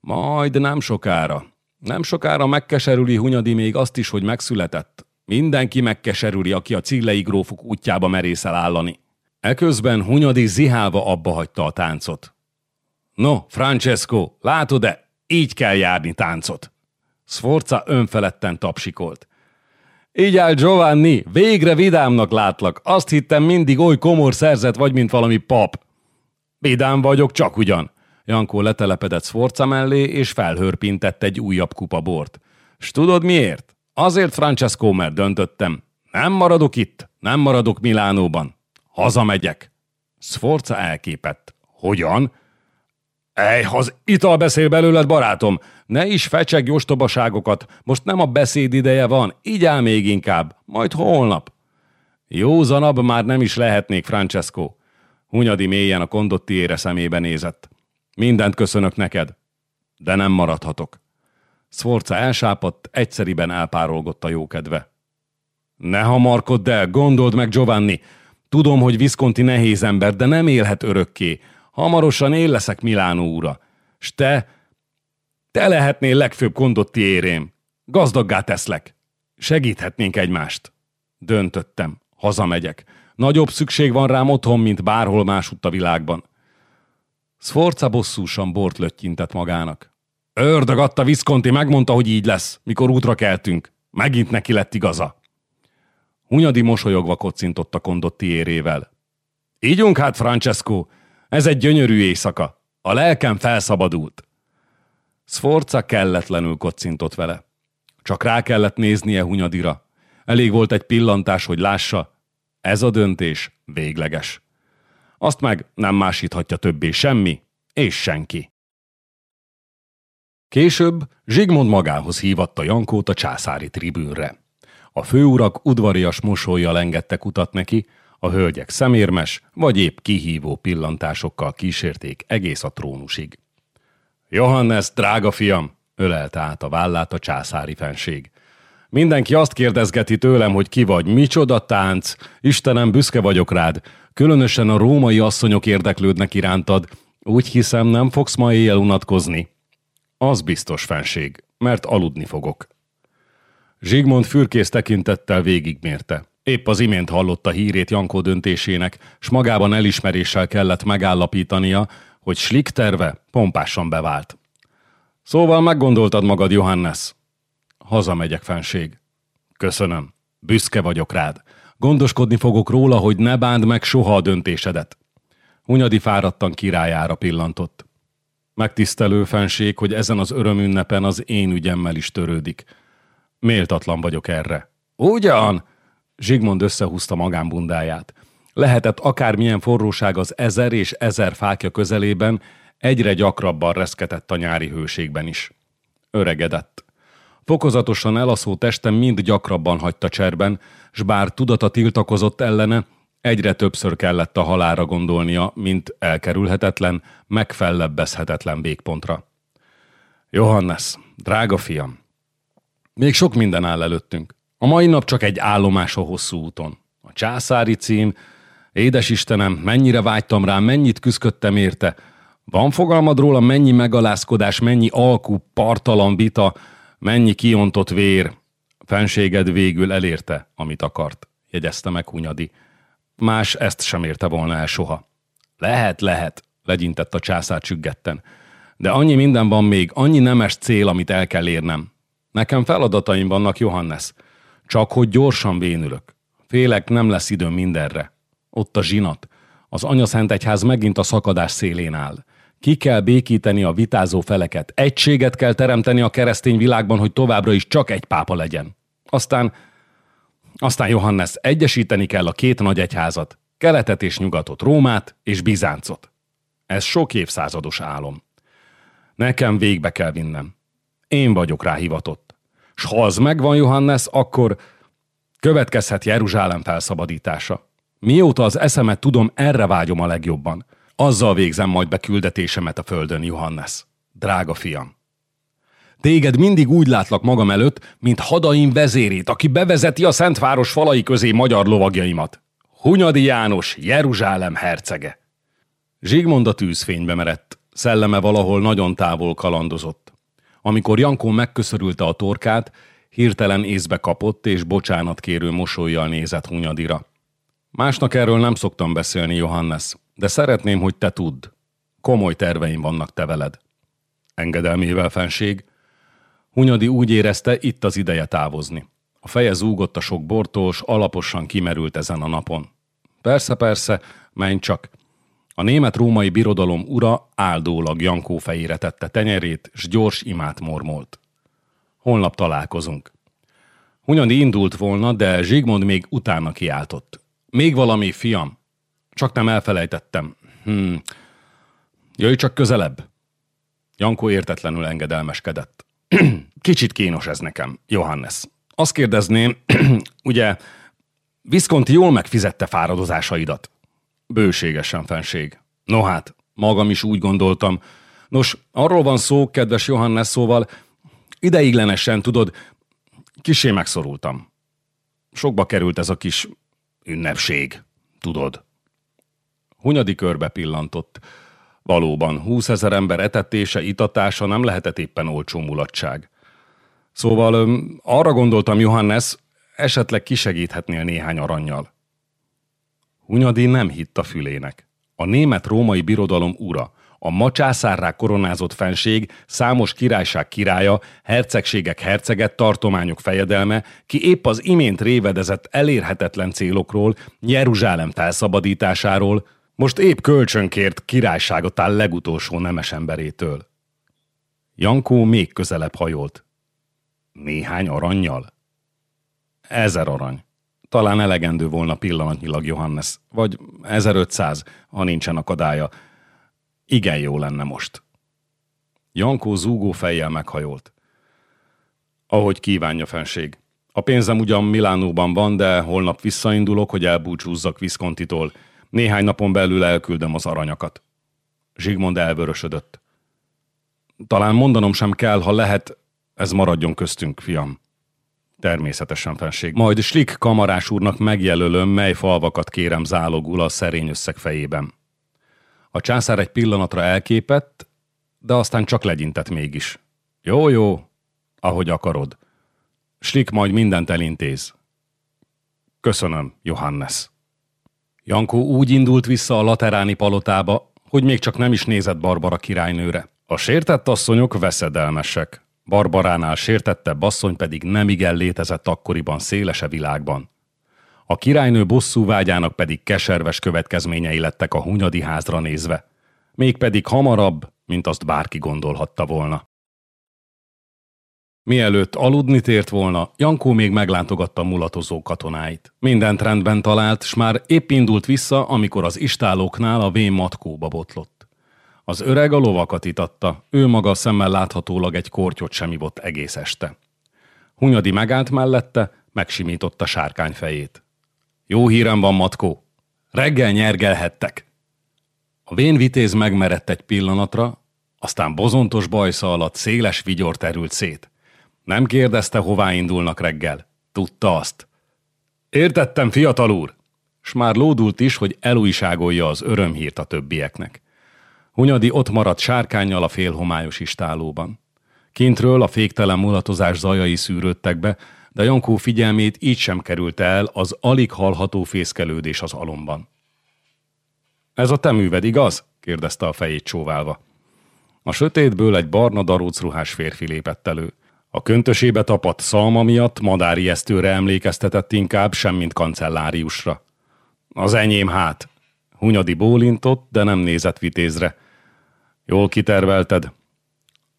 Majd nem sokára. Nem sokára megkeserüli Hunyadi még azt is, hogy megszületett. Mindenki megkeserüli, aki a cillei grófok útjába merészel állani. Eközben Hunyadi zihálva abba hagyta a táncot. No, Francesco, látod-e? Így kell járni táncot. Sforza önfeledten tapsikolt. Így áll Giovanni, végre vidámnak látlak. Azt hittem mindig oly komor szerzet vagy, mint valami pap. Vidám vagyok, csak ugyan. Jankó letelepedett Sforza mellé, és felhörpintett egy újabb kupa bort. S tudod miért? Azért, Francesco, mert döntöttem. Nem maradok itt, nem maradok Milánóban. Hazamegyek. Sforza elképett. Hogyan? Ej, az ital beszél belőled, barátom. Ne is fecseg ostobaságokat. Most nem a beszéd ideje van. Így áll még inkább. Majd holnap. Józanabb már nem is lehetnék, Francesco. Hunyadi mélyen a kondottiére szemébe nézett. Mindent köszönök neked, de nem maradhatok. Sforza elsápadt, egyszeriben elpárolgott a jókedve. Ne hamarkodd el, gondold meg, Giovanni! Tudom, hogy Visconti nehéz ember, de nem élhet örökké. Hamarosan én leszek Milánó úra. S te, te lehetnél legfőbb kondotti érém. Gazdaggá teszlek. Segíthetnénk egymást. Döntöttem. Hazamegyek. Nagyobb szükség van rám otthon, mint bárhol másutt a világban. Sforza bosszúsan bort löttyintett magának. Ördög adta Visconti, megmondta, hogy így lesz, mikor útra keltünk. Megint neki lett igaza. Hunyadi mosolyogva kocintott a kondotti érével. Ígyunk hát, Francesco, ez egy gyönyörű éjszaka. A lelkem felszabadult. Sforza kelletlenül kocintott vele. Csak rá kellett néznie Hunyadira. Elég volt egy pillantás, hogy lássa, ez a döntés végleges. Azt meg nem másíthatja többé semmi és senki. Később Zsigmond magához hívatta Jankót a császári tribűnre. A főurak udvarias mosolyjal engedtek utat neki, a hölgyek szemérmes vagy épp kihívó pillantásokkal kísérték egész a trónusig. Johannes, drága fiam, ölelte át a vállát a császári fenség. Mindenki azt kérdezgeti tőlem, hogy ki vagy, micsoda tánc, Istenem, büszke vagyok rád, különösen a római asszonyok érdeklődnek irántad, úgy hiszem nem fogsz ma éjjel unatkozni. Az biztos fenség, mert aludni fogok. Zsigmond fürkész tekintettel végigmérte. Épp az imént hallotta hírét Jankó döntésének, s magában elismeréssel kellett megállapítania, hogy Slick terve pompásan bevált. Szóval meggondoltad magad, Johannes? Hazamegyek, fenség. Köszönöm. Büszke vagyok rád. Gondoskodni fogok róla, hogy ne bánd meg soha a döntésedet. Hunyadi fáradtan királyára pillantott. Megtisztelő fenség, hogy ezen az örömünnepen az én ügyemmel is törődik. Méltatlan vagyok erre. Ugyan? Zsigmond összehúzta magánbundáját. Lehetett akármilyen forróság az ezer és ezer fákja közelében, egyre gyakrabban reszketett a nyári hőségben is. Öregedett. Fokozatosan elaszó testem mind gyakrabban hagyta cserben, s bár tudata tiltakozott ellene, Egyre többször kellett a halára gondolnia, mint elkerülhetetlen, megfellebbezhetetlen végpontra. Johannes, drága fiam, még sok minden áll előttünk. A mai nap csak egy állomás a hosszú úton. A császári cím, édes Istenem, mennyire vágytam rá, mennyit küzdködtem érte. Van fogalmad róla, mennyi megalázkodás, mennyi alkú, partalan vita, mennyi kiontott vér. Fenséged végül elérte, amit akart, jegyezte meg Hunyadi. Más ezt sem érte volna el soha. Lehet, lehet, legyintett a császár csüggetten. De annyi minden van még, annyi nemes cél, amit el kell érnem. Nekem feladataim vannak, Johannes. Csak hogy gyorsan bénülök. Félek, nem lesz időm mindenre. Ott a zsinat. Az anyaszent egyház megint a szakadás szélén áll. Ki kell békíteni a vitázó feleket. Egységet kell teremteni a keresztény világban, hogy továbbra is csak egy pápa legyen. Aztán, aztán Johannes, egyesíteni kell a két nagy egyházat. Keletet és nyugatot, Rómát és Bizáncot. Ez sok évszázados álom. Nekem végbe kell vinnem. Én vagyok rá hivatott. S ha az megvan, Johannes, akkor következhet Jeruzsálem felszabadítása. Mióta az eszemet tudom, erre vágyom a legjobban. Azzal végzem majd be küldetésemet a földön, Johannes. Drága fiam. Téged mindig úgy látlak magam előtt, mint hadaim vezérét, aki bevezeti a Szentváros falai közé magyar lovagjaimat. Hunyadi János, Jeruzsálem hercege. Zsigmond a tűzfénybe merett, szelleme valahol nagyon távol kalandozott. Amikor Jankó megköszörülte a torkát, hirtelen észbe kapott és bocsánatkérő mosolyjal nézett Hunyadira. Másnak erről nem szoktam beszélni, Johannes, de szeretném, hogy te tudd. Komoly terveim vannak te veled. Engedelmével, fenség. Hunyadi úgy érezte, itt az ideje távozni. A feje zúgott a sok bortós, alaposan kimerült ezen a napon. Persze, persze, menj csak. A német-római birodalom ura áldólag Jankó fejére tette tenyerét, s gyors imát mormolt. Holnap találkozunk. Hunyadi indult volna, de Zsigmond még utána kiáltott. Még valami, fiam. Csak nem elfelejtettem. Hmm. Jöjj csak közelebb. Jankó értetlenül engedelmeskedett. Kicsit kínos ez nekem, Johannes. Azt kérdezném, ugye, Visconti jól megfizette fáradozásaidat? Bőségesen, fenség. No hát, magam is úgy gondoltam. Nos, arról van szó, kedves Johannes, szóval ideiglenesen, tudod, kisé megszorultam. Sokba került ez a kis ünnepség, tudod. Hunyadi körbe pillantott. Valóban, húszezer ember etetése, itatása nem lehetett éppen olcsó mulatság. Szóval arra gondoltam, Johannes, esetleg kisegíthetnél néhány aranyjal. Hunyadi nem hitt a fülének. A német-római birodalom ura, a ma koronázott fenség, számos királyság királya, hercegségek herceget, tartományok fejedelme, ki épp az imént révedezett elérhetetlen célokról, Jeruzsálem felszabadításáról, most épp kölcsönkért királyságot áll legutolsó nemes emberétől. Jankó még közelebb hajolt. Néhány aranyjal? Ezer arany. Talán elegendő volna pillanatnyilag Johannes, vagy 1500, ha nincsen akadálya. Igen jó lenne most. Jankó zúgó fejjel meghajolt. Ahogy kívánja fenség. A pénzem ugyan Milánóban van, de holnap visszaindulok, hogy elbúcsúzzak Viszkontitól. Néhány napon belül elküldöm az aranyakat. Zsigmond elvörösödött. Talán mondanom sem kell, ha lehet, ez maradjon köztünk, fiam. Természetesen fenség. Majd Slik kamarás úrnak megjelölöm, mely falvakat kérem zálogul a szerény összeg fejében. A császár egy pillanatra elképett, de aztán csak legyintett mégis. Jó, jó, ahogy akarod. Slik majd mindent elintéz. Köszönöm, Johannes. Jankó úgy indult vissza a lateráni palotába, hogy még csak nem is nézett Barbara királynőre. A sértett asszonyok veszedelmesek. Barbaránál sértettebb asszony pedig nem igen létezett akkoriban szélese világban. A királynő bosszú vágyának pedig keserves következményei lettek a hunyadi házra nézve, mégpedig hamarabb, mint azt bárki gondolhatta volna. Mielőtt aludni tért volna, Jankó még meglántogatta mulatozó katonáit. Mindent rendben talált, s már épp indult vissza, amikor az istálóknál a vén matkóba botlott. Az öreg a lovakat itatta, ő maga szemmel láthatólag egy kortyot sem ivott egész este. Hunyadi megállt mellette, megsimította sárkány fejét. Jó hírem van, Matkó. Reggel nyergelhettek. A vén vitéz megmerett egy pillanatra, aztán bozontos bajsza alatt széles vigyor terült szét. Nem kérdezte, hová indulnak reggel. Tudta azt. Értettem, fiatal úr! S már lódult is, hogy elújságolja az örömhírt a többieknek. Hunyadi ott maradt sárkányjal a félhomályos istálóban. Kintről a féktelen mulatozás zajai szűrődtek be, de Jankó figyelmét így sem került el az alig hallható fészkelődés az alomban. Ez a te műved, igaz? kérdezte a fejét csóválva. A sötétből egy barna darócruhás férfi lépett elő. A köntösébe tapadt szalma miatt esztőre emlékeztetett inkább, semmint kancelláriusra. Az enyém hát. Hunyadi bólintott, de nem nézett vitézre. Jól kitervelted.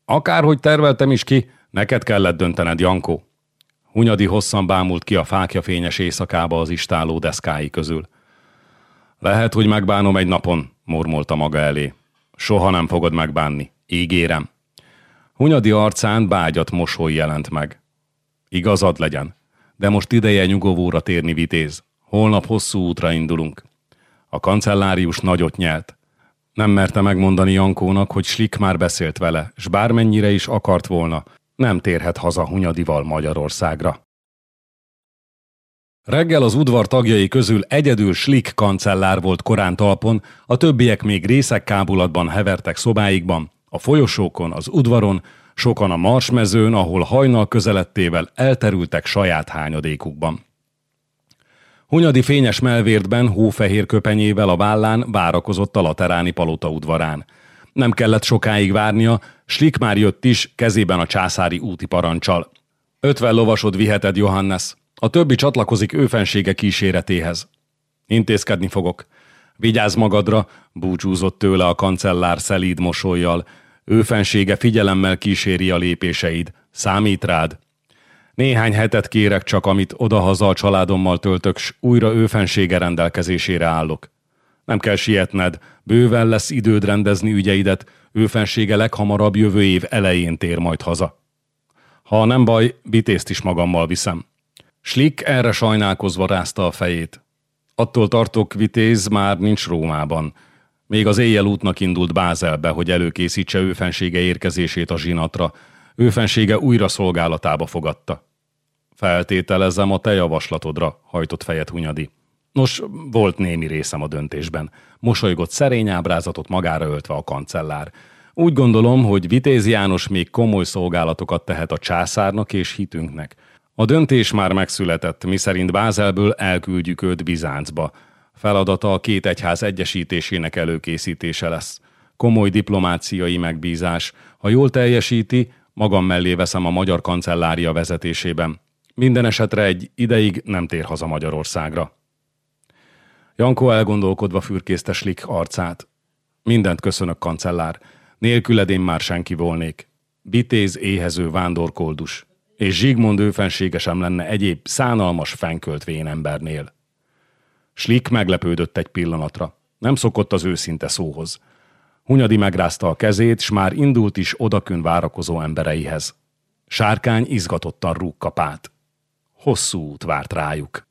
Akárhogy terveltem is ki, neked kellett döntened, Jankó. Hunyadi hosszan bámult ki a fákja fényes éjszakába az istáló deszkái közül. Lehet, hogy megbánom egy napon, mormolta maga elé. Soha nem fogod megbánni, ígérem. Hunyadi arcán bágyat mosoly jelent meg. Igazad legyen, de most ideje nyugovóra térni vitéz. Holnap hosszú útra indulunk. A kancellárius nagyot nyelt. Nem merte megmondani Jankónak, hogy Slik már beszélt vele, s bármennyire is akart volna, nem térhet haza Hunyadival Magyarországra. Reggel az udvar tagjai közül egyedül Slik kancellár volt korán talpon, a többiek még részek kábulatban hevertek szobáikban, a folyosókon, az udvaron, sokan a marsmezőn, ahol hajnal közelettével elterültek saját hányadékukban. Hunyadi fényes melvértben, hófehér köpenyével a vállán várakozott a lateráni palota udvarán. Nem kellett sokáig várnia, Slik már jött is, kezében a császári úti parancsal. Ötven lovasod viheted, Johannes. A többi csatlakozik őfensége kíséretéhez. Intézkedni fogok. Vigyázz magadra, búcsúzott tőle a kancellár szelíd mosolyjal. Őfensége figyelemmel kíséri a lépéseid. Számít rád. Néhány hetet kérek csak, amit odahaza a családommal töltök, s újra őfensége rendelkezésére állok. Nem kell sietned, bőven lesz időd rendezni ügyeidet, őfensége leghamarabb jövő év elején tér majd haza. Ha nem baj, vitézt is magammal viszem. Slik erre sajnálkozva rázta a fejét. Attól tartok, vitéz már nincs Rómában. Még az éjjel útnak indult Bázelbe, hogy előkészítse őfensége érkezését a zsinatra. Őfensége újra szolgálatába fogadta. Feltételezem a te javaslatodra, hajtott fejet Hunyadi. Nos, volt némi részem a döntésben. Mosolygott szerény ábrázatot magára öltve a kancellár. Úgy gondolom, hogy Vitéz János még komoly szolgálatokat tehet a császárnak és hitünknek. A döntés már megszületett, miszerint Bázelből elküldjük őt Bizáncba. Feladata a két egyház egyesítésének előkészítése lesz. Komoly diplomáciai megbízás. Ha jól teljesíti, magam mellé veszem a magyar kancellária vezetésében. Minden esetre egy ideig nem tér haza Magyarországra. Jankó elgondolkodva fürkészte Slik arcát. Mindent köszönök, kancellár. Nélküled én már senki volnék. Bitéz éhező vándorkoldus. És Zsigmond őfensége sem lenne egyéb szánalmas fenkölt embernél. Slik meglepődött egy pillanatra. Nem szokott az őszinte szóhoz. Hunyadi megrázta a kezét, s már indult is odakön várakozó embereihez. Sárkány izgatottan rúgkapát. Hosszú út várt rájuk.